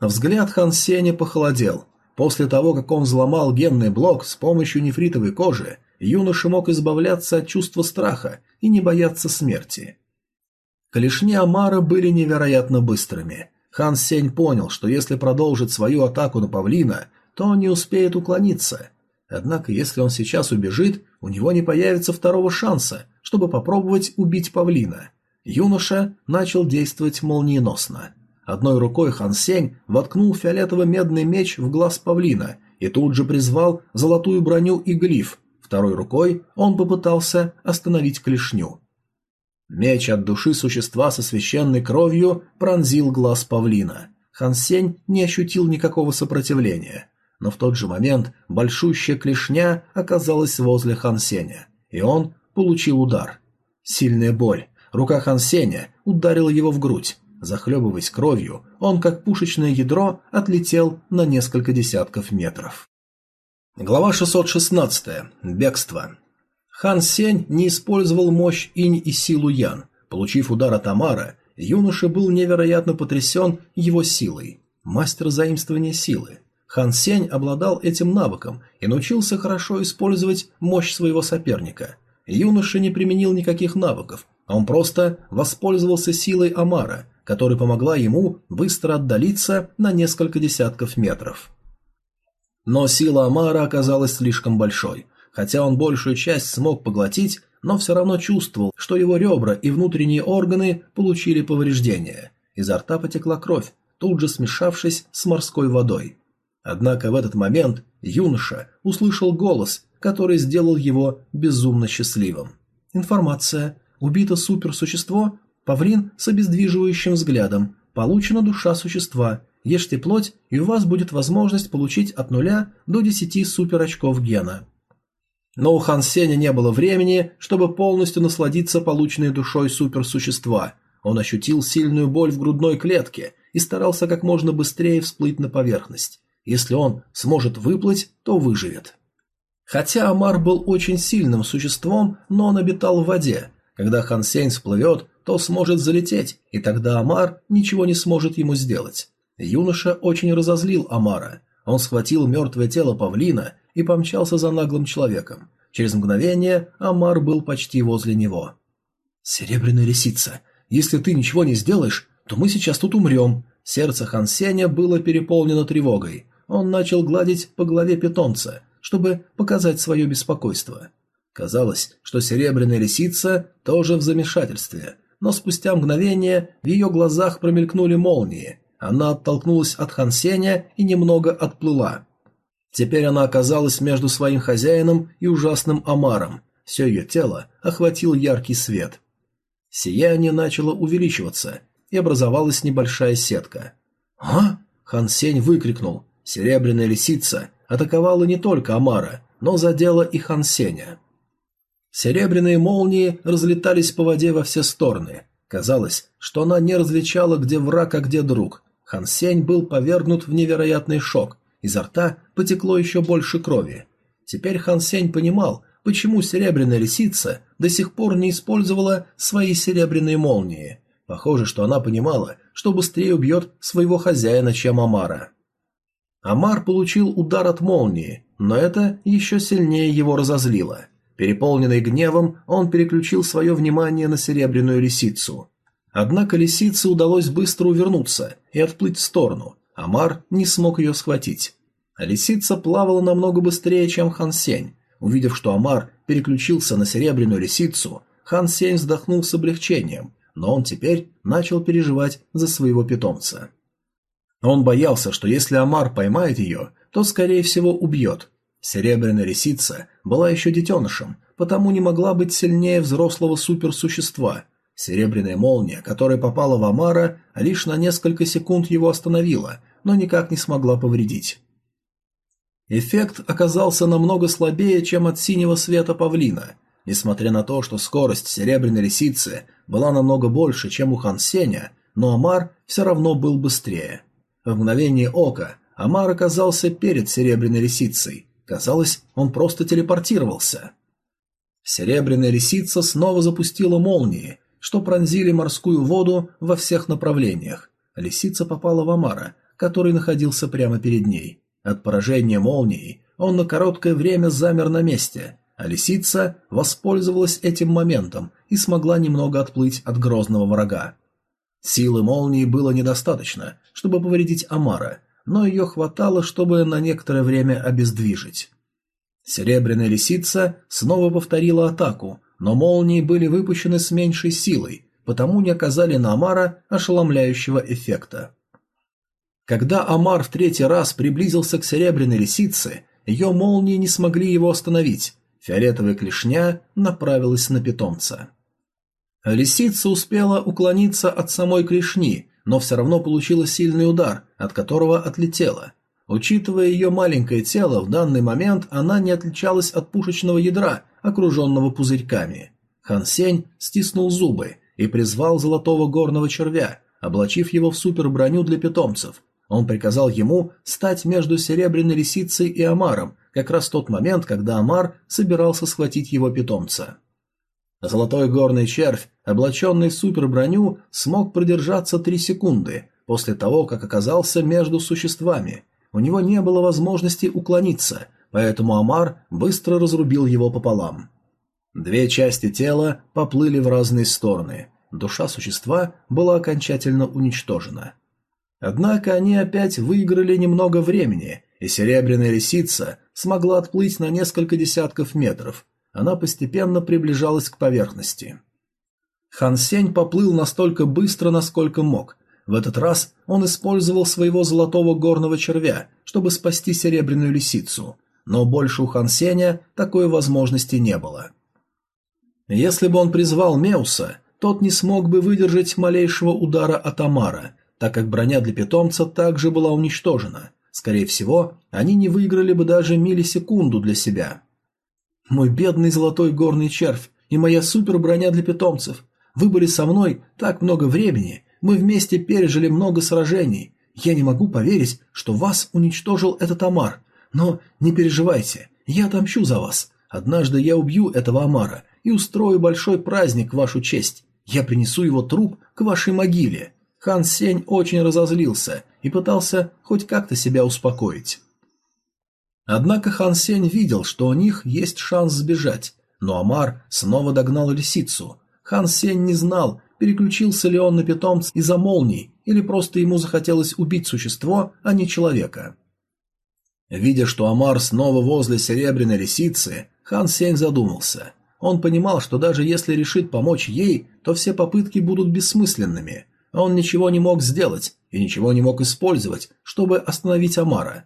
Взгляд Хан Сеня похолодел. После того, как он взломал генный блок с помощью нефритовой кожи, юноша мог избавляться от чувства страха и не бояться смерти. Клешни Амара были невероятно быстрыми. Хан Сень понял, что если продолжит свою атаку на павлина, то он не успеет уклониться. Однако, если он сейчас убежит, у него не появится второго шанса, чтобы попробовать убить павлина. Юноша начал действовать молниеносно. Одной рукой Хан Сень воткнул фиолетово-медный меч в глаз павлина и тут же призвал золотую броню и глиф. Второй рукой он попытался остановить клешню. Меч от души существа со священной кровью пронзил глаз павлина. Хан Сень не ощутил никакого сопротивления. Но в тот же момент большущая клешня оказалась возле Хан Сеня, и он получил удар. Сильная боль. Рука Хан Сеня ударила его в грудь. Захлебываясь кровью, он, как пушечное ядро, отлетел на несколько десятков метров. Глава 616. Бегство. Хан Сень не использовал мощь инь и силу ян. Получив удар от Амара, юноша был невероятно потрясен его силой. Мастер заимствования силы. Хан Сень обладал этим навыком и научился хорошо использовать мощь своего соперника. Юноша не применил никаких навыков, а он просто воспользовался силой Амара которая помогла ему быстро отдалиться на несколько десятков метров. Но сила Амара оказалась слишком большой. Хотя он большую часть смог поглотить, но все равно чувствовал, что его ребра и внутренние органы получили повреждения. Изо рта потекла кровь, тут же смешавшись с морской водой. Однако в этот момент юноша услышал голос, который сделал его безумно счастливым. Информация. Убито суперсущество, Павлин с обездвиживающим взглядом. Получена душа существа. Ешьте плоть, и у вас будет возможность получить от нуля до 10 суперочков гена. Но у Хан Сеня не было времени, чтобы полностью насладиться полученной душой суперсущества. Он ощутил сильную боль в грудной клетке и старался как можно быстрее всплыть на поверхность. Если он сможет выплыть, то выживет. Хотя Амар был очень сильным существом, но он обитал в воде, когда Хан Сень всплывет, то сможет залететь, и тогда Амар ничего не сможет ему сделать. Юноша очень разозлил Амара. Он схватил мертвое тело павлина и помчался за наглым человеком. Через мгновение Амар был почти возле него. «Серебряная лисица, если ты ничего не сделаешь, то мы сейчас тут умрем». Сердце Хан Сеня было переполнено тревогой. Он начал гладить по голове питомца, чтобы показать свое беспокойство. Казалось, что серебряная лисица тоже в замешательстве, но спустя мгновение в ее глазах промелькнули молнии. Она оттолкнулась от Хан Сеня и немного отплыла. Теперь она оказалась между своим хозяином и ужасным Амаром. Все ее тело охватил яркий свет. Сияние начало увеличиваться, и образовалась небольшая сетка. «А?» – Хан Сень выкрикнул. Серебряная лисица атаковала не только Амара, но задела и Хан Сеня. Серебряные молнии разлетались по воде во все стороны. Казалось, что она не различала, где враг, а где друг. Хан Сень был повергнут в невероятный шок. Изо рта потекло еще больше крови. Теперь Хан Сень понимал, почему серебряная лисица до сих пор не использовала свои серебряные молнии. Похоже, что она понимала, что быстрее убьет своего хозяина, чем Амара. Амар получил удар от молнии, но это еще сильнее его разозлило. Переполненный гневом, он переключил свое внимание на серебряную лисицу. Однако лисице удалось быстро увернуться и отплыть в сторону. Амар не смог ее схватить. Лисица плавала намного быстрее, чем Хан Сень. Увидев, что Амар переключился на серебряную лисицу, Хан Сень вздохнул с облегчением, но он теперь начал переживать за своего питомца. Он боялся, что если Амар поймает ее, то, скорее всего, убьет, Серебряная лисица была еще детенышем, потому не могла быть сильнее взрослого суперсущества. Серебряная молния, которая попала в Амара, лишь на несколько секунд его остановила, но никак не смогла повредить. Эффект оказался намного слабее, чем от синего света павлина. Несмотря на то, что скорость серебряной лисицы была намного больше, чем у Хан Сеня, но Амар все равно был быстрее. В мгновение ока Амар оказался перед серебряной лисицей, Казалось, он просто телепортировался. Серебряная лисица снова запустила молнии, что пронзили морскую воду во всех направлениях. Лисица попала в Амара, который находился прямо перед ней. От поражения молнией он на короткое время замер на месте, а лисица воспользовалась этим моментом и смогла немного отплыть от грозного врага. Силы молнии было недостаточно, чтобы повредить Амара, но ее хватало, чтобы на некоторое время обездвижить. Серебряная лисица снова повторила атаку, но молнии были выпущены с меньшей силой, потому не оказали на Амара ошеломляющего эффекта. Когда Амар в третий раз приблизился к серебряной лисице, ее молнии не смогли его остановить. Фиолетовая клешня направилась на питомца. Лисица успела уклониться от самой клешни, но все равно получила сильный удар, от которого отлетела. Учитывая ее маленькое тело, в данный момент она не отличалась от пушечного ядра, окруженного пузырьками. Хан Сень стиснул зубы и призвал золотого горного червя, облачив его в суперброню для питомцев. Он приказал ему стать между серебряной лисицей и Амаром, как раз тот момент, когда Амар собирался схватить его питомца. Золотой горный червь, облаченный в суперброню, смог продержаться три секунды после того, как оказался между существами. У него не было возможности уклониться, поэтому Амар быстро разрубил его пополам. Две части тела поплыли в разные стороны. Душа существа была окончательно уничтожена. Однако они опять выиграли немного времени, и серебряная лисица смогла отплыть на несколько десятков метров, она постепенно приближалась к поверхности. Хан Сень поплыл настолько быстро, насколько мог. В этот раз он использовал своего золотого горного червя, чтобы спасти серебряную лисицу, но больше у Хан Сеня такой возможности не было. Если бы он призвал Меуса, тот не смог бы выдержать малейшего удара от Амара, так как броня для питомца также была уничтожена. Скорее всего, они не выиграли бы даже миллисекунду для себя. Мой бедный золотой горный червь и моя суперброня для питомцев. Вы были со мной так много времени, мы вместе пережили много сражений. Я не могу поверить, что вас уничтожил этот Амар. Но не переживайте, я отомщу за вас. Однажды я убью этого Амара и устрою большой праздник в вашу честь. Я принесу его труп к вашей могиле. Хан Сень очень разозлился и пытался хоть как-то себя успокоить. Однако Хан Сень видел, что у них есть шанс сбежать, но Амар снова догнал лисицу. Хан Сень не знал, переключился ли он на питомца из-за молний, или просто ему захотелось убить существо, а не человека. Видя, что Амар снова возле серебряной лисицы, Хан Сень задумался. Он понимал, что даже если решит помочь ей, то все попытки будут бессмысленными. Он ничего не мог сделать и ничего не мог использовать, чтобы остановить Амара.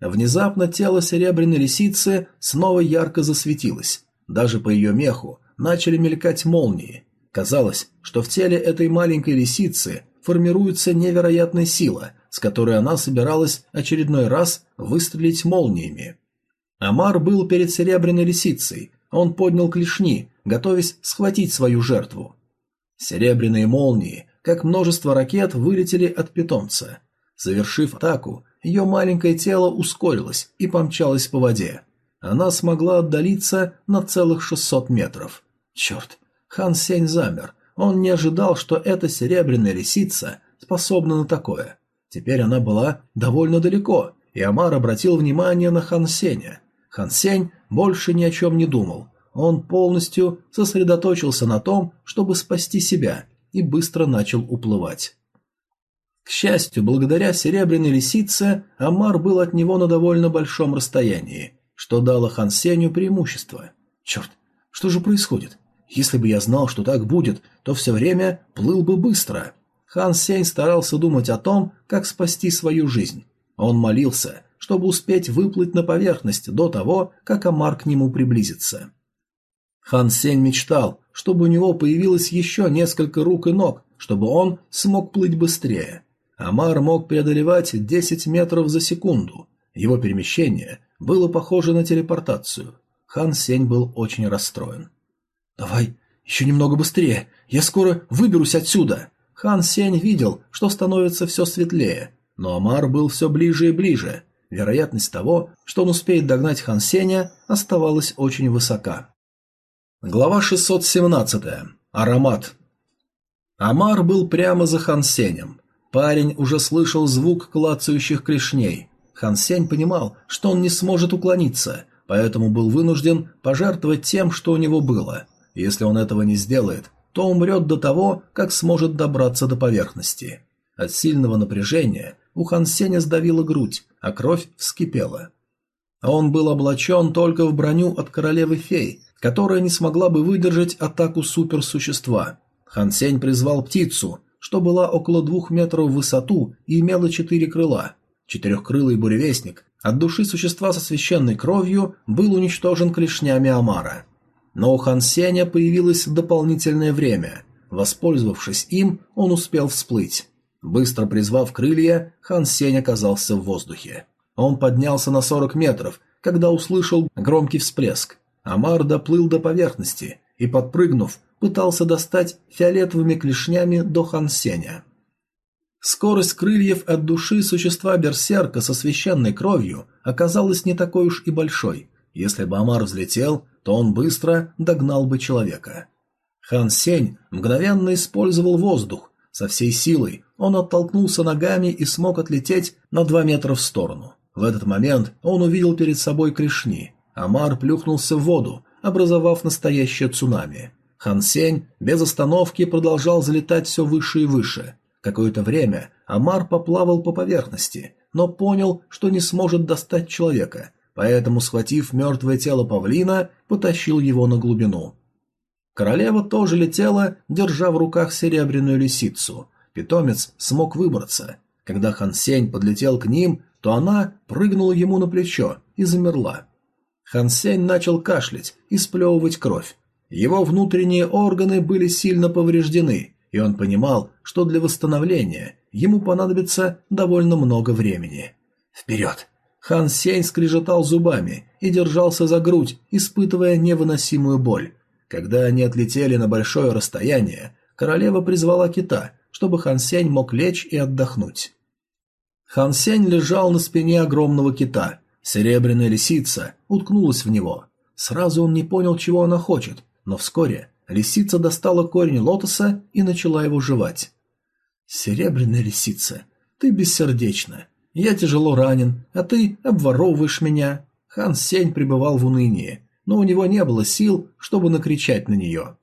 Внезапно тело серебряной лисицы снова ярко засветилось. Даже по ее меху начали мелькать молнии. Казалось, что в теле этой маленькой лисицы формируется невероятная сила, с которой она собиралась очередной раз выстрелить молниями. Амар был перед серебряной лисицей, он поднял клешни, готовясь схватить свою жертву. Серебряные молнии, как множество ракет, вылетели от питомца. Завершив атаку, ее маленькое тело ускорилось и помчалось по воде. Она смогла отдалиться на целых 600 метров. Черт, Хан Сень замер. Он не ожидал, что эта серебряная лисица способна на такое. Теперь она была довольно далеко, и Амар обратил внимание на Хан Сеня. Хан Сень больше ни о чем не думал. Он полностью сосредоточился на том, чтобы спасти себя, и быстро начал уплывать. К счастью, благодаря серебряной лисице, Амар был от него на довольно большом расстоянии, что дало Хан Сеню преимущество. Черт, что же происходит? Если бы я знал, что так будет, то все время плыл бы быстро. Хан Сень старался думать о том, как спасти свою жизнь. Он молился, чтобы успеть выплыть на поверхность до того, как Амар к нему приблизится. Хан Сень мечтал, чтобы у него появилось еще несколько рук и ног, чтобы он смог плыть быстрее. Амар мог преодолевать 10 метров за секунду. Его перемещение было похоже на телепортацию. Хан Сень был очень расстроен. «Давай еще немного быстрее, я скоро выберусь отсюда!» Хан Сень видел, что становится все светлее, но Амар был все ближе и ближе. Вероятность того, что он успеет догнать Хан Сеня, оставалась очень высока. Глава 617. Аромат. Амар был прямо за Хан Сенем. Парень уже слышал звук клацающих клешней. Хан Сень понимал, что он не сможет уклониться, поэтому был вынужден пожертвовать тем, что у него было. Если он этого не сделает, то умрет до того, как сможет добраться до поверхности. От сильного напряжения у Хан сдавила грудь, а кровь вскипела. Он был облачен только в броню от королевы-фей, которая не смогла бы выдержать атаку суперсущества. Хан Сень призвал птицу, что была около двух метров в высоту и имела четыре крыла. Четырехкрылый буревестник от души существа со священной кровью был уничтожен клешнями Амара. Но у Хан Сеня появилось дополнительное время. Воспользовавшись им, он успел всплыть. Быстро призвав крылья, Хан Сень оказался в воздухе. Он поднялся на 40 метров, когда услышал громкий всплеск. Амар доплыл до поверхности и, подпрыгнув, пытался достать фиолетовыми клешнями до Хан Сеня. Скорость крыльев от души существа берсерка со священной кровью оказалась не такой уж и большой. Если бы Амар взлетел, то он быстро догнал бы человека. Хан Сень мгновенно использовал воздух. Со всей силой он оттолкнулся ногами и смог отлететь на два метра в сторону. В этот момент он увидел перед собой клешни. Амар плюхнулся в воду, образовав настоящее цунами. Хан Сень без остановки продолжал залетать все выше и выше. Какое-то время Амар поплавал по поверхности, но понял, что не сможет достать человека, поэтому, схватив мертвое тело павлина, потащил его на глубину. Королева тоже летела, держа в руках серебряную лисицу. Питомец смог выбраться. Когда Хан Сень подлетел к ним, то она прыгнула ему на плечо и замерла. Хан Сень начал кашлять и сплевывать кровь. Его внутренние органы были сильно повреждены, и он понимал, что для восстановления ему понадобится довольно много времени. Вперед! Хан Сень скрежетал зубами и держался за грудь, испытывая невыносимую боль. Когда они отлетели на большое расстояние, королева призвала кита, чтобы Хан Сень мог лечь и отдохнуть. Хан Сень лежал на спине огромного кита. Серебряная лисица уткнулась в него. Сразу он не понял, чего она хочет, но вскоре лисица достала корень лотоса и начала его жевать. «Серебряная лисица, ты бессердечна. Я тяжело ранен, а ты обворовываешь меня». Хан Сень пребывал в унынии, но у него не было сил, чтобы накричать на нее.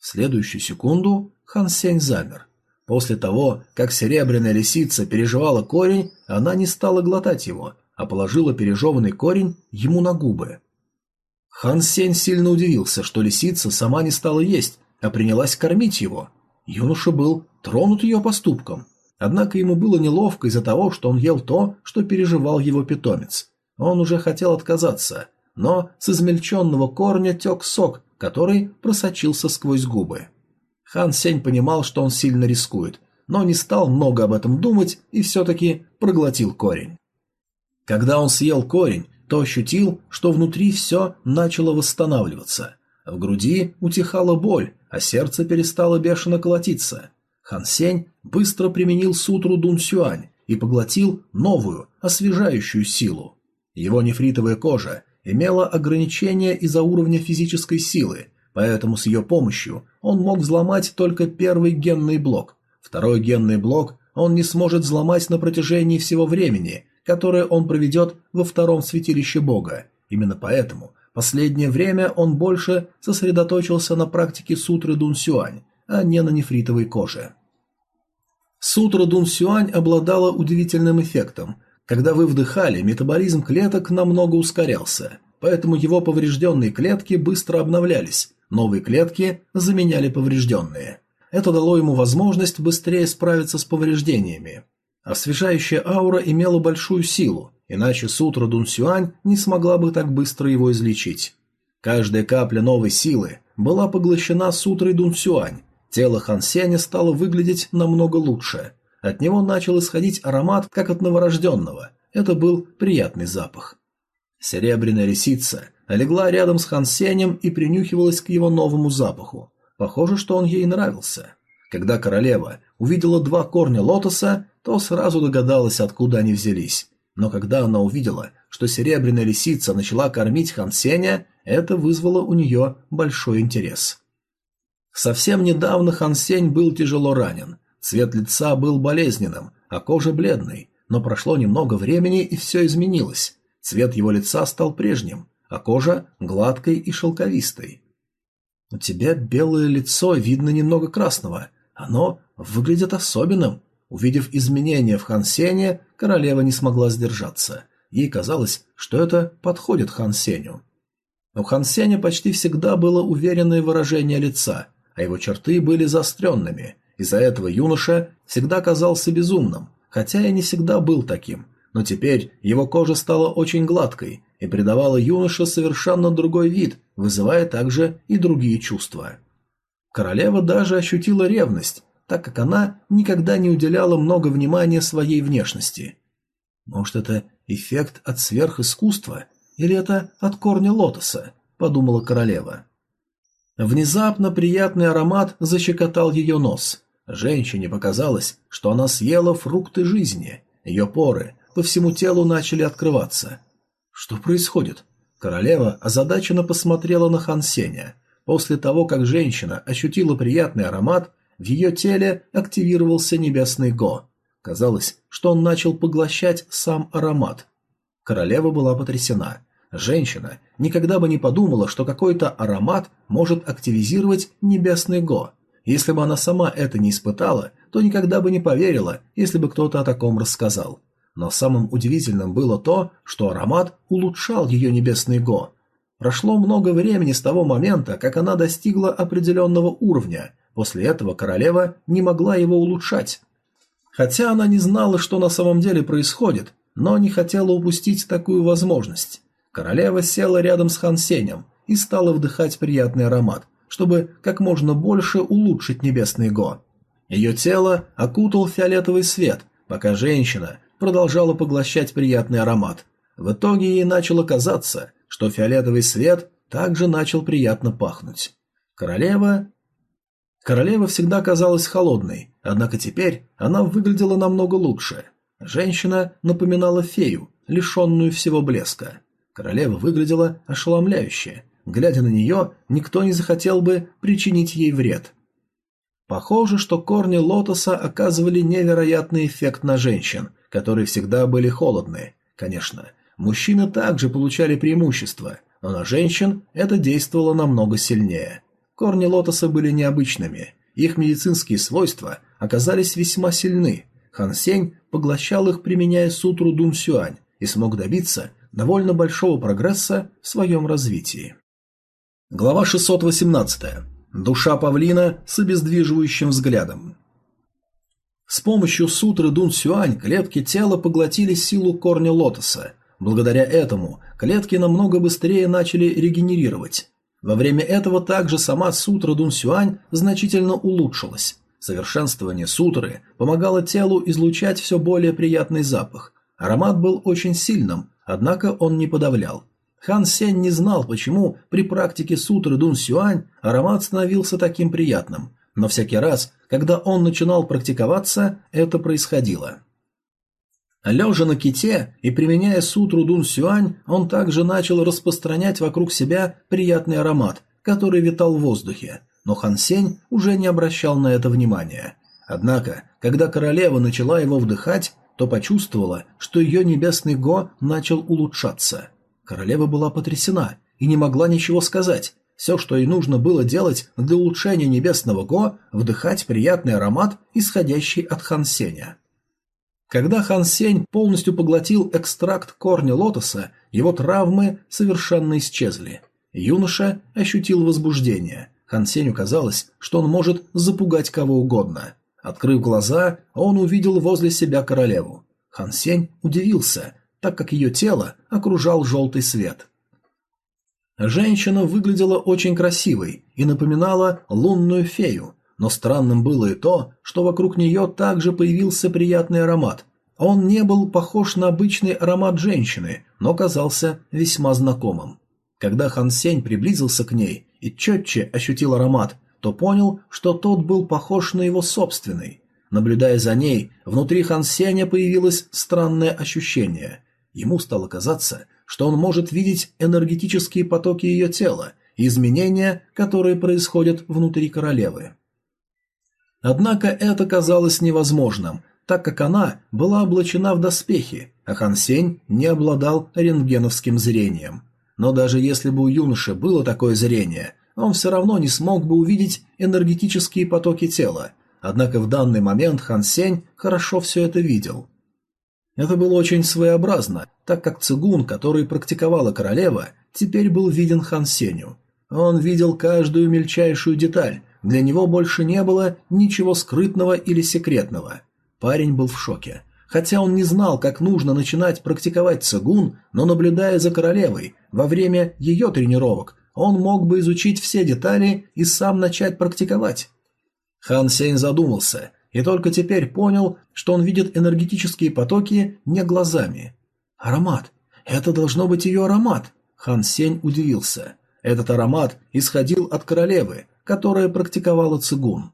В следующую секунду Хан Сень замер. После того, как серебряная лисица переживала корень, она не стала глотать его, а положила пережеванный корень ему на губы. Хан Сень сильно удивился, что лисица сама не стала есть, а принялась кормить его. Юноша был тронут ее поступком. Однако ему было неловко из-за того, что он ел то, что переживал его питомец. Он уже хотел отказаться, но с измельченного корня тек сок, который просочился сквозь губы. Хан Сень понимал, что он сильно рискует, но не стал много об этом думать и все-таки проглотил корень. Когда он съел корень, то ощутил, что внутри все начало восстанавливаться. В груди утихала боль, а сердце перестало бешено колотиться. Хан Сень быстро применил сутру Дун Сюань и поглотил новую, освежающую силу. Его нефритовая кожа имела ограничения из-за уровня физической силы, поэтому с ее помощью он мог взломать только первый генный блок. Второй генный блок он не сможет взломать на протяжении всего времени, которое он проведет во втором святилище бога. Именно поэтому последнее время он больше сосредоточился на практике сутры Дун Сюань, а не на нефритовой коже. Сутра Дун Сюань обладала удивительным эффектом. Когда вы вдыхали, метаболизм клеток намного ускорялся, поэтому его поврежденные клетки быстро обновлялись, новые клетки заменяли поврежденные. Это дало ему возможность быстрее справиться с повреждениями. Освежающая аура имела большую силу, иначе Сутра Дун Сюань не смогла бы так быстро его излечить. Каждая капля новой силы была поглощена Сутрой Дун Сюань, тело Хан Сеня стало выглядеть намного лучше. От него начал исходить аромат, как от новорожденного. Это был приятный запах. Серебряная лисица легла рядом с Хан Сенем и принюхивалась к его новому запаху. Похоже, что он ей нравился. Когда королева увидела два корня лотоса, то сразу догадалась, откуда они взялись. Но когда она увидела, что серебряная лисица начала кормить Хан Сеня, это вызвало у нее большой интерес. Совсем недавно Хан Сень был тяжело ранен. Цвет лица был болезненным, а кожа бледной, но прошло немного времени и все изменилось. Цвет его лица стал прежним, а кожа гладкой и шелковистой. «У тебя белое лицо, видно немного красного. Оно выглядит особенным». Увидев изменения в Хан Сене, королева не смогла сдержаться. Ей казалось, что это подходит Хан Сеню. У Хан Сеня почти всегда было уверенное выражение лица, а его черты были заостренными. Из-за этого юноша всегда казался безумным, хотя и не всегда был таким. Но теперь его кожа стала очень гладкой и придавала юноше совершенно другой вид, вызывая также и другие чувства. Королева даже ощутила ревность, так как она никогда не уделяла много внимания своей внешности. Может, это эффект от сверхискусства или это от корня лотоса, подумала королева. Внезапно приятный аромат защекотал ее нос. Женщине показалось, что она съела фрукты жизни. Ее поры по всему телу начали открываться. Что происходит? Королева озадаченно посмотрела на Хан Сеня. После того, как женщина ощутила приятный аромат, в ее теле активировался небесный Го. Казалось, что он начал поглощать сам аромат. Королева была потрясена. Женщина никогда бы не подумала, что какой-то аромат может активизировать небесный Го. Если бы она сама это не испытала, то никогда бы не поверила, если бы кто-то о таком рассказал. Но самым удивительным было то, что аромат улучшал ее небесный Го. Прошло много времени с того момента, как она достигла определенного уровня. После этого королева не могла его улучшать. Хотя она не знала, что на самом деле происходит, но не хотела упустить такую возможность. Королева села рядом с Хан Сенем и стала вдыхать приятный аромат, чтобы как можно больше улучшить небесный Го. Ее тело окутал фиолетовый свет, пока женщина продолжала поглощать приятный аромат. В итоге ей начало казаться, что фиолетовый свет также начал приятно пахнуть. Королева... Королева всегда казалась холодной, однако теперь она выглядела намного лучше. Женщина напоминала фею, лишенную всего блеска. Королева выглядела ошеломляюще. глядя на нее, никто не захотел бы причинить ей вред. Похоже, что корни лотоса оказывали невероятный эффект на женщин, которые всегда были холодны. Конечно, мужчины также получали преимущество, но на женщин это действовало намного сильнее. Корни лотоса были необычными, их медицинские свойства оказались весьма сильны. Хан Сень поглощал их, применяя сутру Дун Сюань, и смог добиться довольно большого прогресса в своем развитии. Глава 618. Душа павлина с обездвиживающим взглядом. С помощью сутры Дун Сюань клетки тела поглотили силу корня лотоса. Благодаря этому клетки намного быстрее начали регенерировать. Во время этого также сама сутра Дун Сюань значительно улучшилась. Совершенствование сутры помогало телу излучать все более приятный запах. Аромат был очень сильным, однако он не подавлял. Хан Сень не знал, почему при практике сутры Дун Сюань аромат становился таким приятным, но всякий раз, когда он начинал практиковаться, это происходило. Лежа на ките и применяя сутру Дун Сюань, он также начал распространять вокруг себя приятный аромат, который витал в воздухе, но Хан Сень уже не обращал на это внимания. Однако, когда королева начала его вдыхать, то почувствовала, что ее небесный Го начал улучшаться – Королева была потрясена и не могла ничего сказать. Все, что ей нужно было делать для улучшения небесного Го, вдыхать приятный аромат, исходящий от Хан Сеня. Когда Хан Сень полностью поглотил экстракт корня лотоса, его травмы совершенно исчезли. Юноша ощутил возбуждение. Хан Сенью казалось, что он может запугать кого угодно. Открыв глаза, он увидел возле себя королеву. Хан Сень удивился, так как ее тело окружал желтый свет. Женщина выглядела очень красивой и напоминала лунную фею, но странным было и то, что вокруг нее также появился приятный аромат. Он не был похож на обычный аромат женщины, но казался весьма знакомым. Когда Хан Сень приблизился к ней и четче ощутил аромат, то понял, что тот был похож на его собственный. Наблюдая за ней, внутри Хан Сеня появилось странное ощущение. Ему стало казаться, что он может видеть энергетические потоки ее тела и изменения, которые происходят внутри королевы. Однако это казалось невозможным, так как она была облачена в доспехи, а Хан Сень не обладал рентгеновским зрением. Но даже если бы у юноши было такое зрение, он все равно не смог бы увидеть энергетические потоки тела. Однако в данный момент Хан Сень хорошо все это видел. Это было очень своеобразно, так как цигун, который практиковала королева, теперь был виден Хан Сеню. Он видел каждую мельчайшую деталь, для него больше не было ничего скрытного или секретного. Парень был в шоке. Хотя он не знал, как нужно начинать практиковать цигун, но наблюдая за королевой во время ее тренировок, он мог бы изучить все детали и сам начать практиковать. Хан Сень задумался и только теперь понял, что он видит энергетические потоки не глазами. Аромат. Это должно быть ее аромат. Хан Сень удивился. Этот аромат исходил от королевы, которая практиковала цигун.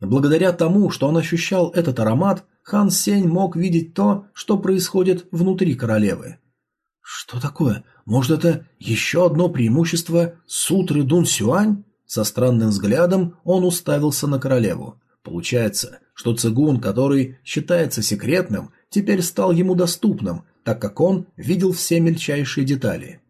Благодаря тому, что он ощущал этот аромат, Хан Сень мог видеть то, что происходит внутри королевы. Что такое? Может, это еще одно преимущество сутры Дун Сюань? Со странным взглядом он уставился на королеву. Получается, что цигун, который считается секретным, теперь стал ему доступным, так как он видел все мельчайшие детали.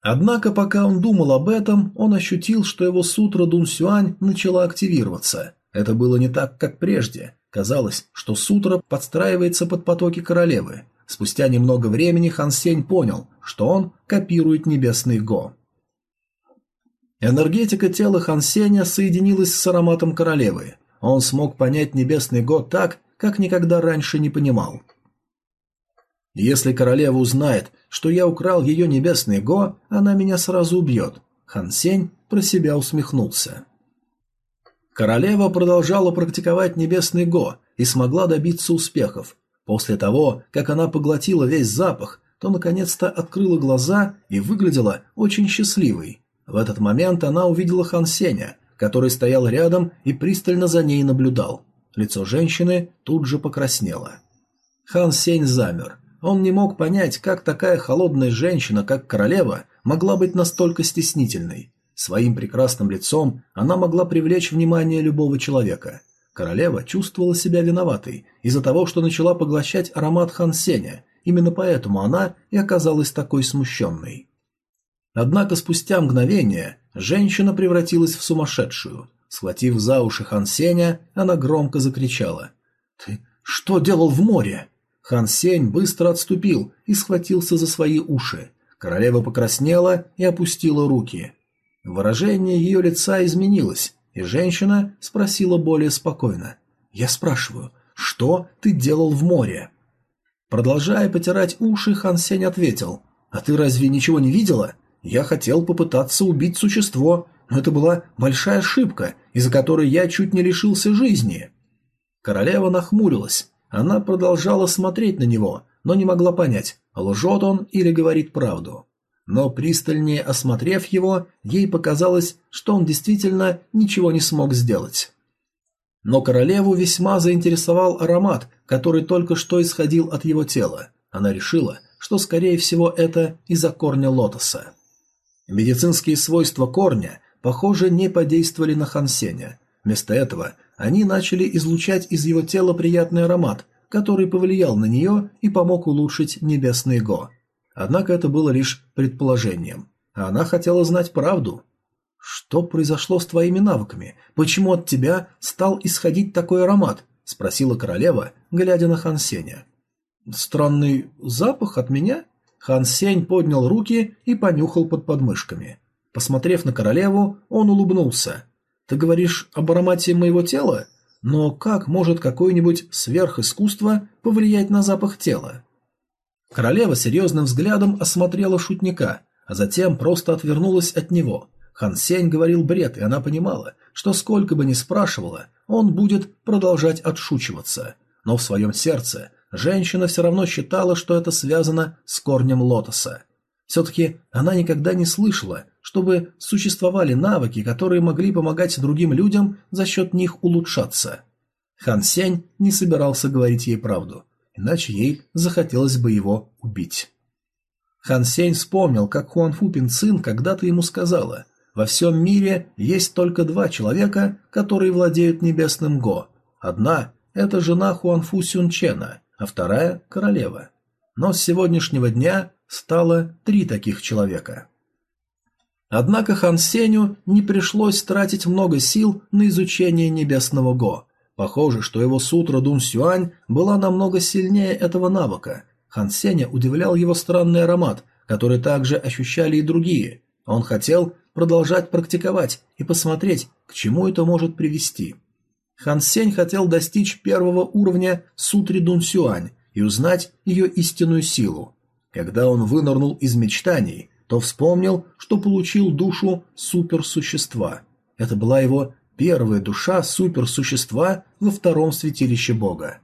Однако, пока он думал об этом, он ощутил, что его сутра Дун Сюань начала активироваться. Это было не так, как прежде. Казалось, что сутра подстраивается под потоки королевы. Спустя немного времени Хан Сень понял, что он копирует небесный Го. Энергетика тела Хансеня соединилась с ароматом королевы. Он смог понять небесный год так, как никогда раньше не понимал. Если королева узнает, что я украл ее небесный го, она меня сразу убьет. Хан Сень про себя усмехнулся. Королева продолжала практиковать небесный го и смогла добиться успехов. После того, как она поглотила весь запах, то наконец-то открыла глаза и выглядела очень счастливой. В этот момент она увидела Хан Сеня, который стоял рядом и пристально за ней наблюдал. Лицо женщины тут же покраснело. Хан Сень замер. Он не мог понять, как такая холодная женщина, как королева, могла быть настолько стеснительной? Своим прекрасным лицом она могла привлечь внимание любого человека. Королева чувствовала себя виноватой из-за того, что начала поглощать аромат Хан Сеня, именно поэтому она и оказалась такой смущенной. Однако спустя мгновение женщина превратилась в сумасшедшую. Схватив за уши Хан Сеня, она громко закричала. «Ты что делал в море?» Хан Сень быстро отступил и схватился за свои уши. Королева покраснела и опустила руки. Выражение ее лица изменилось, и женщина спросила более спокойно. «Я спрашиваю, что ты делал в море?» Продолжая потирать уши, Хан Сень ответил. «А ты разве ничего не видела? Я хотел попытаться убить существо, но это была большая ошибка, из-за которой я чуть не лишился жизни». Королева нахмурилась. Она продолжала смотреть на него, но не могла понять, лжет он или говорит правду но пристальнее осмотрев его, ей показалось, что он действительно ничего не смог сделать. Но королеву весьма заинтересовал аромат, который только что исходил от его тела. Она решила, что скорее всего это из-за корня лотоса. Медицинские свойства корня, похоже, не подействовали на Хансеня. Вместо этого они начали излучать из его тела приятный аромат, который повлиял на нее и помог улучшить небесный Го. Однако это было лишь предположением, а она хотела знать правду. «Что произошло с твоими навыками? Почему от тебя стал исходить такой аромат?» – спросила королева, глядя на Хан Сеня. «Странный запах от меня?» Хан Сень поднял руки и понюхал под подмышками. Посмотрев на королеву, он улыбнулся. «Ты говоришь об аромате моего тела? Но как может какое-нибудь сверхискусство повлиять на запах тела?» Королева серьезным взглядом осмотрела шутника, а затем просто отвернулась от него. Хан Сень говорил бред, и она понимала, что сколько бы ни спрашивала, он будет продолжать отшучиваться. Но в своем сердце женщина все равно считала, что это связано с корнем лотоса. Все-таки она никогда не слышала, чтобы существовали навыки, которые могли помогать другим людям за счет них улучшаться. Хан Сень не собирался говорить ей правду иначе ей захотелось бы его убить. Хан Сень вспомнил, как Хуан Фу Пин Цин когда-то ему сказала, «Во всем мире есть только два человека, которые владеют небесным Го. Одна – это жена Хуан Фу Сюн Чена, а вторая – королева. Но с сегодняшнего дня стало три таких человека». Однако Хан Сеню не пришлось тратить много сил на изучение небесного Го. Похоже, что его сутра Дун Сюань была намного сильнее этого навыка. Хан Сеня удивлял его странный аромат, который также ощущали и другие. Он хотел продолжать практиковать и посмотреть, к чему это может привести. Хан Сень хотел достичь первого уровня сутри Дун Сюань и узнать ее истинную силу. Когда он вынырнул из мечтаний, то вспомнил, что получил душу суперсущества. Это была его Первая душа суперсущества во втором святилище Бога.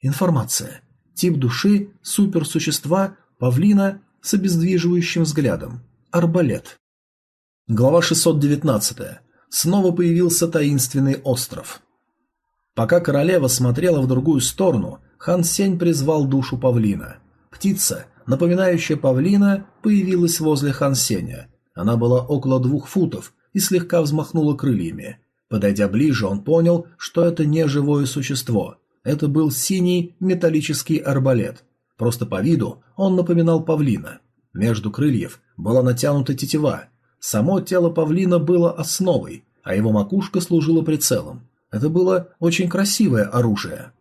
Информация. Тип души суперсущества павлина с обездвиживающим взглядом. Арбалет. Глава 619. Снова появился таинственный остров. Пока королева смотрела в другую сторону, Хан Сень призвал душу павлина. Птица, напоминающая павлина, появилась возле Хан Сеня. Она была около двух футов и слегка взмахнула крыльями. Подойдя ближе, он понял, что это не живое существо. Это был синий металлический арбалет. Просто по виду он напоминал павлина. Между крыльев была натянута тетива. Само тело павлина было основой, а его макушка служила прицелом. Это было очень красивое оружие.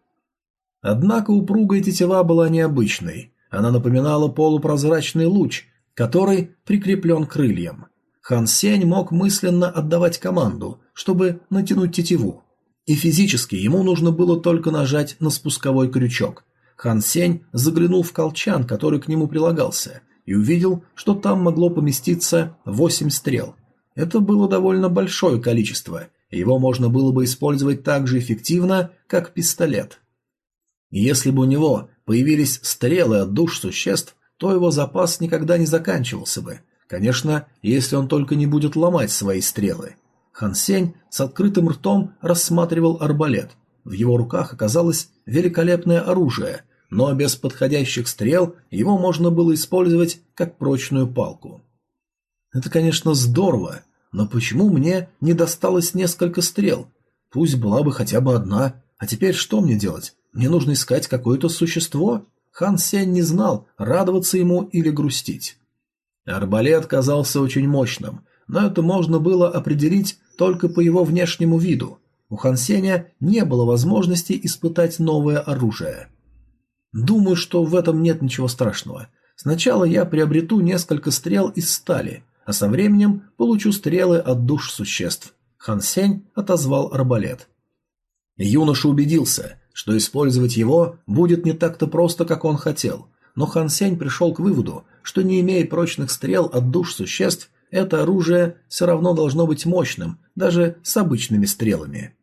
Однако упругая тетива была необычной. Она напоминала полупрозрачный луч, который прикреплен к крыльям. Хан Сень мог мысленно отдавать команду, чтобы натянуть тетиву. И физически ему нужно было только нажать на спусковой крючок. Хан Сень заглянул в колчан, который к нему прилагался, и увидел, что там могло поместиться восемь стрел. Это было довольно большое количество, его можно было бы использовать так же эффективно, как пистолет. Если бы у него появились стрелы от душ существ, то его запас никогда не заканчивался бы – Конечно, если он только не будет ломать свои стрелы. Хан Сень с открытым ртом рассматривал арбалет. В его руках оказалось великолепное оружие, но без подходящих стрел его можно было использовать как прочную палку. Это, конечно, здорово, но почему мне не досталось несколько стрел? Пусть была бы хотя бы одна. А теперь что мне делать? Мне нужно искать какое-то существо? Хан Сень не знал, радоваться ему или грустить. Арбалет казался очень мощным, но это можно было определить только по его внешнему виду. У Хан Сеня не было возможности испытать новое оружие. Думаю, что в этом нет ничего страшного. Сначала я приобрету несколько стрел из стали, а со временем получу стрелы от душ существ. Хан Сень отозвал арбалет. Юноша убедился, что использовать его будет не так-то просто, как он хотел, но Хан Сень пришел к выводу, что не имея прочных стрел от душ существ, это оружие все равно должно быть мощным, даже с обычными стрелами.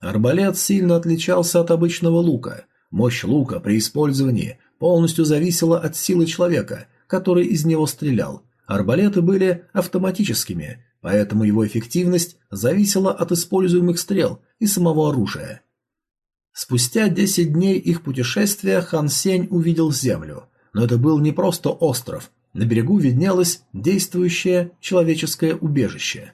Арбалет сильно отличался от обычного лука. Мощь лука при использовании полностью зависела от силы человека, который из него стрелял. Арбалеты были автоматическими, поэтому его эффективность зависела от используемых стрел и самого оружия. Спустя 10 дней их путешествия Хан Сень увидел землю, но это был не просто остров, на берегу виднелось действующее человеческое убежище.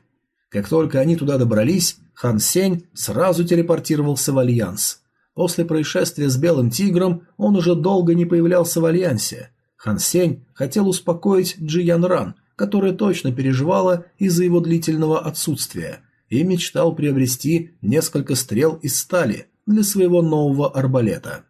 Как только они туда добрались, Хан Сень сразу телепортировался в Альянс. После происшествия с Белым Тигром он уже долго не появлялся в Альянсе. Хан Сень хотел успокоить Джи Ян Ран, которая точно переживала из-за его длительного отсутствия, и мечтал приобрести несколько стрел из стали для своего нового арбалета.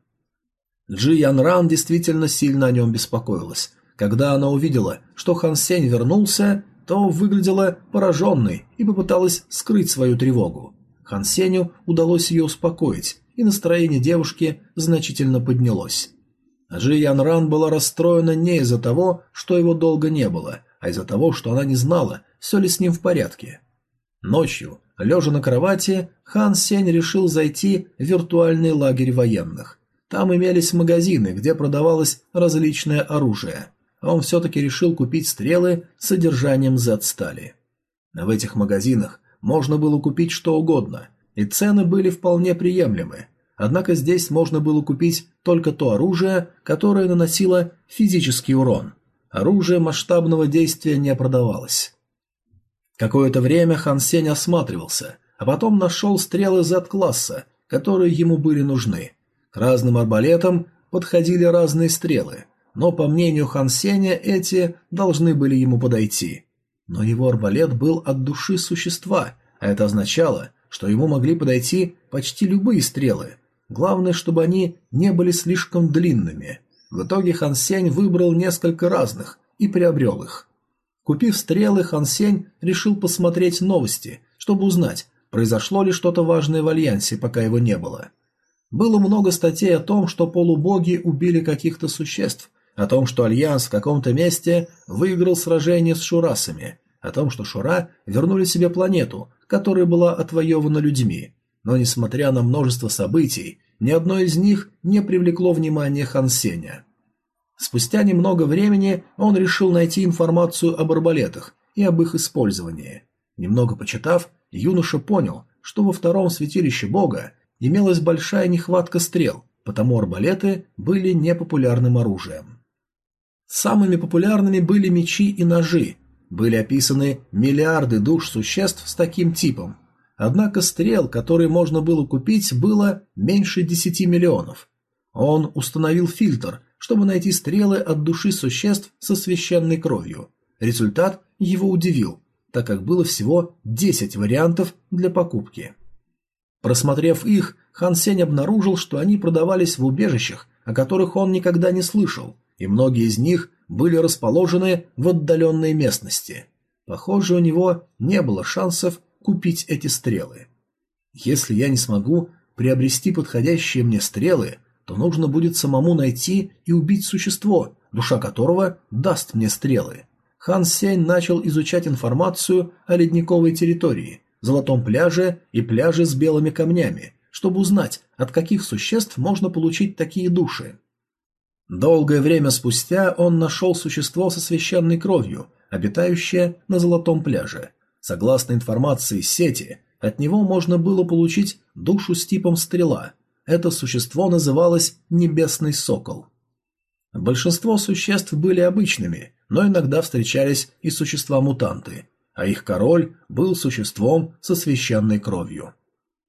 Джи Ян Ран действительно сильно о нем беспокоилась. Когда она увидела, что Хан Сень вернулся, то выглядела пораженной и попыталась скрыть свою тревогу. Хан Сеню удалось ее успокоить, и настроение девушки значительно поднялось. Джи Ян Ран была расстроена не из-за того, что его долго не было, а из-за того, что она не знала, все ли с ним в порядке. Ночью, лежа на кровати, Хан Сень решил зайти в виртуальный лагерь военных. Там имелись магазины, где продавалось различное оружие. Он все-таки решил купить стрелы с содержанием Z-стали. В этих магазинах можно было купить что угодно, и цены были вполне приемлемы. Однако здесь можно было купить только то оружие, которое наносило физический урон. Оружие масштабного действия не продавалось. Какое-то время Хан Сень осматривался, а потом нашел стрелы Z-класса, которые ему были нужны. Разным арбалетам подходили разные стрелы, но, по мнению Хан Сеня, эти должны были ему подойти. Но его арбалет был от души существа, а это означало, что ему могли подойти почти любые стрелы. Главное, чтобы они не были слишком длинными. В итоге Хан Сень выбрал несколько разных и приобрел их. Купив стрелы, Хан Сень решил посмотреть новости, чтобы узнать, произошло ли что-то важное в Альянсе, пока его не было. Было много статей о том, что полубоги убили каких-то существ, о том, что Альянс в каком-то месте выиграл сражение с шурасами, о том, что Шура вернули себе планету, которая была отвоевана людьми. Но несмотря на множество событий, ни одно из них не привлекло внимание Хан Сеня. Спустя немного времени он решил найти информацию об арбалетах и об их использовании. Немного почитав, юноша понял, что во втором святилище бога имелась большая нехватка стрел, потому арбалеты были непопулярным оружием. Самыми популярными были мечи и ножи. Были описаны миллиарды душ существ с таким типом. Однако стрел, которые можно было купить, было меньше 10 миллионов. Он установил фильтр, чтобы найти стрелы от души существ со священной кровью. Результат его удивил, так как было всего 10 вариантов для покупки. Просмотрев их, Хан Сень обнаружил, что они продавались в убежищах, о которых он никогда не слышал, и многие из них были расположены в отдаленной местности. Похоже, у него не было шансов купить эти стрелы. Если я не смогу приобрести подходящие мне стрелы, то нужно будет самому найти и убить существо, душа которого даст мне стрелы. Хан Сень начал изучать информацию о ледниковой территории, золотом пляже и пляже с белыми камнями, чтобы узнать, от каких существ можно получить такие души. Долгое время спустя он нашел существо со священной кровью, обитающее на золотом пляже. Согласно информации сети, от него можно было получить душу с типом стрела, это существо называлось Небесный Сокол. Большинство существ были обычными, но иногда встречались и существа-мутанты, а их король был существом со священной кровью.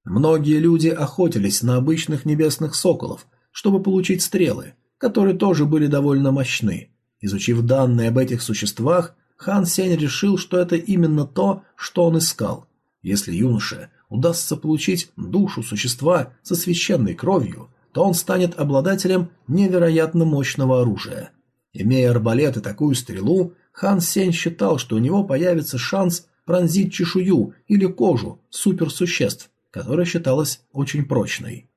Многие люди охотились на обычных небесных соколов, чтобы получить стрелы, которые тоже были довольно мощны. Изучив данные об этих существах, Хан Сень решил, что это именно то, что он искал. Если юноше удастся получить душу существа со священной кровью, то он станет обладателем невероятно мощного оружия. Имея арбалет и такую стрелу, Хан Сень считал, что у него появится шанс пронзить чешую или кожу суперсуществ, которая считалась очень прочной.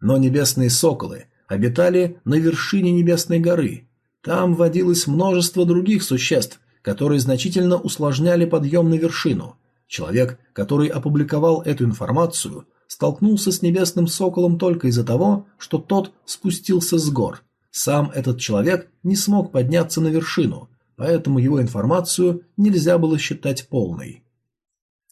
Но небесные соколы обитали на вершине небесной горы. Там водилось множество других существ, которые значительно усложняли подъем на вершину. Человек, который опубликовал эту информацию, столкнулся с небесным соколом только из-за того, что тот спустился с гор. Сам этот человек не смог подняться на вершину, поэтому его информацию нельзя было считать полной.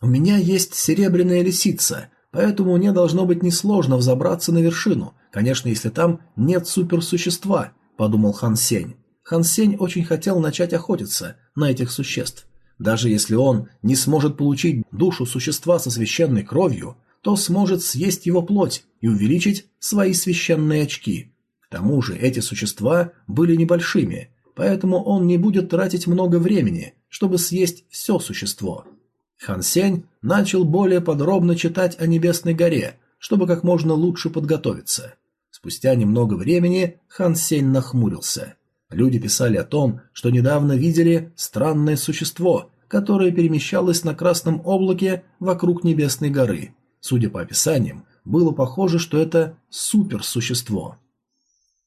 «У меня есть серебряная лисица, поэтому мне должно быть несложно взобраться на вершину, конечно, если там нет суперсущества», – подумал Хан Сень. Очень хотел начать охотиться на этих существ. Даже если он не сможет получить душу существа со священной кровью, то сможет съесть его плоть и увеличить свои священные очки. К тому же эти существа были небольшими, поэтому он не будет тратить много времени, чтобы съесть все существо. Хан Сень начал более подробно читать о Небесной горе, чтобы как можно лучше подготовиться. Спустя немного времени Хан Сень нахмурился. Люди писали о том, что недавно видели странное существо, которое перемещалось на красном облаке вокруг Небесной горы. Судя по описаниям, было похоже, что это суперсущество.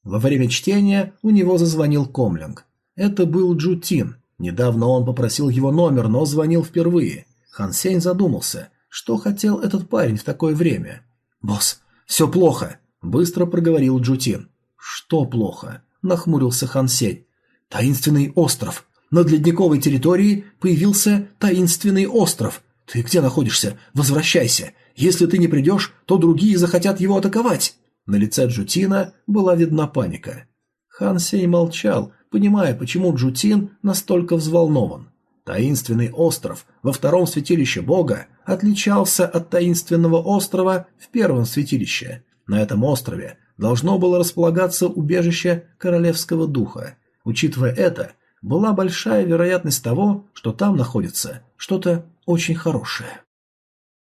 Во время чтения у него зазвонил Комлинг. Это был Джутин. Недавно он попросил его номер, но звонил впервые. Хан Сень задумался, что хотел этот парень в такое время. «Босс, все плохо», – быстро проговорил Джутин. «Что плохо?» – нахмурился Хан Сень. «Таинственный остров. Над ледниковой территорией появился таинственный остров. Ты где находишься? Возвращайся. Если ты не придешь, то другие захотят его атаковать». На лице Джутина была видна паника. Хан Сень молчал, понимая, почему Джутин настолько взволнован. Таинственный остров во втором святилище бога отличался от таинственного острова в первом святилище. На этом острове должно было располагаться убежище королевского духа. Учитывая это, была большая вероятность того, что там находится что-то очень хорошее.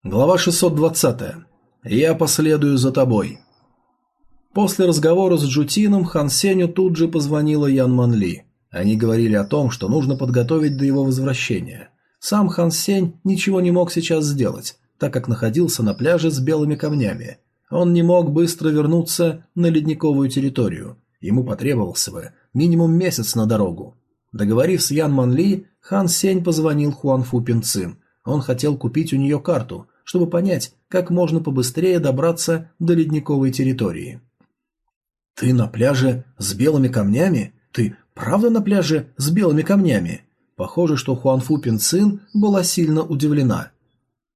Глава 620. Я последую за тобой. После разговора с Джутином Хан Сеню тут же позвонила Ян Манли. Они говорили о том, что нужно подготовить до его возвращения. Сам Хан Сень ничего не мог сейчас сделать, так как находился на пляже с белыми камнями. Он не мог быстро вернуться на ледниковую территорию. Ему потребовался бы минимум месяц на дорогу. Договорив с Ян Манли, Хан Сень позвонил Хуан Фу Пинцин. Он хотел купить у нее карту, чтобы понять, как можно побыстрее добраться до ледниковой территории. «Ты на пляже с белыми камнями? Ты Правда на пляже с белыми камнями? Похоже, что Хуанфу Пинцин была сильно удивлена.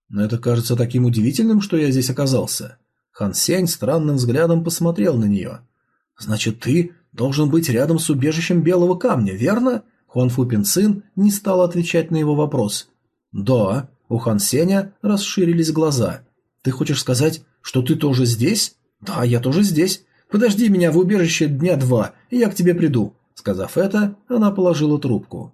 Но это кажется таким удивительным, что я здесь оказался. Хан Сень странным взглядом посмотрел на нее. Значит, ты должен быть рядом с убежищем белого камня, верно? Хуанфу Пинцин не стал отвечать на его вопрос. Да, у Хан Сеня расширились глаза. Ты хочешь сказать, что ты тоже здесь? Да, я тоже здесь. Подожди меня в убежище дня два, и я к тебе приду. Сказав это, она положила трубку.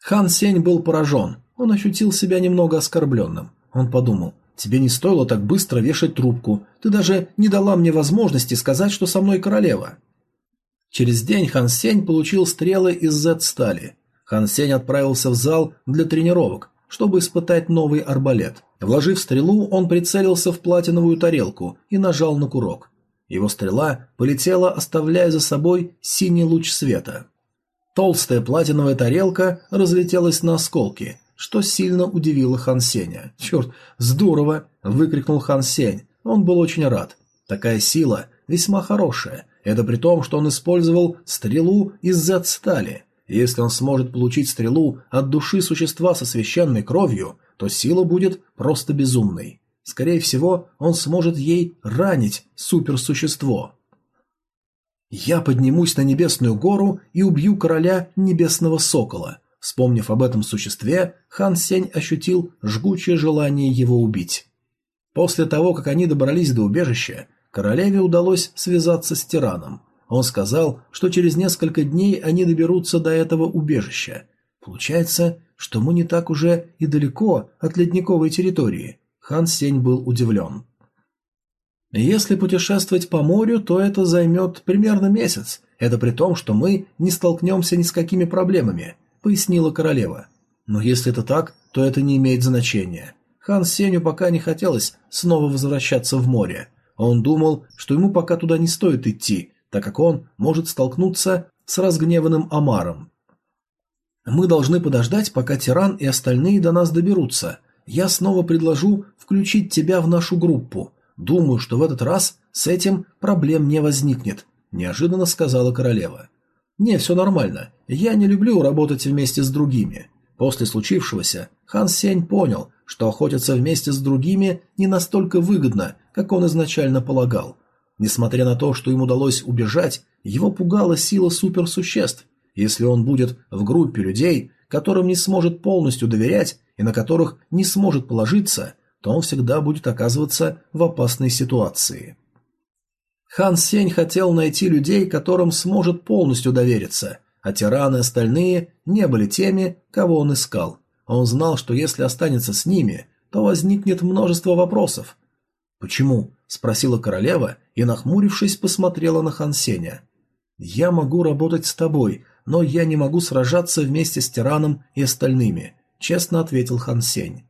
Хан Сень был поражен. Он ощутил себя немного оскорбленным. Он подумал, тебе не стоило так быстро вешать трубку. Ты даже не дала мне возможности сказать, что со мной королева. Через день Хан Сень получил стрелы из Z-стали. Хан Сень отправился в зал для тренировок, чтобы испытать новый арбалет. Вложив стрелу, он прицелился в платиновую тарелку и нажал на курок. Его стрела полетела, оставляя за собой синий луч света. Толстая платиновая тарелка разлетелась на осколки, что сильно удивило Хан Сеня. «Черт, здорово!» – выкрикнул Хан Сень. Он был очень рад. Такая сила весьма хорошая. Это при том, что он использовал стрелу из Z-стали. Если он сможет получить стрелу от души существа со священной кровью, то сила будет просто безумной. Скорее всего, он сможет ей ранить суперсущество. «Я поднимусь на небесную гору и убью короля небесного сокола». Вспомнив об этом существе, Хан Сень ощутил жгучее желание его убить. После того, как они добрались до убежища, королеве удалось связаться с тираном. Он сказал, что через несколько дней они доберутся до этого убежища. Получается, что мы не так уже и далеко от ледниковой территории. Хан Сень был удивлен. Если путешествовать по морю, то это займет примерно месяц. Это при том, что мы не столкнемся ни с какими проблемами, пояснила королева. Но если это так, то это не имеет значения. Хан Сеню пока не хотелось снова возвращаться в море. Он думал, что ему пока туда не стоит идти, так как он может столкнуться с разгневанным Амаром. Мы должны подождать, пока Тиран и остальные до нас доберутся. Я снова предложу включить тебя в нашу группу. Думаю, что в этот раз с этим проблем не возникнет, неожиданно сказала королева. Не, все нормально. Я не люблю работать вместе с другими. После случившегося Хан Сень понял, что охотиться вместе с другими не настолько выгодно, как он изначально полагал. Несмотря на то, что им удалось убежать, его пугала сила суперсуществ. Если он будет в группе людей, которым не сможет полностью доверять и на которых не сможет положиться, то он всегда будет оказываться в опасной ситуации. Хан Сень хотел найти людей, которым сможет полностью довериться, а тираны остальные не были теми, кого он искал. Он знал, что если останется с ними, то возникнет множество вопросов. «Почему?» – спросила королева и, нахмурившись, посмотрела на Хан Сеня. «Я могу работать с тобой, но я не могу сражаться вместе с тираном и остальными», – честно ответил Хан Сень.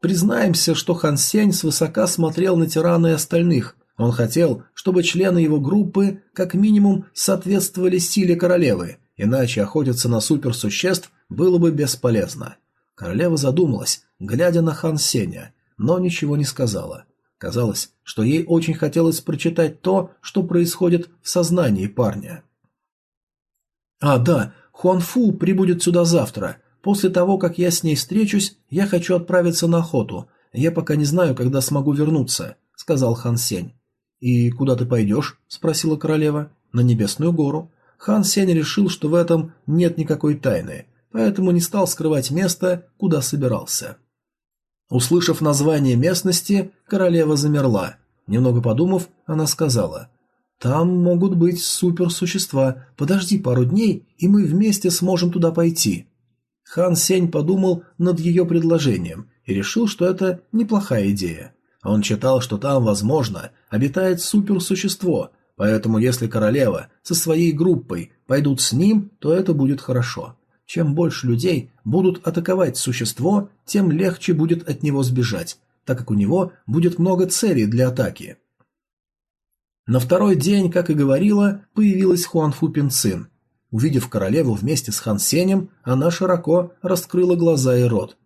Признаемся, что Хан Сень свысока смотрел на тирана и остальных. Он хотел, чтобы члены его группы как минимум соответствовали силе королевы, иначе охотиться на суперсуществ было бы бесполезно. Королева задумалась, глядя на Хан Сеня, но ничего не сказала. Казалось, что ей очень хотелось прочитать то, что происходит в сознании парня. «А, да, Хуан Фу прибудет сюда завтра. После того, как я с ней встречусь, я хочу отправиться на охоту. Я пока не знаю, когда смогу вернуться», — сказал Хан Сень. «И куда ты пойдешь?» — спросила королева. «На Небесную гору». Хан Сень решил, что в этом нет никакой тайны, поэтому не стал скрывать место, куда собирался. Услышав название местности, королева замерла. Немного подумав, она сказала, «Там могут быть суперсущества. Подожди пару дней, и мы вместе сможем туда пойти». Хан Сень подумал над ее предложением и решил, что это неплохая идея. Он читал, что там, возможно, обитает суперсущество, поэтому если королева со своей группой пойдут с ним, то это будет хорошо. Чем больше людей будут атаковать существо, тем легче будет от него сбежать, так как у него будет много целей для атаки. На второй день, как и говорила, появилась Хуанфу Пинцин – Увидев королеву вместе с Хан Сенем, она широко раскрыла глаза и рот.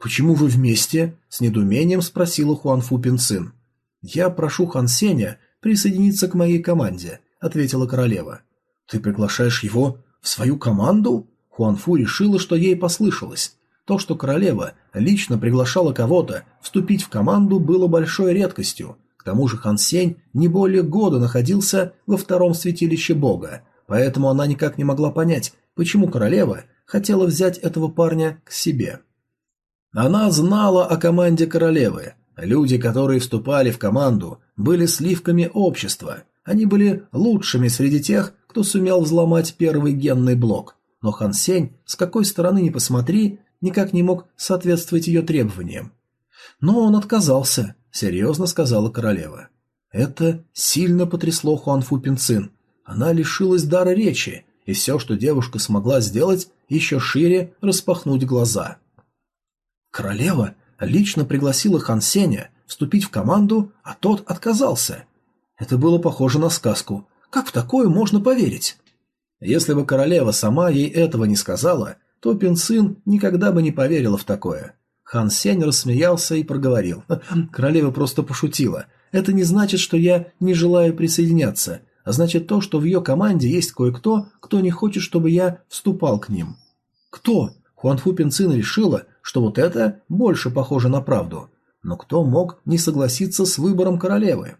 «Почему вы вместе?» – с недоумением спросила Хуан Фу Пинцин. «Я прошу Хан Сеня присоединиться к моей команде», – ответила королева. «Ты приглашаешь его в свою команду?» Хуан Фу решила, что ей послышалось. То, что королева лично приглашала кого-то вступить в команду, было большой редкостью. К тому же Хан Сень не более года находился во втором святилище бога, поэтому она никак не могла понять, почему королева хотела взять этого парня к себе. Она знала о команде королевы. Люди, которые вступали в команду, были сливками общества. Они были лучшими среди тех, кто сумел взломать первый генный блок. Но Хан Сень, с какой стороны ни посмотри, никак не мог соответствовать ее требованиям. Но он отказался, серьезно сказала королева. Это сильно потрясло Хуанфу Пинцин, она лишилась дара речи, и все, что девушка смогла сделать, еще шире распахнуть глаза. Королева лично пригласила Хан Сеня вступить в команду, а тот отказался. Это было похоже на сказку. Как в такое можно поверить? Если бы королева сама ей этого не сказала, то Пинцин никогда бы не поверила в такое. Хан Сень рассмеялся и проговорил. «Королева просто пошутила. Это не значит, что я не желаю присоединяться значит то, что в ее команде есть кое-кто, кто не хочет, чтобы я вступал к ним. Кто? Хуанфу Пинцин решила, что вот это больше похоже на правду. Но кто мог не согласиться с выбором королевы?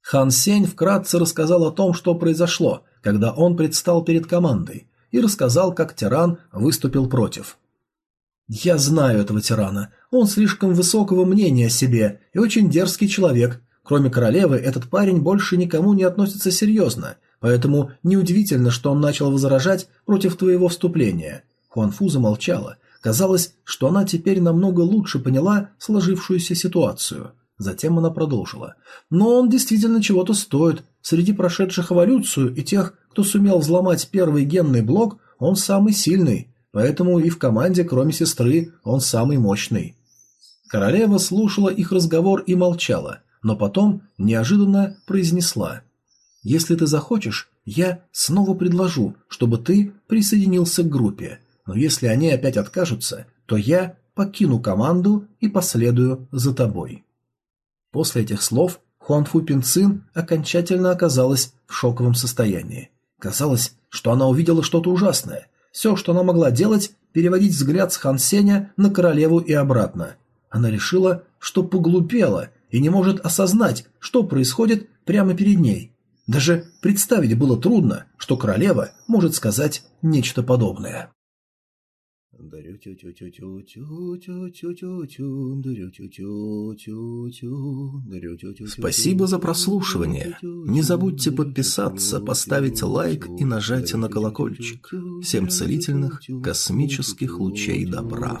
Хан Сень вкратце рассказал о том, что произошло, когда он предстал перед командой, и рассказал, как тиран выступил против. «Я знаю этого тирана. Он слишком высокого мнения о себе и очень дерзкий человек. Кроме королевы, этот парень больше никому не относится серьезно, поэтому неудивительно, что он начал возражать против твоего вступления». Хуанфу замолчала. Казалось, что она теперь намного лучше поняла сложившуюся ситуацию. Затем она продолжила. «Но он действительно чего-то стоит. Среди прошедших эволюцию и тех, кто сумел взломать первый генный блок, он самый сильный, поэтому и в команде, кроме сестры, он самый мощный». Королева слушала их разговор и молчала, но потом неожиданно произнесла. «Если ты захочешь, я снова предложу, чтобы ты присоединился к группе, но если они опять откажутся, то я покину команду и последую за тобой». После этих слов Хуанфу Пинцин окончательно оказалась в шоковом состоянии. Казалось, что она увидела что-то ужасное. Все, что она могла делать, переводить взгляд с Хан Сеня на королеву и обратно. Она решила, что поглупела и не может осознать, что происходит прямо перед ней. Даже представить было трудно, что королева может сказать нечто подобное. Спасибо за прослушивание. Не забудьте подписаться, поставить лайк и нажать на колокольчик. Всем целительных космических лучей добра.